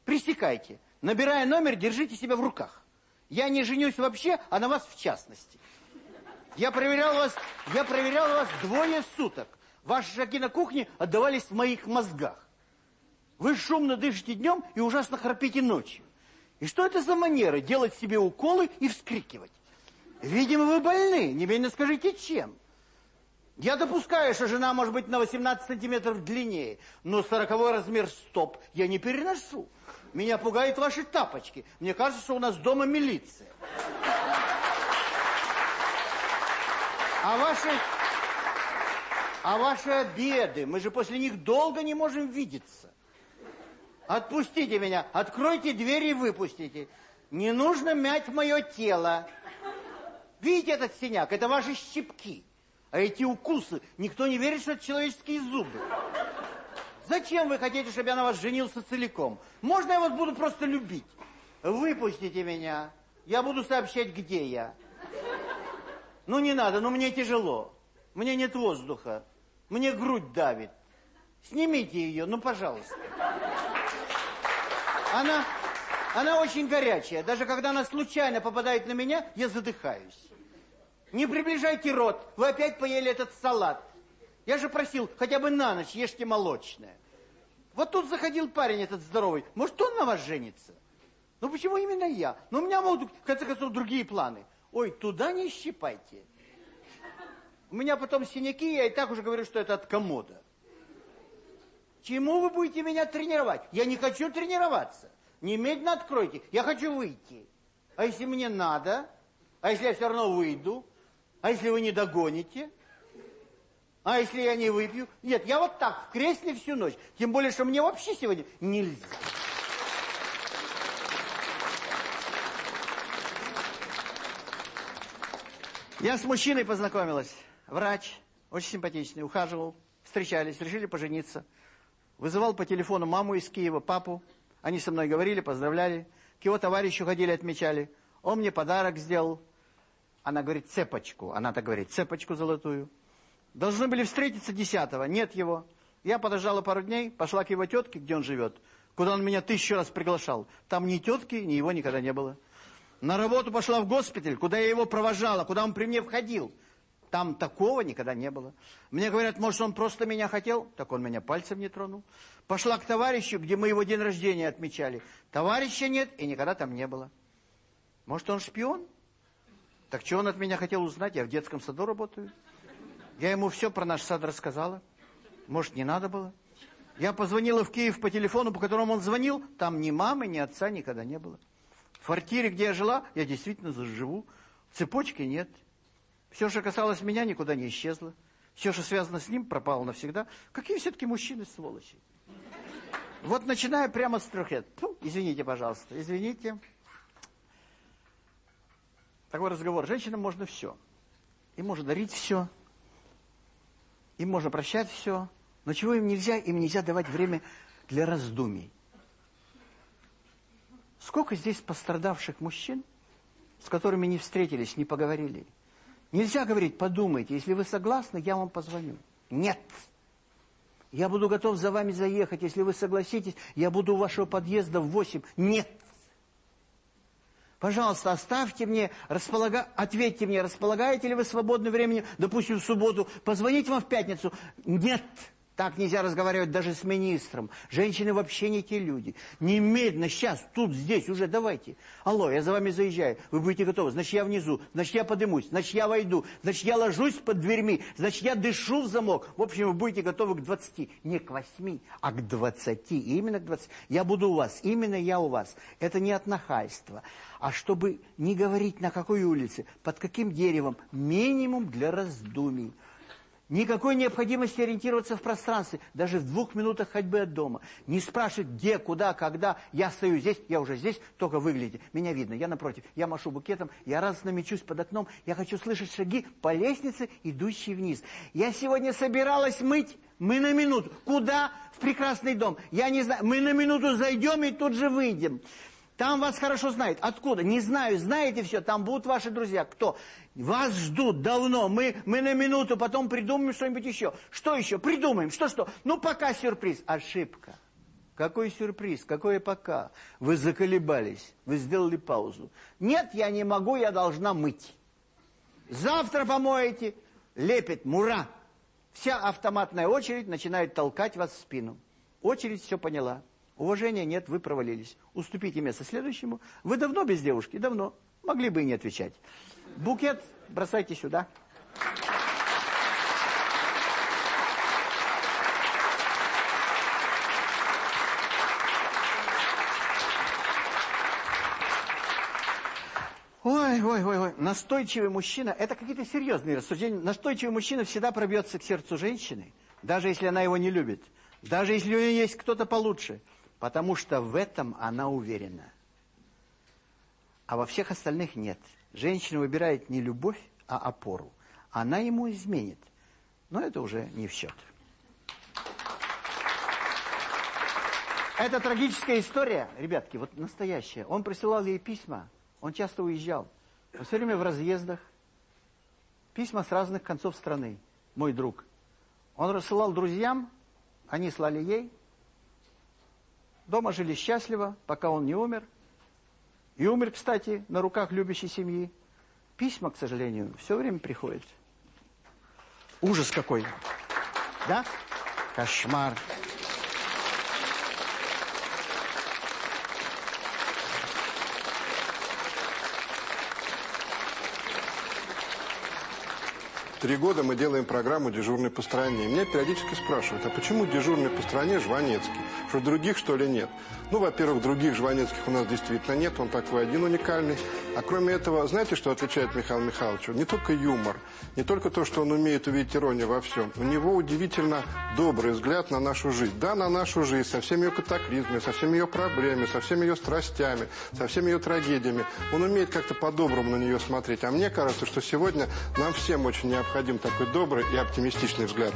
Пресекайте. Набирая номер, держите себя в руках. Я не женюсь вообще, а на вас в частности. Я проверял вас, я проверял вас двое суток. Ваши шаги на кухне отдавались в моих мозгах. Вы шумно дышите днем и ужасно храпите ночью. И что это за манера делать себе уколы и вскрикивать? Видимо, вы больны, немедленно скажите, чем. Я допускаю, что жена может быть на 18 сантиметров длиннее, но 40 размер стоп я не переношу. Меня пугают ваши тапочки. Мне кажется, что у нас дома милиция. А ваши... А ваши обеды, мы же после них долго не можем видеться. Отпустите меня, откройте дверь и выпустите. Не нужно мять мое тело. Видите этот синяк? Это ваши щипки. А эти укусы, никто не верит, что это человеческие зубы. Зачем вы хотите, чтобы я на вас женился целиком? Можно я вас буду просто любить? Выпустите меня. Я буду сообщать, где я. Ну не надо, ну мне тяжело. Мне нет воздуха. Мне грудь давит. Снимите ее, ну пожалуйста. Она, она очень горячая. Даже когда она случайно попадает на меня, я задыхаюсь. Не приближайте рот. Вы опять поели этот салат. Я же просил, хотя бы на ночь ешьте молочное. Вот тут заходил парень этот здоровый. Может, он на вас женится? Ну, почему именно я? Ну, у меня могут, в конце концов, другие планы. Ой, туда не щипайте. У меня потом синяки, я и так уже говорю, что это от комода. Чему вы будете меня тренировать? Я не хочу тренироваться. Немедленно откройте. Я хочу выйти. А если мне надо? А если я все равно выйду? А если вы не догоните? А если я не выпью? Нет, я вот так, в кресле всю ночь. Тем более, что мне вообще сегодня нельзя. Я с мужчиной познакомилась. Врач, очень симпатичный, ухаживал. Встречались, решили пожениться. Вызывал по телефону маму из Киева, папу. Они со мной говорили, поздравляли. К его товарищу ходили, отмечали. Он мне подарок сделал. Она говорит, цепочку. Она так говорит, цепочку золотую. Должны были встретиться десятого, нет его. Я подождала пару дней, пошла к его тетке, где он живет, куда он меня тысячу раз приглашал. Там ни тетки, ни его никогда не было. На работу пошла в госпиталь, куда я его провожала, куда он при мне входил. Там такого никогда не было. Мне говорят, может, он просто меня хотел? Так он меня пальцем не тронул. Пошла к товарищу, где мы его день рождения отмечали. Товарища нет и никогда там не было. Может, он шпион? Так что он от меня хотел узнать? Я в детском саду работаю. Я ему все про наш сад рассказала. Может, не надо было? Я позвонила в Киев по телефону, по которому он звонил. Там ни мамы, ни отца никогда не было. В квартире, где я жила, я действительно заживу. Цепочки нет. Все, что касалось меня, никуда не исчезло. Все, что связано с ним, пропало навсегда. Какие все-таки мужчины сволочи. Вот начиная прямо с трех лет. Фу, извините, пожалуйста, извините. Такой разговор. Женщинам можно все. Им можно дарить все. Им можно прощать все. Но чего им нельзя? Им нельзя давать время для раздумий. Сколько здесь пострадавших мужчин, с которыми не встретились, не поговорили? Нельзя говорить, подумайте, если вы согласны, я вам позвоню. Нет. Я буду готов за вами заехать, если вы согласитесь, я буду у вашего подъезда в 8. Нет. Пожалуйста, оставьте мне, располага... ответьте мне, располагаете ли вы свободным временем, допустим, в субботу, позвонить вам в пятницу? Нет. Так нельзя разговаривать даже с министром. Женщины вообще не те люди. Немедленно, сейчас, тут, здесь, уже давайте. Алло, я за вами заезжаю. Вы будете готовы? Значит, я внизу. Значит, я подымусь. Значит, я войду. Значит, я ложусь под дверьми. Значит, я дышу в замок. В общем, вы будете готовы к 20. Не к 8, а к 20. Именно к 20. Я буду у вас. Именно я у вас. Это не от нахальства. А чтобы не говорить на какой улице, под каким деревом, минимум для раздумий. Никакой необходимости ориентироваться в пространстве, даже в двух минутах ходьбы от дома. Не спрашивать, где, куда, когда. Я стою здесь, я уже здесь, только выглядите. Меня видно, я напротив. Я машу букетом, я радостно мечусь под окном. Я хочу слышать шаги по лестнице, идущей вниз. Я сегодня собиралась мыть, мы на минуту. Куда? В прекрасный дом. Я не знаю, мы на минуту зайдем и тут же выйдем. Там вас хорошо знают. Откуда? Не знаю. Знаете все. Там будут ваши друзья. Кто? Вас ждут давно. Мы, мы на минуту потом придумаем что-нибудь еще. Что еще? Придумаем. Что-что? Ну, пока сюрприз. Ошибка. Какой сюрприз? Какое пока? Вы заколебались. Вы сделали паузу. Нет, я не могу, я должна мыть. Завтра помоете. Лепит мура. Вся автоматная очередь начинает толкать вас в спину. Очередь все поняла. Уважения нет, вы провалились. Уступите место следующему. Вы давно без девушки? Давно. Могли бы и не отвечать. Букет бросайте сюда. Ой, ой, ой, ой, настойчивый мужчина, это какие-то серьезные рассуждения. Настойчивый мужчина всегда пробьется к сердцу женщины, даже если она его не любит, даже если у нее есть кто-то получше. Потому что в этом она уверена. А во всех остальных нет. Женщина выбирает не любовь, а опору. Она ему изменит. Но это уже не в счет. Это трагическая история, ребятки, вот настоящая. Он присылал ей письма, он часто уезжал. Он все время в разъездах. Письма с разных концов страны, мой друг. Он рассылал друзьям, они слали ей. Дома жили счастливо, пока он не умер. И умер, кстати, на руках любящей семьи. Письма, к сожалению, все время приходят. Ужас какой. Да? Кошмар. Три года мы делаем программу «Дежурный по стране». И меня периодически спрашивают, а почему дежурный по стране Жванецкий? Что других, что ли, нет? Ну, во-первых, других Жванецких у нас действительно нет, он такой один уникальный. А кроме этого, знаете, что отличает Михаила Михайловича? Не только юмор, не только то, что он умеет увидеть иронию во всем. У него удивительно добрый взгляд на нашу жизнь. Да, на нашу жизнь, со всеми ее катаклизмами, со всеми ее проблемами, со всеми ее страстями, со всеми ее трагедиями. Он умеет как-то по-доброму на нее смотреть. А мне кажется, что сегодня нам всем очень необходим такой добрый и оптимистичный взгляд.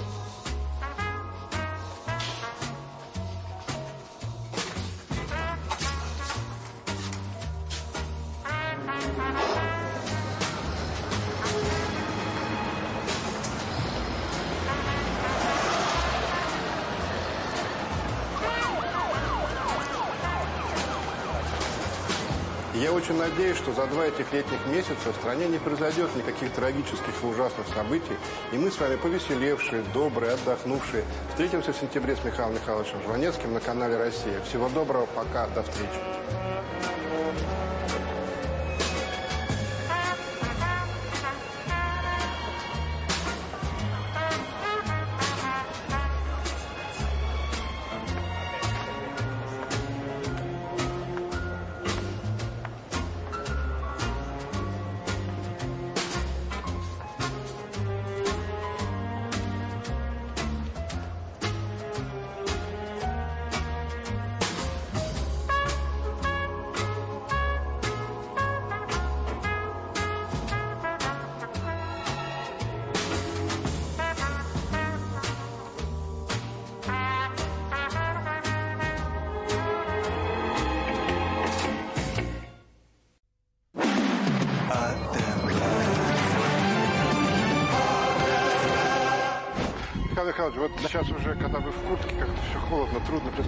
Я очень надеюсь, что за два этих летних месяца в стране не произойдет никаких трагических и ужасных событий, и мы с вами повеселевшие, добрые, отдохнувшие, встретимся в сентябре с Михаилом Михайловичем Жванецким на канале «Россия». Всего доброго, пока, до встречи.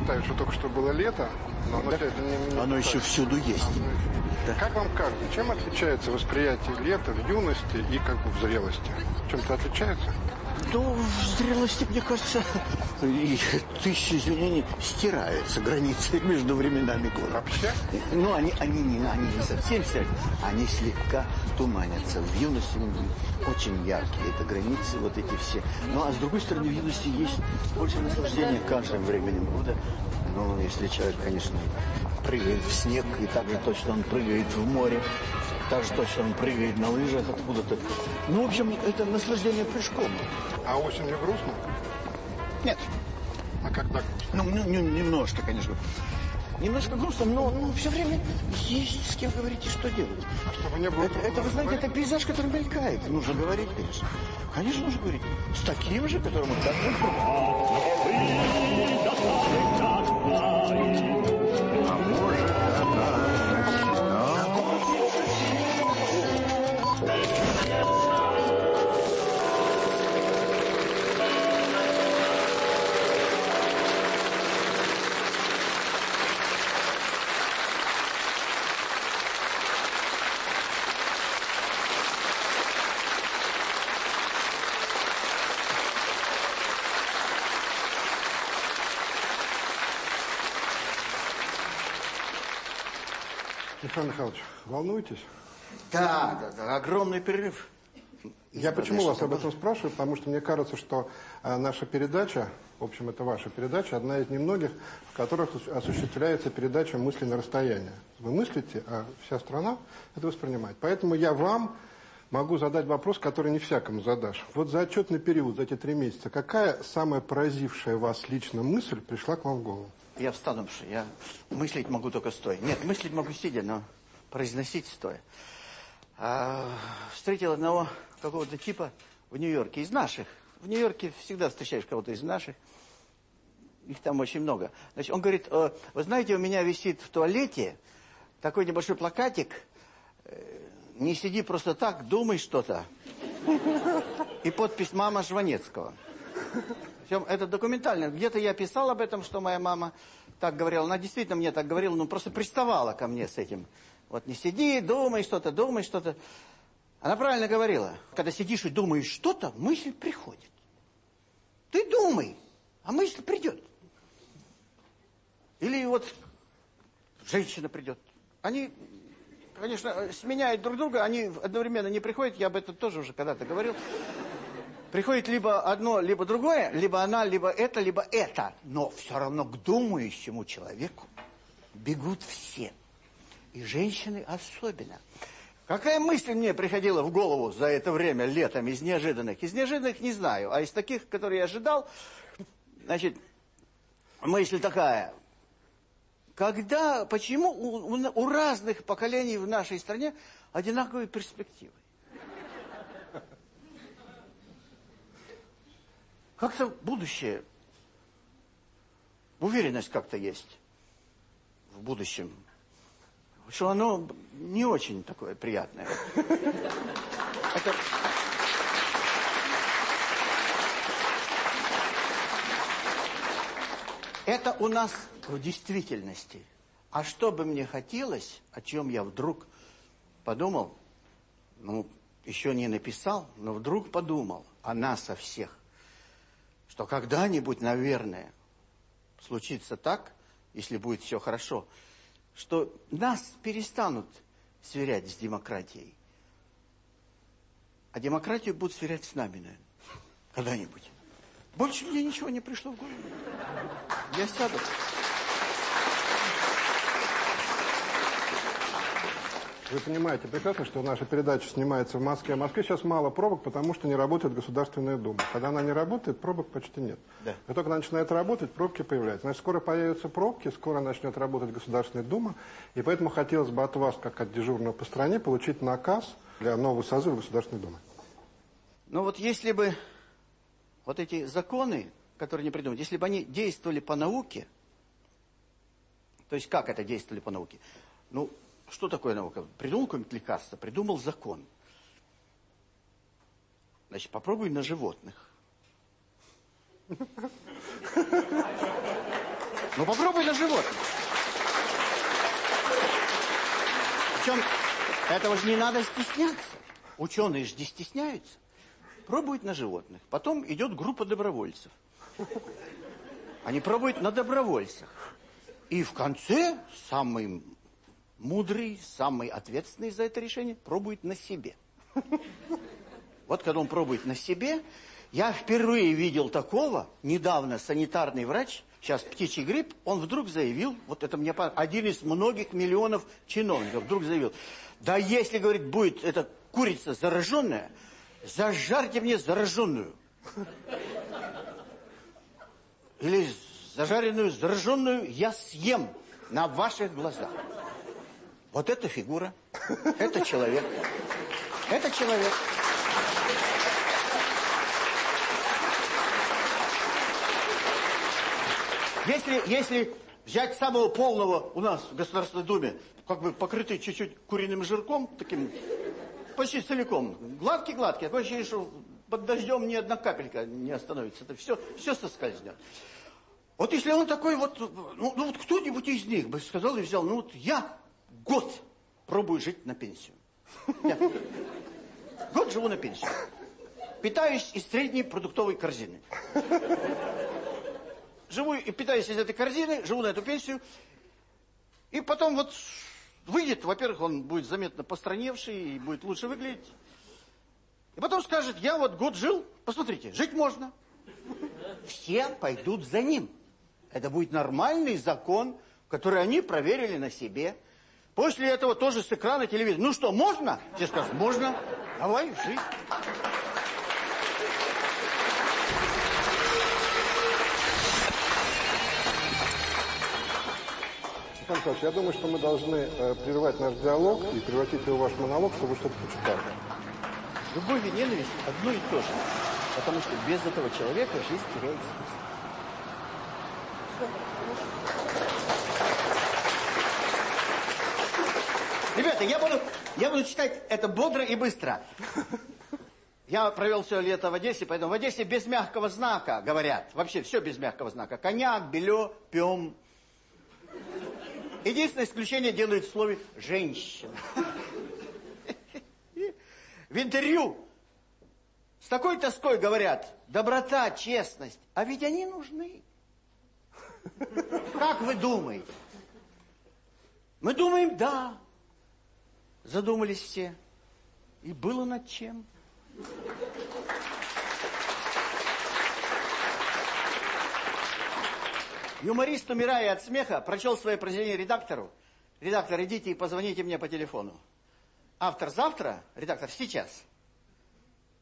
Представить, что только что было лето, но оно, это не, не Оно еще всюду есть. Да. Как вам кажется, чем отличается восприятие лета в юности и как бы в зрелости? Чем-то отличается? Ну, в зрелости, мне кажется, и тысячи извинений стираются границы между временами года. Вообще? Ну, они, они, не, они не совсем стираются, они слегка туманятся. В юности очень яркие это границы, вот эти все. Ну, а с другой стороны, в юности есть больше наслаждения каждым временем года. Ну, если человек, конечно, прыгает в снег, и так же точно он прыгает в море, так же точно он прыгает на лыжах откуда-то. Ну, в общем, это наслаждение прыжком. А осенью грустно? Нет. А когда грустно? Ну, ну, ну, немножко, конечно. Немножко грустно, но ну, все время есть с кем говорить и что делать. Чтобы не было... Это, это, вы знаете, это пейзаж, который мелькает. Нужно говорить, конечно. Конечно, нужно говорить. С таким же, которым мы так Михаил Михайлович, волнуетесь? Да, да, да, огромный перерыв. Я почему вас об этом спрашиваю? Потому что мне кажется, что э, наша передача, в общем, это ваша передача, одна из немногих, в которых осу- осуществляется передача мысли на расстояние. Вы мыслите, а вся страна это воспринимает. Поэтому я вам могу задать вопрос, который не всякому задашь. Вот за отчетный период, за эти три месяца, какая самая поразившая вас лично мысль пришла к вам в голову? Я встану, что я мыслить могу только стоя. Нет, мыслить могу сидя, но произносить стоя. А, встретил одного какого-то типа в Нью-Йорке, из наших. В Нью-Йорке всегда встречаешь кого-то из наших. Их там очень много. Значит, он говорит, «Э, вы знаете, у меня висит в туалете такой небольшой плакатик. э, Не сиди просто так, думай что-то. И подпись «Мама Жванецкого». Причем это документально. Где-то я писал об этом, что моя мама так говорила. Она действительно мне так говорила, но просто приставала ко мне с этим. Вот не сиди, думай что-то, думай что-то. Она правильно говорила. Когда сидишь и думаешь что-то, мысль приходит. Ты думай, а мысль придет. Или вот женщина придет. Они, конечно, сменяют друг друга, они одновременно не приходят. Я об этом тоже уже когда-то говорил. Приходит либо одно, либо другое, либо она, либо это, либо это. Но все равно к думающему человеку бегут все. И женщины особенно. Какая мысль мне приходила в голову за это время, летом, из неожиданных? Из неожиданных не знаю, а из таких, которые я ожидал, значит, мысль такая. Когда, почему у, у, у разных поколений в нашей стране одинаковые перспективы? Как-то будущее, уверенность как-то есть в будущем. Что оно не очень такое приятное. Это... Это у нас в действительности. А что бы мне хотелось, о чем я вдруг подумал, ну, еще не написал, но вдруг подумал о нас, о всех что когда-нибудь, наверное, случится так, если будет все хорошо, что нас перестанут сверять с демократией. А демократию будут сверять с нами, наверное, когда-нибудь. Больше мне ничего не пришло в голову. Я сяду. Вы понимаете прекрасно, что наша передача снимается в Москве. В Москве сейчас мало пробок, потому что не работает Государственная Дума. Когда она не работает, пробок почти нет. Да. И только начинает работать, пробки появляются. Значит, скоро появятся пробки, скоро начнет работать Государственная Дума. И поэтому хотелось бы от вас, как от дежурного по стране, получить наказ для нового созыва Государственной Думы. Ну вот если бы вот эти законы, которые не придумали, если бы они действовали по науке, то есть как это действовали по науке? Ну, что такое наука? Придумал какое-нибудь лекарство, придумал закон. Значит, попробуй на животных. Ну, попробуй на животных. Причем, этого же не надо стесняться. Ученые же не стесняются. Пробуют на животных. Потом идет группа добровольцев. Они пробуют на добровольцах. И в конце самый мудрый, самый ответственный за это решение, пробует на себе. Вот когда он пробует на себе, я впервые видел такого, недавно санитарный врач, сейчас птичий грипп, он вдруг заявил, вот это мне один из многих миллионов чиновников вдруг заявил, да если, говорит, будет эта курица зараженная, зажарьте мне зараженную. Или зажаренную, зараженную я съем на ваших глазах. Вот это фигура, это человек, это человек. Если, если взять самого полного у нас в Государственной Думе, как бы покрытый чуть-чуть куриным жирком, таким, почти целиком, гладкий-гладкий, такое ощущение, что под дождем ни одна капелька не остановится, это все, все соскользнет. Вот если он такой вот, ну, ну вот кто-нибудь из них бы сказал и взял, ну вот я год пробую жить на пенсию. Я год живу на пенсию. Питаюсь из средней продуктовой корзины. Живу и питаюсь из этой корзины, живу на эту пенсию. И потом вот выйдет, во-первых, он будет заметно постраневший и будет лучше выглядеть. И потом скажет, я вот год жил, посмотрите, жить можно. Все пойдут за ним. Это будет нормальный закон, который они проверили на себе. После этого тоже с экрана телевизора. Ну что, можно? Все скажут, можно. Давай, жить. Михайлович, я думаю, что мы должны э, прервать наш диалог и превратить его в ваш монолог, чтобы вы что-то почитали. Любовь и ненависть одно и то же. Потому что без этого человека жизнь теряет смысл. Ребята, я буду, я буду читать это бодро и быстро. Я провел все лето в Одессе, поэтому в Одессе без мягкого знака говорят. Вообще все без мягкого знака. Коньяк, белье, пьем. Единственное исключение делают в слове «женщина». В интервью с такой тоской говорят «доброта, честность». А ведь они нужны. Как вы думаете? Мы думаем «да». Задумались все. И было над чем. Юморист, умирая от смеха, прочел свое произведение редактору. Редактор, идите и позвоните мне по телефону. Автор завтра, редактор сейчас.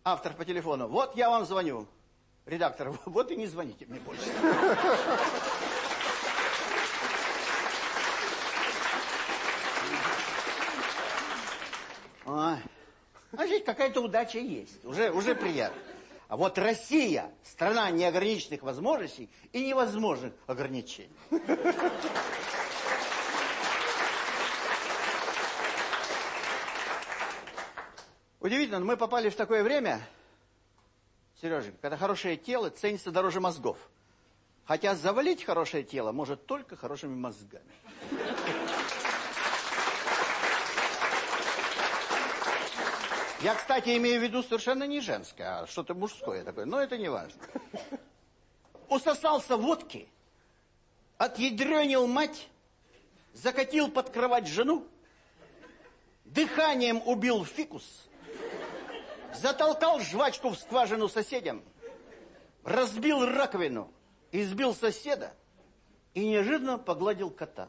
Автор по телефону, вот я вам звоню. Редактор, вот и не звоните мне больше. А, а жить какая-то удача есть. Уже, уже приятно. А вот Россия, страна неограниченных возможностей и невозможных ограничений. Удивительно, но мы попали в такое время, Сережа, когда хорошее тело ценится дороже мозгов. Хотя завалить хорошее тело может только хорошими мозгами. Я, кстати, имею в виду совершенно не женское, а что-то мужское такое, но это не важно. Усосался водки, отъедренил мать, закатил под кровать жену, дыханием убил фикус, затолкал жвачку в скважину соседям, разбил раковину, избил соседа и неожиданно погладил кота.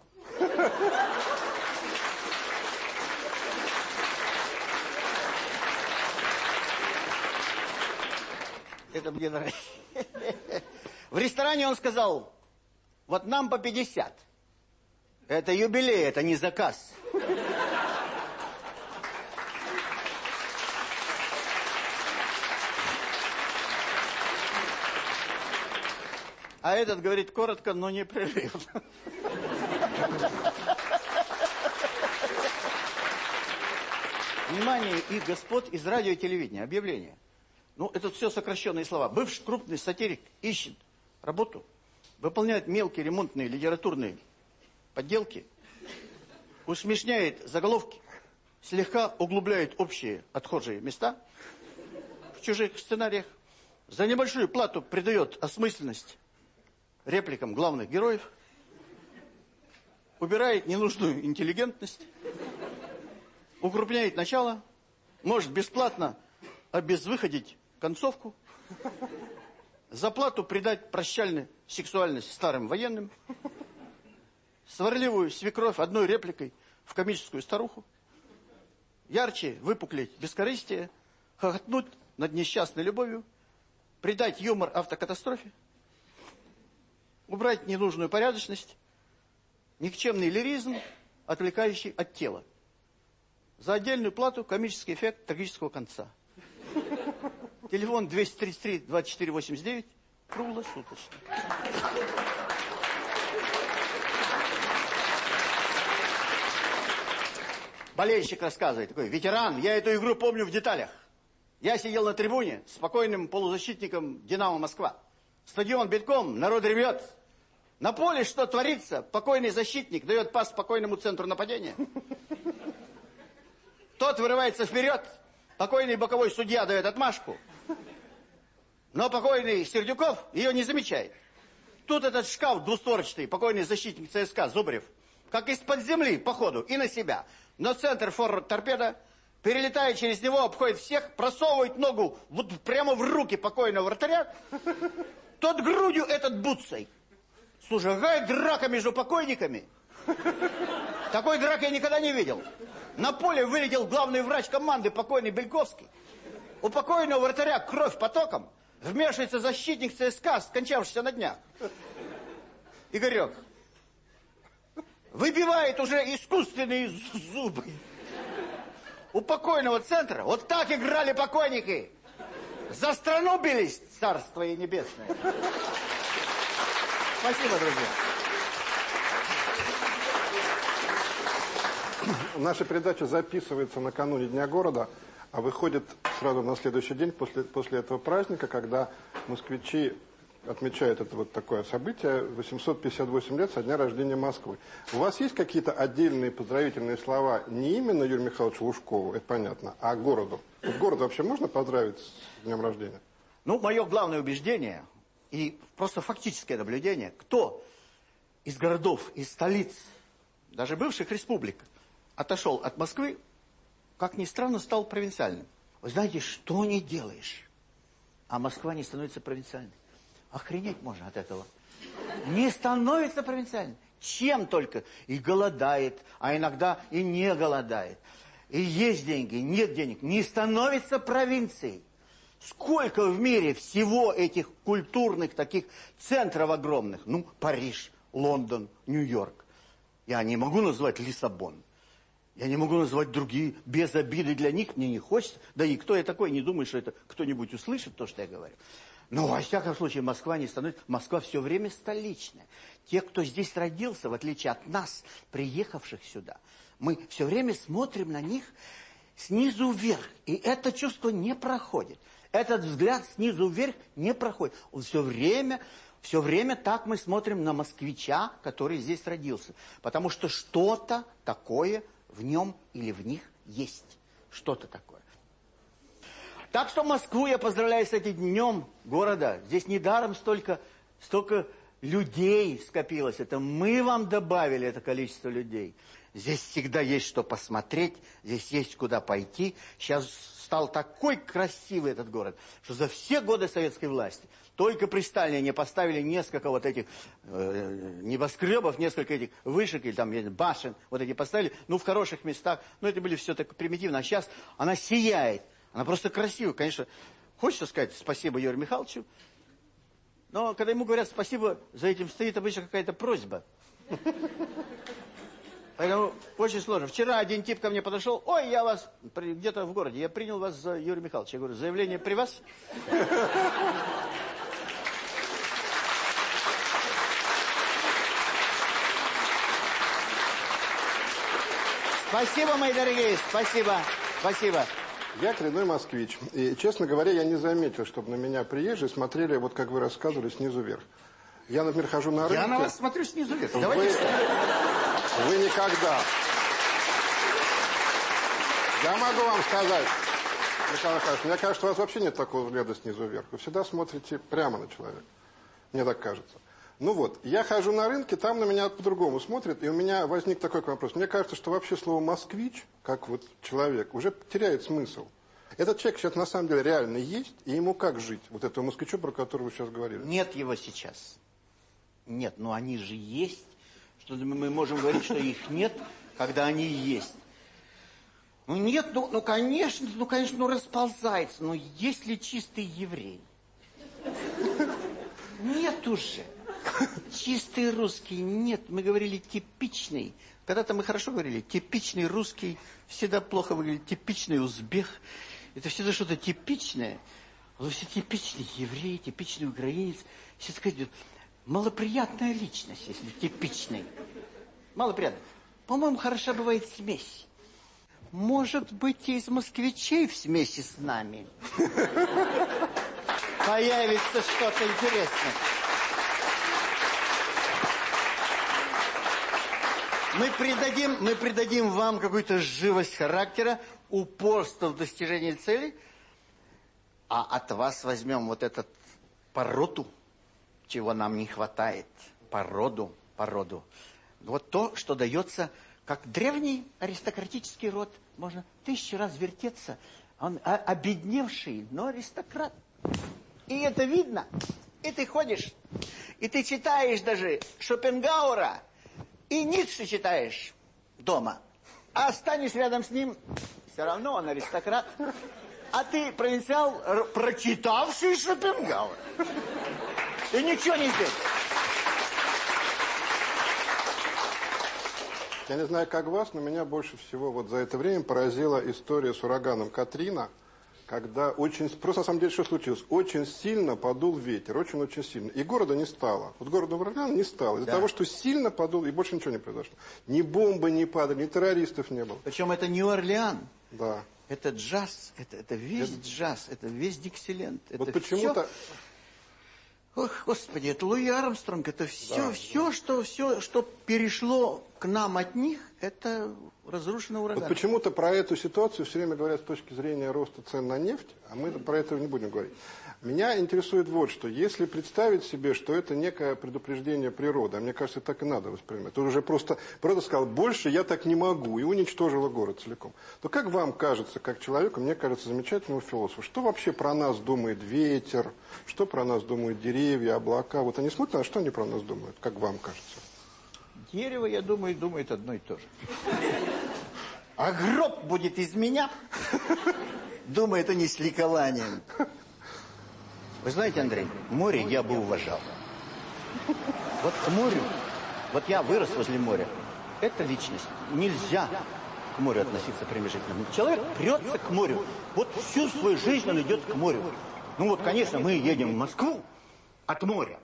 Это мне нравится. В ресторане он сказал, вот нам по 50. Это юбилей, это не заказ. А этот говорит коротко, но не прерывно. Внимание их господ из радио и телевидения. Объявление. Ну, это все сокращенные слова. Бывший крупный сатирик ищет работу, выполняет мелкие ремонтные литературные подделки, усмешняет заголовки, слегка углубляет общие отхожие места в чужих сценариях, за небольшую плату придает осмысленность репликам главных героев, убирает ненужную интеллигентность, укрупняет начало, может бесплатно обезвыходить концовку, за плату придать прощальную сексуальность старым военным, сварливую свекровь одной репликой в комическую старуху, ярче выпуклить бескорыстие, хохотнуть над несчастной любовью, придать юмор автокатастрофе, убрать ненужную порядочность, никчемный лиризм, отвлекающий от тела. За отдельную плату комический эффект трагического конца. Телефон 233-2489, круглосуточно. Болельщик рассказывает, такой, ветеран, я эту игру помню в деталях. Я сидел на трибуне спокойным полузащитником «Динамо Москва». Стадион битком, народ ревет. На поле что творится? Покойный защитник дает пас спокойному центру нападения. Тот вырывается вперед, покойный боковой судья дает отмашку. Но покойный Сердюков ее не замечает. Тут этот шкаф двустворочный, покойный защитник ЦСКА Зубрев, как из-под земли, по ходу, и на себя. Но центр форвард торпеда, перелетая через него, обходит всех, просовывает ногу вот прямо в руки покойного вратаря. Тот грудью этот буцей. Слушай, какая драка между покойниками? Такой драки я никогда не видел. На поле вылетел главный врач команды, покойный Бельковский. У покойного вратаря кровь потоком. Вмешивается защитник ЦСКА, скончавшийся на днях. Игорек, выбивает уже искусственные зубы. У покойного центра вот так играли покойники. За страну бились, царство и небесное. Спасибо, друзья. Наша передача записывается накануне Дня города, а выходит сразу на следующий день после, после этого праздника, когда москвичи отмечают это вот такое событие, 858 лет со дня рождения Москвы. У вас есть какие-то отдельные поздравительные слова не именно Юрию Михайловичу Лужкову, это понятно, а городу? Вот город вообще можно поздравить с днем рождения? Ну, мое главное убеждение и просто фактическое наблюдение, кто из городов, из столиц, даже бывших республик, отошел от Москвы, как ни странно, стал провинциальным. Вы знаете, что не делаешь, а Москва не становится провинциальной. Охренеть можно от этого. Не становится провинциальным. Чем только. И голодает, а иногда и не голодает. И есть деньги, нет денег. Не становится провинцией. Сколько в мире всего этих культурных таких центров огромных? Ну, Париж, Лондон, Нью-Йорк. Я не могу назвать Лиссабон. Я не могу назвать другие, без обиды для них, мне не хочется. Да и кто я такой, не думаю, что это кто-нибудь услышит то, что я говорю. Но, во всяком случае, Москва не становится... Москва все время столичная. Те, кто здесь родился, в отличие от нас, приехавших сюда, мы все время смотрим на них снизу вверх. И это чувство не проходит. Этот взгляд снизу вверх не проходит. Он все время, все время так мы смотрим на москвича, который здесь родился. Потому что что-то такое в нем или в них есть. Что-то такое. Так что Москву я поздравляю с этим днем города. Здесь недаром столько, столько людей скопилось. Это мы вам добавили это количество людей. Здесь всегда есть что посмотреть, здесь есть куда пойти. Сейчас стал такой красивый этот город, что за все годы советской власти только при Сталине не поставили несколько вот этих э, небоскребов, несколько этих вышек или там башен, вот эти поставили, ну в хороших местах, ну это были все так примитивно. А сейчас она сияет. Она просто красивая, конечно. Хочется сказать спасибо Юрию Михайловичу, но когда ему говорят спасибо, за этим стоит обычно какая-то просьба. Поэтому очень сложно. Вчера один тип ко мне подошел, ой, я вас где-то в городе, я принял вас за Юрия Михайловича. Я говорю, заявление при вас? Спасибо, мои дорогие, спасибо, спасибо. Я коренной москвич. И, честно говоря, я не заметил, чтобы на меня приезжие смотрели, вот как вы рассказывали, снизу вверх. Я, например, хожу на рынке... Я на вас смотрю снизу вверх. Вы, Давайте вы никогда. Я могу вам сказать, Николай Михайлович, мне кажется, у вас вообще нет такого взгляда снизу вверх. Вы всегда смотрите прямо на человека. Мне так кажется. Ну вот, я хожу на рынке, там на меня по-другому смотрят, и у меня возник такой вопрос. Мне кажется, что вообще слово «москвич», как вот человек, уже теряет смысл. Этот человек сейчас на самом деле реально есть, и ему как жить? Вот этого москвичу, про которого вы сейчас говорили. Нет его сейчас. Нет, но они же есть. Что мы можем говорить, что их нет, когда они есть. Ну нет, ну, ну конечно, ну конечно, ну расползается. Но есть ли чистый еврей? Нет уже. Чистый русский. Нет, мы говорили типичный. Когда-то мы хорошо говорили, типичный русский всегда плохо выглядит. Типичный узбек. Это всегда что-то типичное. Но все типичный еврей, типичный украинец. Все сказать, малоприятная личность, если типичный. Малоприятно. По-моему, хороша бывает смесь. Может быть, из москвичей в смеси с нами появится что-то интересное. Мы придадим, мы придадим вам какую-то живость характера, упорство в достижении цели, а от вас возьмем вот этот породу, чего нам не хватает. Породу, породу. Вот то, что дается, как древний аристократический род. Можно тысячу раз вертеться. Он обедневший, но аристократ. И это видно. И ты ходишь, и ты читаешь даже Шопенгаура, и Ницше читаешь дома, а останешь рядом с ним, все равно он аристократ. А ты провинциал, прочитавший Шопенгауэр. И ничего не сделал. Я не знаю, как вас, но меня больше всего вот за это время поразила история с ураганом Катрина, когда очень, просто на самом деле что случилось? Очень сильно подул ветер, очень-очень сильно. И города не стало. Вот города ураган не стало. Из-за Да. того, что сильно подул, и больше ничего не произошло. Ни бомбы не падали, ни террористов не было. Причем это не Орлеан. Да. Это джаз, это, это весь джаз, это весь Диксиленд. Вот это почему-то... всё- Ох, господи, это Луи Армстронг, это все, все, что, все, что перешло к нам от них, это разрушено Вот ураганом. почему-то про эту ситуацию все время говорят с точки зрения роста цен на нефть, а мы про это не будем говорить. Меня интересует вот что. Если представить себе, что это некое предупреждение природы, а мне кажется, так и надо воспринимать, то уже просто природа сказала, больше я так не могу, и уничтожила город целиком. То как вам кажется, как человеку, мне кажется, замечательному философу, что вообще про нас думает ветер, что про нас думают деревья, облака? Вот они смотрят, а что они про нас думают, как вам кажется? Дерево, я думаю, думает одно и то же. А гроб будет из меня? Думает они с ликованием. Вы знаете, Андрей, море я бы уважал. Вот к морю, вот я вырос возле моря. Это личность. Нельзя к морю относиться пренебрежительно. Человек прется к морю. Вот всю свою жизнь он идет к морю. Ну вот, конечно, мы едем в Москву от моря.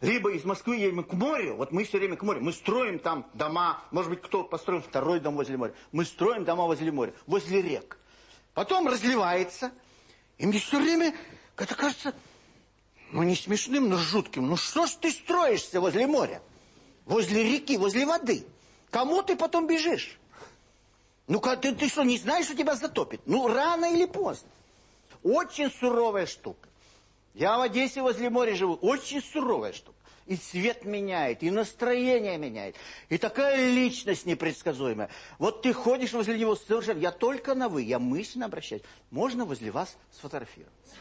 Либо из Москвы едем к морю, вот мы все время к морю. Мы строим там дома, может быть, кто построил второй дом возле моря. Мы строим дома возле моря, возле рек. Потом разливается, и мне все время это кажется, ну не смешным, но жутким. Ну что ж ты строишься возле моря? Возле реки, возле воды. Кому ты потом бежишь? Ну ты, ты что, не знаешь, что тебя затопит? Ну рано или поздно. Очень суровая штука. Я в Одессе возле моря живу. Очень суровая штука. И цвет меняет, и настроение меняет. И такая личность непредсказуемая. Вот ты ходишь возле него совершенно... Я только на «вы», я мысленно обращаюсь. Можно возле вас сфотографироваться?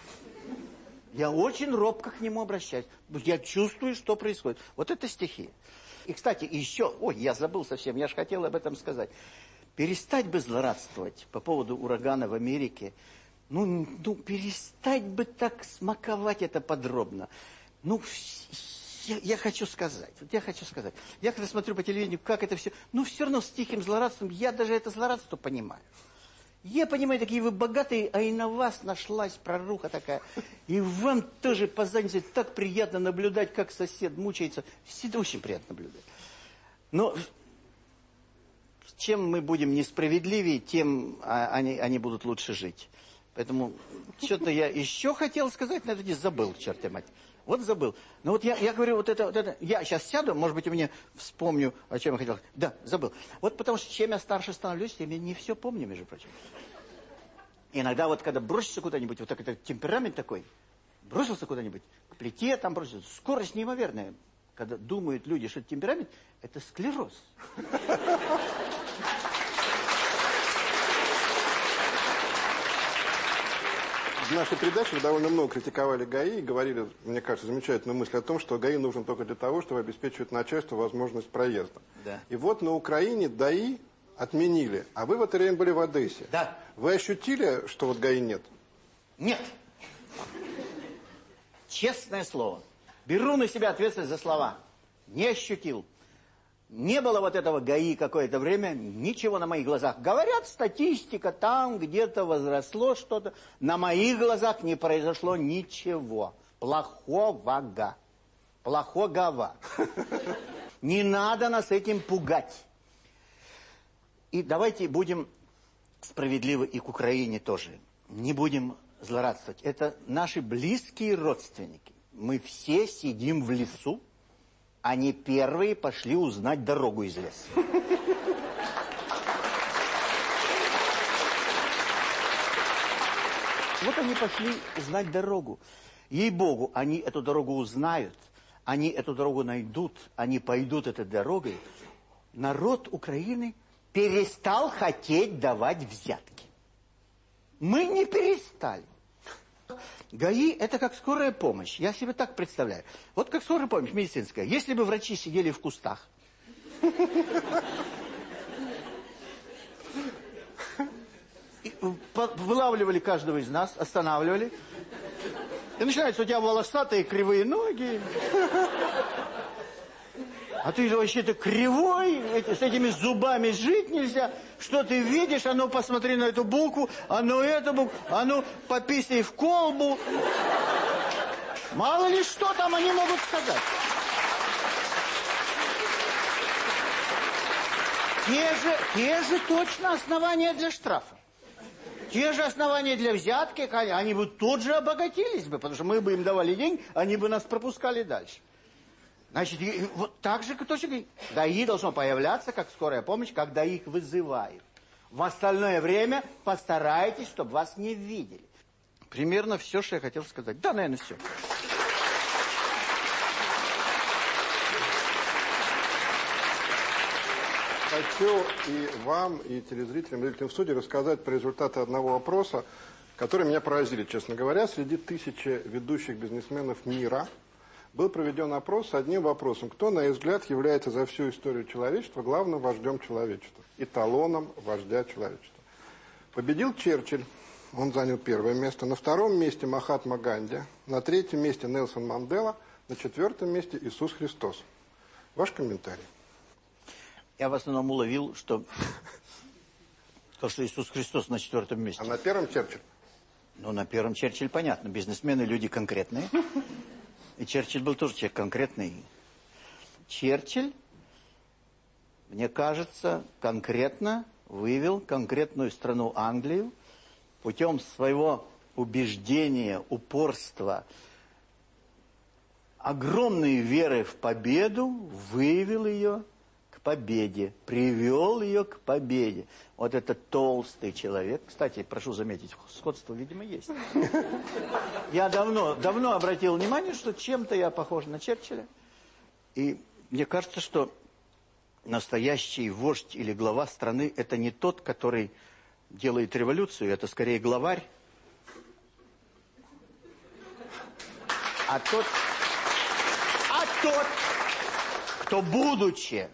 Я очень робко к нему обращаюсь. Я чувствую, что происходит. Вот это стихия. И, кстати, еще... Ой, я забыл совсем, я же хотел об этом сказать. Перестать бы злорадствовать по поводу урагана в Америке. Ну, ну перестать бы так смаковать это подробно. Ну, я, я хочу сказать, вот я хочу сказать. Я когда смотрю по телевидению, как это все... Ну, все равно с тихим злорадством, я даже это злорадство понимаю. Я понимаю, такие вы богатые, а и на вас нашлась проруха такая. И вам тоже по заднице так приятно наблюдать, как сосед мучается. Всегда очень приятно наблюдать. Но чем мы будем несправедливее, тем а, они, они будут лучше жить. Поэтому что-то я еще хотел сказать, но это не забыл, черт мать. Вот забыл. Но вот я, я говорю, вот это, вот это, я сейчас сяду, может быть, у меня вспомню, о чем я хотел. Да, забыл. Вот потому что чем я старше становлюсь, тем я не все помню, между прочим. Иногда вот когда бросишься куда-нибудь, вот так это темперамент такой, бросился куда-нибудь, к плите там бросился, скорость неимоверная. Когда думают люди, что это темперамент, это склероз. В нашей передаче вы довольно много критиковали ГАИ и говорили, мне кажется, замечательную мысль о том, что ГАИ нужен только для того, чтобы обеспечивать начальству возможность проезда. Да. И вот на Украине ДАИ отменили, а вы в это время были в Одессе. Да. Вы ощутили, что вот ГАИ нет? Нет. Честное слово. Беру на себя ответственность за слова. Не ощутил. Не было вот этого ГАИ какое-то время, ничего на моих глазах. Говорят, статистика, там где-то возросло что-то. На моих глазах не произошло ничего. Плохого. Плохого. Не надо нас этим пугать. И давайте будем справедливы и к Украине тоже. Не будем злорадствовать. Это наши близкие родственники. Мы все сидим в лесу, они первые пошли узнать дорогу из леса. Вот они пошли знать дорогу. Ей-богу, они эту дорогу узнают, они эту дорогу найдут, они пойдут этой дорогой. Народ Украины перестал хотеть давать взятки. Мы не перестали. ГАИ – это как скорая помощь. Я себе так представляю. Вот как скорая помощь медицинская. Если бы врачи сидели в кустах, вылавливали каждого из нас, останавливали. И начинается, у тебя волосатые кривые ноги. А ты вообще-то кривой, эти, с этими зубами жить нельзя. Что ты видишь? А ну посмотри на эту букву, а ну эту букву, а ну пописай в колбу. Мало ли что там они могут сказать. Те же, те же точно основания для штрафа. Те же основания для взятки, они бы тут же обогатились бы, потому что мы бы им давали деньги, они бы нас пропускали дальше. Значит, вот так же точно ДАИ должно появляться, как скорая помощь, когда их вызывают. В остальное время постарайтесь, чтобы вас не видели. Примерно все, что я хотел сказать. Да, наверное, все. Хочу и вам, и телезрителям, и зрителям в студии рассказать про результаты одного опроса, которые меня поразили, честно говоря. Среди тысячи ведущих бизнесменов мира – был проведен опрос с одним вопросом. Кто, на их взгляд, является за всю историю человечества главным вождем человечества, эталоном вождя человечества? Победил Черчилль, он занял первое место. На втором месте Махатма Ганди, на третьем месте Нелсон Мандела, на четвертом месте Иисус Христос. Ваш комментарий. Я в основном уловил, что, то, что Иисус Христос на четвертом месте. А на первом Черчилль? Ну, на первом Черчилль понятно. Бизнесмены люди конкретные. И Черчилль был тоже человек конкретный. Черчилль, мне кажется, конкретно вывел конкретную страну Англию путем своего убеждения, упорства, огромной веры в победу, вывел ее победе, привел ее к победе. Вот этот толстый человек, кстати, прошу заметить, сходство, видимо, есть. Я давно, давно обратил внимание, что чем-то я похож на Черчилля. И мне кажется, что настоящий вождь или глава страны – это не тот, который делает революцию, это скорее главарь. А тот, а тот, кто будучи,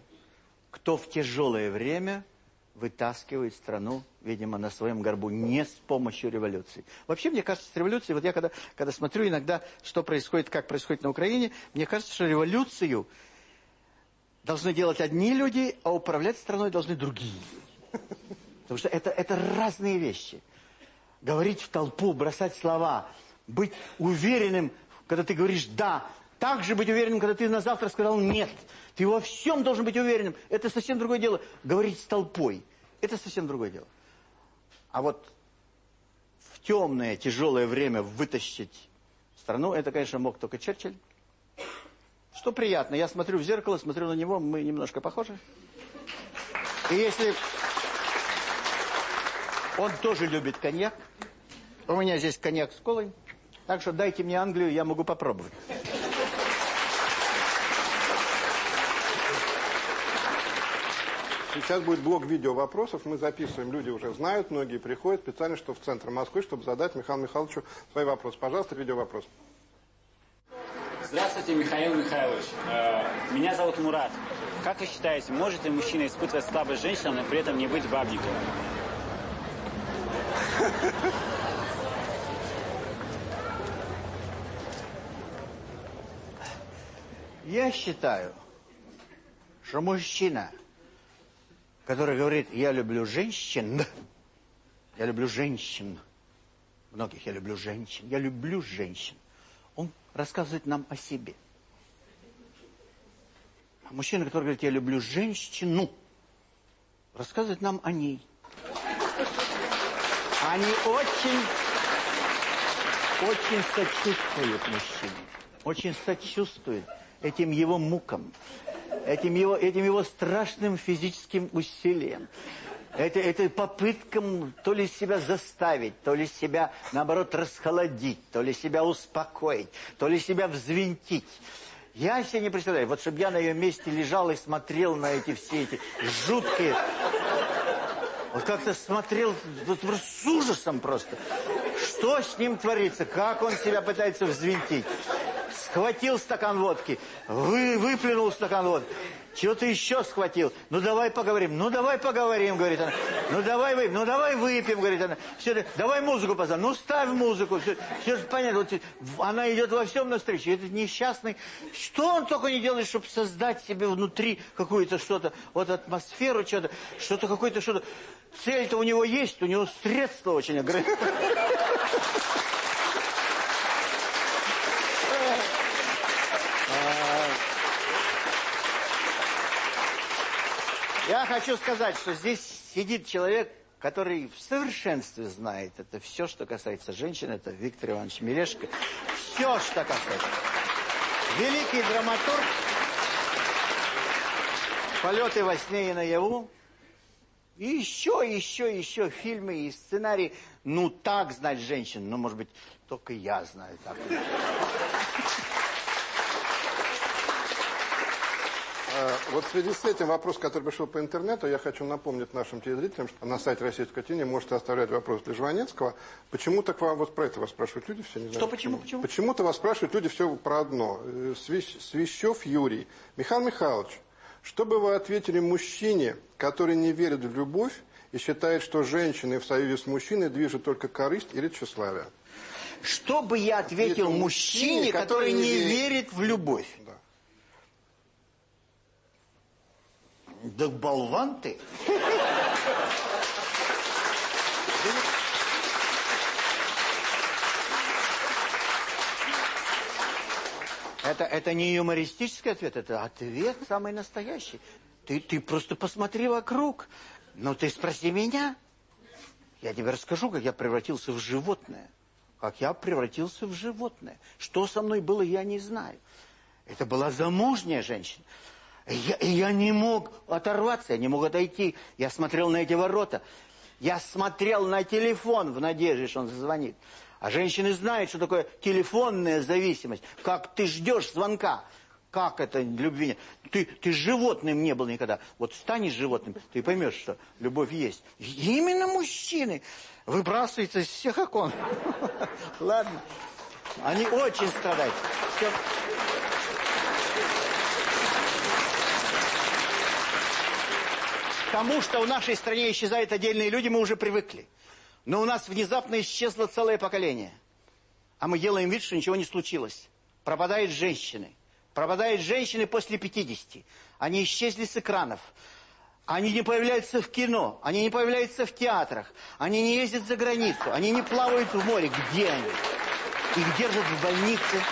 кто в тяжелое время – вытаскивает страну, видимо, на своем горбу, не с помощью революции. Вообще, мне кажется, с революцией, вот я когда, когда смотрю иногда, что происходит, как происходит на Украине, мне кажется, что революцию должны делать одни люди, а управлять страной должны другие. Потому что это, это разные вещи. Говорить в толпу, бросать слова, быть уверенным, когда ты говоришь «да», так же быть уверенным, когда ты на завтра сказал «нет». Ты во всем должен быть уверенным. Это совсем другое дело. Говорить с толпой. Это совсем другое дело. А вот в темное, тяжелое время вытащить страну, это, конечно, мог только Черчилль. Что приятно. Я смотрю в зеркало, смотрю на него, мы немножко похожи. И если... Он тоже любит коньяк. У меня здесь коньяк с колой. Так что дайте мне Англию, я могу попробовать. Сейчас будет блок видео вопросов. Мы записываем, люди уже знают, многие приходят специально, что в центр Москвы, чтобы задать Михаилу Михайловичу свои вопросы. Пожалуйста, видео вопрос. Здравствуйте, Михаил Михайлович. Э, меня зовут Мурат. Как вы считаете, может ли мужчина испытывать слабость женщинам, но при этом не быть бабником? Я считаю, что мужчина который говорит, я люблю женщин, я люблю женщин, многих я люблю женщин, я люблю женщин, он рассказывает нам о себе. А мужчина, который говорит, я люблю женщину, рассказывает нам о ней. Они очень, очень сочувствуют мужчине, очень сочувствуют этим его мукам этим его, этим его страшным физическим усилием, это, это попыткам то ли себя заставить, то ли себя, наоборот, расхолодить, то ли себя успокоить, то ли себя взвинтить. Я себе не представляю, вот чтобы я на ее месте лежал и смотрел на эти все эти жуткие... Вот как-то смотрел вот, с ужасом просто. Что с ним творится, как он себя пытается взвинтить схватил стакан водки, вы, выплюнул стакан водки. Чего ты еще схватил? Ну, давай поговорим. Ну, давай поговорим, говорит она. Ну, давай выпьем. Ну, давай выпьем, говорит она. Все, давай музыку поставим. Ну, ставь музыку. Все, все понятно. Вот, она идет во всем навстречу. Этот несчастный... Что он только не делает, чтобы создать себе внутри какую-то что-то, вот атмосферу, что-то, что-то какое-то что-то. Цель-то у него есть, у него средства очень ограничены. Я хочу сказать, что здесь сидит человек, который в совершенстве знает это все, что касается женщин. Это Виктор Иванович Мелешко. Все, что касается. Великий драматург. Полеты во сне и наяву. И еще, еще, еще фильмы и сценарии. Ну, так знать женщин. Ну, может быть, только я знаю так. Вот в связи с этим вопрос, который пришел по интернету, я хочу напомнить нашим телезрителям, что на сайте российского телевидения можете оставлять вопрос для Жванецкого. Почему-то к вам вот про это вас спрашивают люди все, не знаю. Что, почему, почему? Почему-то вас спрашивают люди все про одно. Э, Свищев Юрий. Михаил Михайлович, что бы вы ответили мужчине, который не верит в любовь и считает, что женщины в союзе с мужчиной движут только корысть или тщеславие? Что бы я ответил мужчине, который, который не верит в любовь? Да. Болван ты. Это, это не юмористический ответ, это ответ самый настоящий. Ты, ты просто посмотри вокруг. Ну, ты спроси меня. Я тебе расскажу, как я превратился в животное. Как я превратился в животное. Что со мной было, я не знаю. Это была замужняя женщина. Я, я не мог оторваться, я не мог отойти. Я смотрел на эти ворота. Я смотрел на телефон в надежде, что он зазвонит. А женщины знают, что такое телефонная зависимость. Как ты ждешь звонка. Как это любви нет? Ты, ты животным не был никогда. Вот станешь животным, ты поймешь, что любовь есть. Именно мужчины выбрасываются из всех окон. Ладно. Они очень страдают. Тому, что в нашей стране исчезают отдельные люди, мы уже привыкли. Но у нас внезапно исчезло целое поколение. А мы делаем вид, что ничего не случилось. Пропадают женщины. Пропадают женщины после 50. Они исчезли с экранов. Они не появляются в кино. Они не появляются в театрах. Они не ездят за границу. Они не плавают в море. Где они? Их держат в больнице.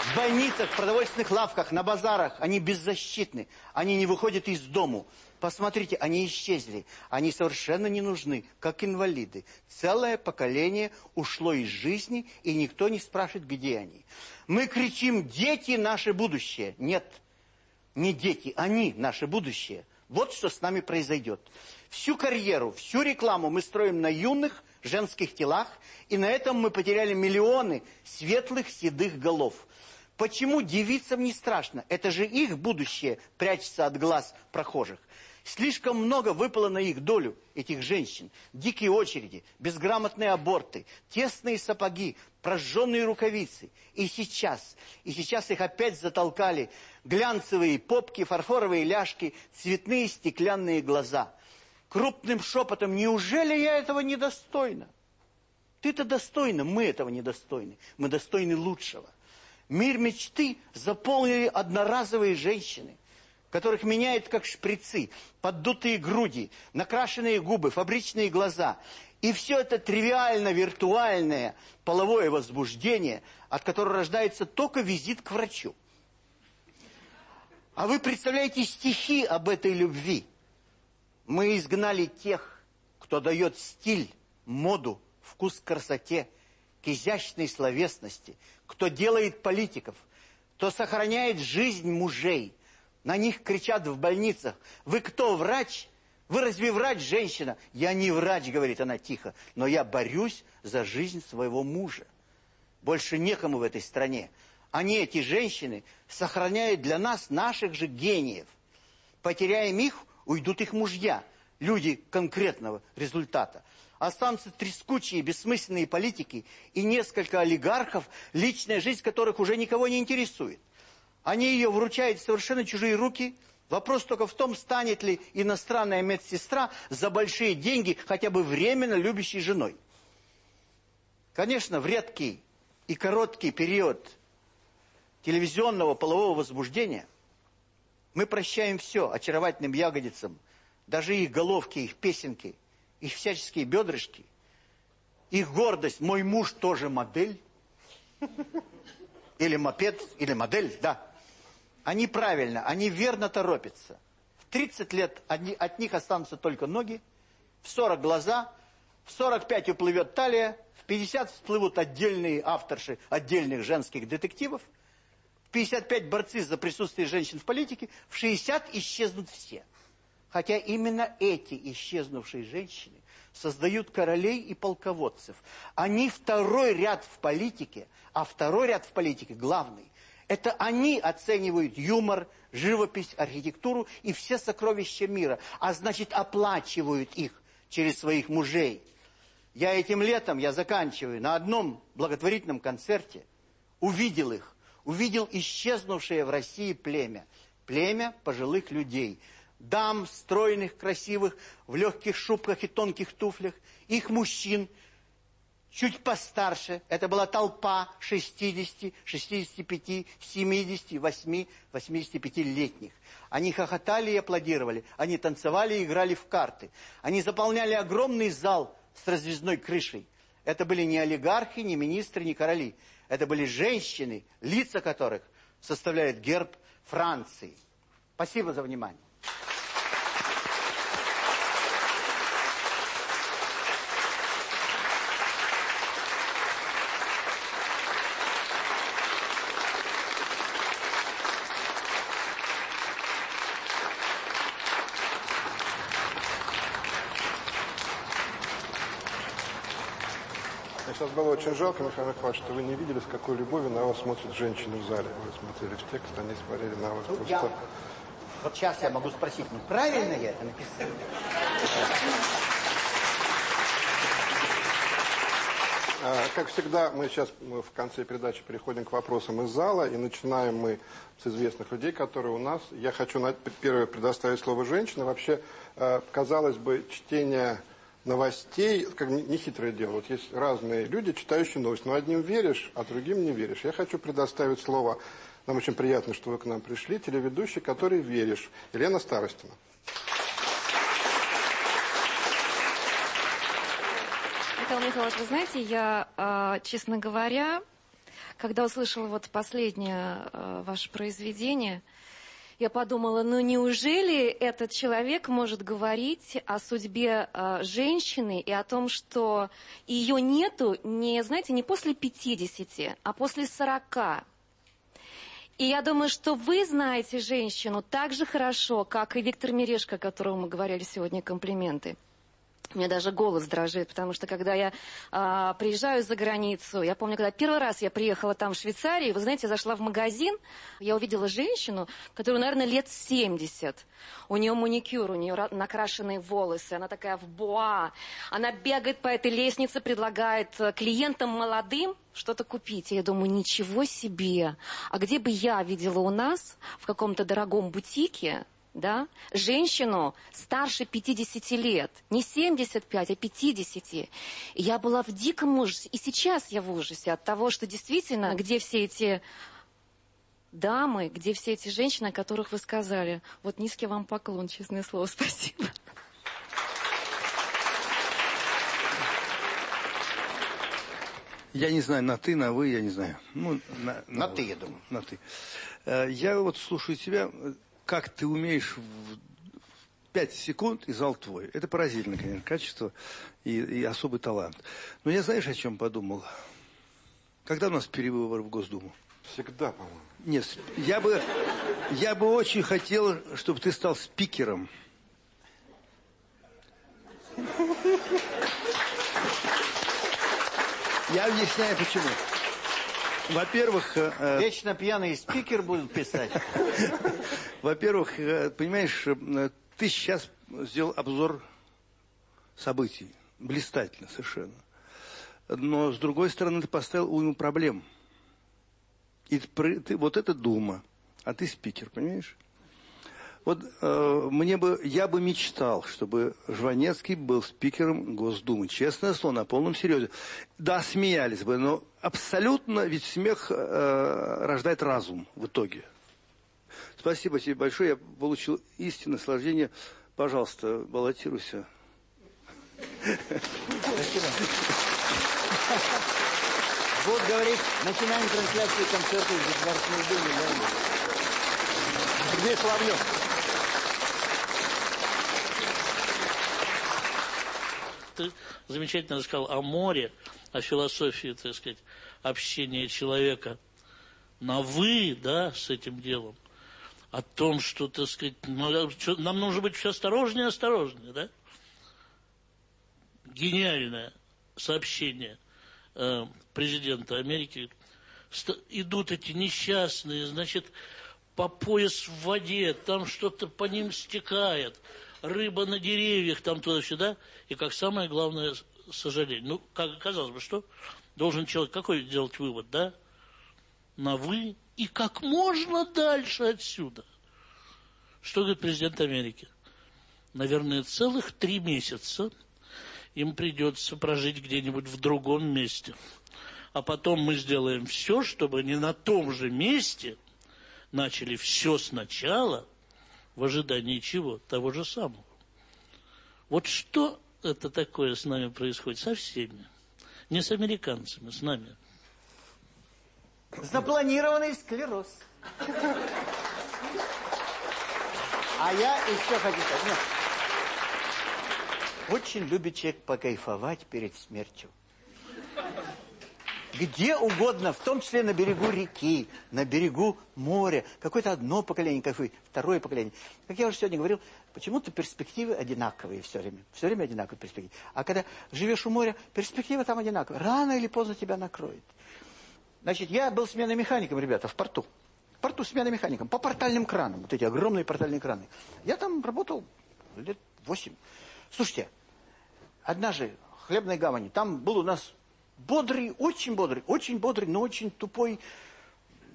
В больницах, в продовольственных лавках, на базарах. Они беззащитны. Они не выходят из дому. Посмотрите, они исчезли. Они совершенно не нужны, как инвалиды. Целое поколение ушло из жизни, и никто не спрашивает, где они. Мы кричим «Дети – наше будущее». Нет, не дети, они – наше будущее. Вот что с нами произойдет. Всю карьеру, всю рекламу мы строим на юных женских телах, и на этом мы потеряли миллионы светлых седых голов. Почему девицам не страшно? Это же их будущее прячется от глаз прохожих. Слишком много выпало на их долю, этих женщин. Дикие очереди, безграмотные аборты, тесные сапоги, прожженные рукавицы. И сейчас, и сейчас их опять затолкали глянцевые попки, фарфоровые ляжки, цветные стеклянные глаза. Крупным шепотом, неужели я этого недостойна? Ты-то достойна, мы этого недостойны. Мы достойны лучшего. Мир мечты заполнили одноразовые женщины которых меняет как шприцы, поддутые груди, накрашенные губы, фабричные глаза. И все это тривиально виртуальное половое возбуждение, от которого рождается только визит к врачу. А вы представляете стихи об этой любви? Мы изгнали тех, кто дает стиль, моду, вкус красоте, к изящной словесности, кто делает политиков, кто сохраняет жизнь мужей – на них кричат в больницах. Вы кто, врач? Вы разве врач, женщина? Я не врач, говорит она тихо, но я борюсь за жизнь своего мужа. Больше некому в этой стране. Они, эти женщины, сохраняют для нас наших же гениев. Потеряем их, уйдут их мужья, люди конкретного результата. Останутся трескучие, бессмысленные политики и несколько олигархов, личная жизнь которых уже никого не интересует. Они ее вручают в совершенно чужие руки, Вопрос только в том, станет ли иностранная медсестра за большие деньги хотя бы временно любящей женой. Конечно, в редкий и короткий период телевизионного полового возбуждения мы прощаем все очаровательным ягодицам, даже их головки, их песенки, их всяческие бедрышки, их гордость. Мой муж тоже модель. Или мопед, или модель, да. Они правильно, они верно торопятся. В 30 лет одни, от них останутся только ноги, в 40 глаза, в 45 уплывет талия, в 50 всплывут отдельные авторши отдельных женских детективов, в 55 борцы за присутствие женщин в политике, в 60 исчезнут все. Хотя именно эти исчезнувшие женщины создают королей и полководцев. Они второй ряд в политике, а второй ряд в политике главный. Это они оценивают юмор, живопись, архитектуру и все сокровища мира, а значит оплачивают их через своих мужей. Я этим летом, я заканчиваю, на одном благотворительном концерте увидел их, увидел исчезнувшее в России племя, племя пожилых людей, дам стройных, красивых, в легких шубках и тонких туфлях, их мужчин, чуть постарше. Это была толпа 60, 65, 70, 85-летних. Они хохотали и аплодировали. Они танцевали и играли в карты. Они заполняли огромный зал с разрезной крышей. Это были не олигархи, не министры, не короли. Это были женщины, лица которых составляют герб Франции. Спасибо за внимание. сейчас было очень жалко, Михаил Михайлович, что вы не видели, с какой любовью на вас смотрят женщины в зале. Вы смотрели в текст, они смотрели на вас ну, просто... Я... Вот сейчас я могу спросить, ну правильно я это написал? А, как всегда, мы сейчас в конце передачи переходим к вопросам из зала, и начинаем мы с известных людей, которые у нас. Я хочу первое предоставить слово женщине. Вообще, э, казалось бы, чтение новостей, как нехитрое дело. Вот есть разные люди, читающие новости. Но одним веришь, а другим не веришь. Я хочу предоставить слово, нам очень приятно, что вы к нам пришли, телеведущий, который веришь. Елена Старостина. Михаил Михайлович, вы знаете, я, а, честно говоря, когда услышала вот последнее а, ваше произведение, я подумала, ну неужели этот человек может говорить о судьбе э, женщины и о том, что ее нету, не, знаете, не после 50, а после 40. И я думаю, что вы знаете женщину так же хорошо, как и Виктор Мирешко, которому мы говорили сегодня комплименты. У меня даже голос дрожит, потому что когда я а, приезжаю за границу, я помню, когда первый раз я приехала там в Швейцарии, вы знаете, я зашла в магазин, я увидела женщину, которая, наверное, лет 70. У нее маникюр, у нее накрашенные волосы, она такая в буа. Она бегает по этой лестнице, предлагает э, клиентам молодым что-то купить. И я думаю, ничего себе. А где бы я видела у нас в каком-то дорогом бутике да, женщину старше 50 лет, не 75, а 50. И я была в диком ужасе, и сейчас я в ужасе от того, что действительно, где все эти дамы, где все эти женщины, о которых вы сказали. Вот низкий вам поклон, честное слово, спасибо. Я не знаю, на ты, на вы, я не знаю. Ну, на, на, на ты, я думаю. На ты. Э, я вот слушаю тебя, как ты умеешь в 5 секунд, и зал твой. Это поразительное, конечно, качество и, и особый талант. Но я знаешь, о чем подумал? Когда у нас перевыборы в Госдуму? Всегда, по-моему. Нет, я бы, я бы очень хотел, чтобы ты стал спикером. Я объясняю, почему. Во-первых... Э, э, Вечно пьяный спикер будет писать. Во-первых, э, понимаешь, ты сейчас сделал обзор событий. Блистательно совершенно. Но, с другой стороны, ты поставил уйму проблем. И ты, вот это Дума, а ты спикер, понимаешь? Вот э, мне бы, я бы мечтал, чтобы Жванецкий был спикером Госдумы. Честное слово, на полном серьезе. Да, смеялись бы, но абсолютно, ведь смех э, рождает разум в итоге. Спасибо тебе большое, я получил истинное наслаждение. Пожалуйста, баллотируйся. Спасибо. Вот, говорит, начинаем трансляцию концерта в Государственной Думе. Да? Сергей Ты замечательно рассказал о море, о философии, так сказать, общения человека на «вы», да, с этим делом. О том, что, так сказать, нам нужно быть все осторожнее и осторожнее, да? Гениальное сообщение э, президента Америки. Идут эти несчастные, значит, по пояс в воде, там что-то по ним стекает – рыба на деревьях, там туда-сюда, и как самое главное сожаление. Ну, как казалось бы, что должен человек какой делать вывод, да? На «вы» и как можно дальше отсюда. Что говорит президент Америки? Наверное, целых три месяца им придется прожить где-нибудь в другом месте. А потом мы сделаем все, чтобы они на том же месте начали все сначала – в ожидании чего? Того же самого. Вот что это такое с нами происходит? Со всеми. Не с американцами, с нами. Запланированный склероз. А я еще хочу сказать. Очень любит человек покайфовать перед смертью где угодно, в том числе на берегу реки, на берегу моря. Какое-то одно поколение, какое второе поколение. Как я уже сегодня говорил, почему-то перспективы одинаковые все время. Все время одинаковые перспективы. А когда живешь у моря, перспектива там одинаковая. Рано или поздно тебя накроет. Значит, я был сменой механиком, ребята, в порту. В порту сменой механиком, по портальным кранам. Вот эти огромные портальные краны. Я там работал лет восемь. Слушайте, однажды в Хлебной гавани, там был у нас бодрый, очень бодрый, очень бодрый, но очень тупой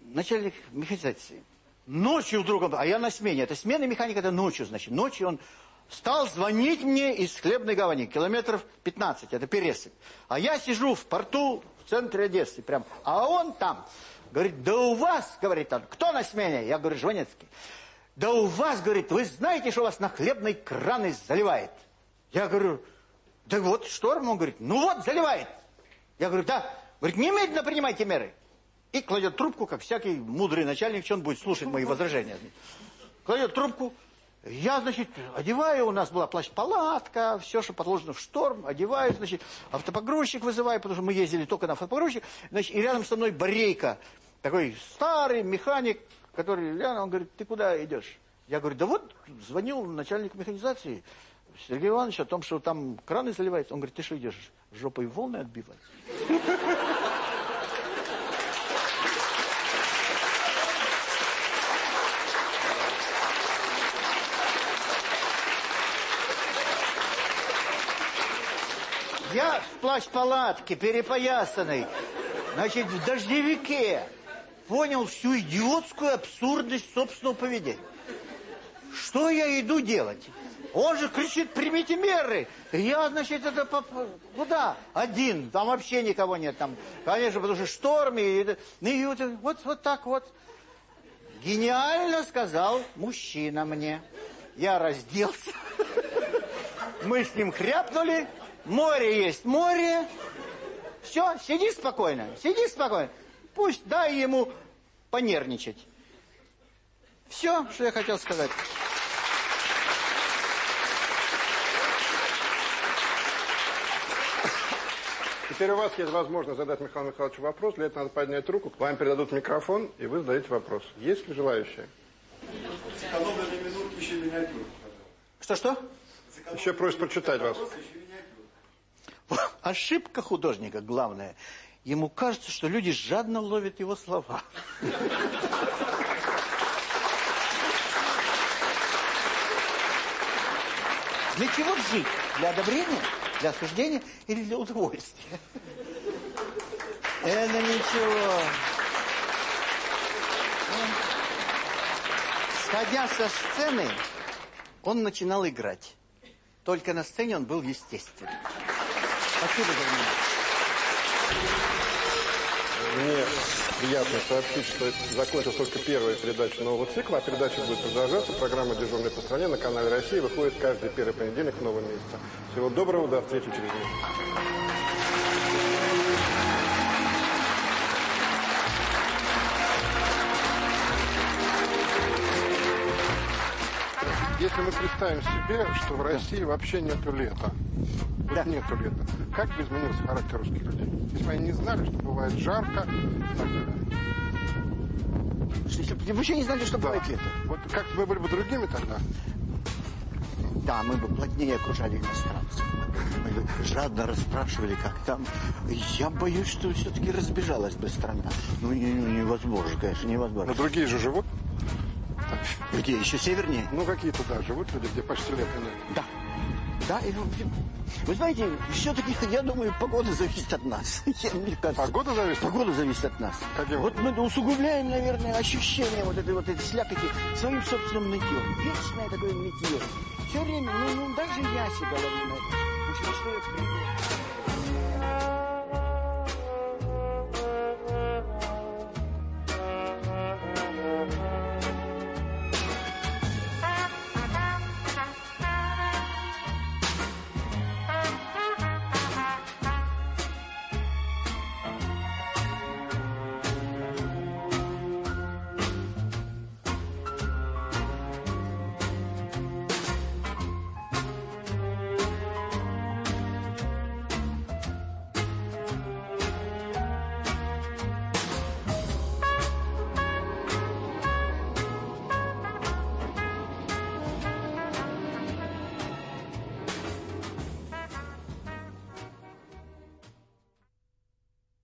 начальник механизации. Ночью вдруг а я на смене, это смена механика, это ночью, значит, ночью он стал звонить мне из хлебной гавани, километров 15, это пересыпь. А я сижу в порту в центре Одессы, прям, а он там. Говорит, да у вас, говорит он, кто на смене? Я говорю, Жванецкий. Да у вас, говорит, вы знаете, что у вас на хлебной краны заливает? Я говорю, да вот шторм, он говорит, ну вот заливает. Я говорю, да. Говорит, немедленно принимайте меры. И кладет трубку, как всякий мудрый начальник, что он будет слушать мои возражения. Кладет трубку. Я, значит, одеваю, у нас была плащ-палатка, все, что подложено в шторм, одеваю, значит, автопогрузчик вызываю, потому что мы ездили только на автопогрузчик, значит, и рядом со мной Борейка, такой старый механик, который, он говорит, ты куда идешь? Я говорю, да вот, звонил начальник механизации, Сергей Иванович о том, что там краны заливаются. Он говорит, ты что идешь, жопой волны отбивать? Я в плащ-палатке, перепоясанный, значит, в дождевике, понял всю идиотскую абсурдность собственного поведения. Что я иду делать? Он же кричит, примите меры. Я, значит, это куда? Один, там вообще никого нет. Там, конечно, потому что шторм, и, и вот, вот, вот так вот. Гениально сказал мужчина мне. Я разделся. Мы с ним хряпнули. Море есть море. Все, сиди спокойно, сиди спокойно. Пусть дай ему понервничать. Все, что я хотел сказать. Теперь у вас есть возможность задать Михаилу Михайловичу вопрос. Для этого надо поднять руку. Вам передадут микрофон, и вы задаете вопрос. Есть ли желающие? Что-что? Еще просят прочитать вас. Ошибка художника главная. Ему кажется, что люди жадно ловят его слова. Для чего жить? Для одобрения? Для осуждения или для удовольствия? Это ничего. Выходя со сцены, он начинал играть. Только на сцене он был естественным. Спасибо за внимание. Мне приятно сообщить, что закончилась только первая передача нового цикла, а передача будет продолжаться. Программа «Дежурный по стране» на канале «Россия» выходит каждый первый понедельник нового месяца. Всего доброго, до встречи через месяц. Если мы представим себе, что в России вообще нету лета, вот нету лета, как бы изменился характер русских людей? Если бы они не знали, что бывает жарко и так далее. Что, если бы вы вообще не знали, что бывает лето? Вот как мы были бы другими тогда? Да, мы бы плотнее окружали иностранцев. Мы бы жадно расспрашивали, как там. Я боюсь, что все-таки разбежалась бы страна. Ну, не- не- невозможно, конечно, невозможно. Но другие же живут. Где? Еще севернее? Ну, какие-то, да, живут люди, где почти лета нет. Да. Да, и, вы знаете, все-таки, я думаю, погода зависит от нас. Я- Мне кажется, Погода зависит? Погода зависит от нас. Каким Вот мы усугубляем, наверное, ощущение вот этой вот этой слякоти своим собственным нытьем. Вечное такое нытье. Все время, ну, ну даже я себя ловлю на это. Потому что что это?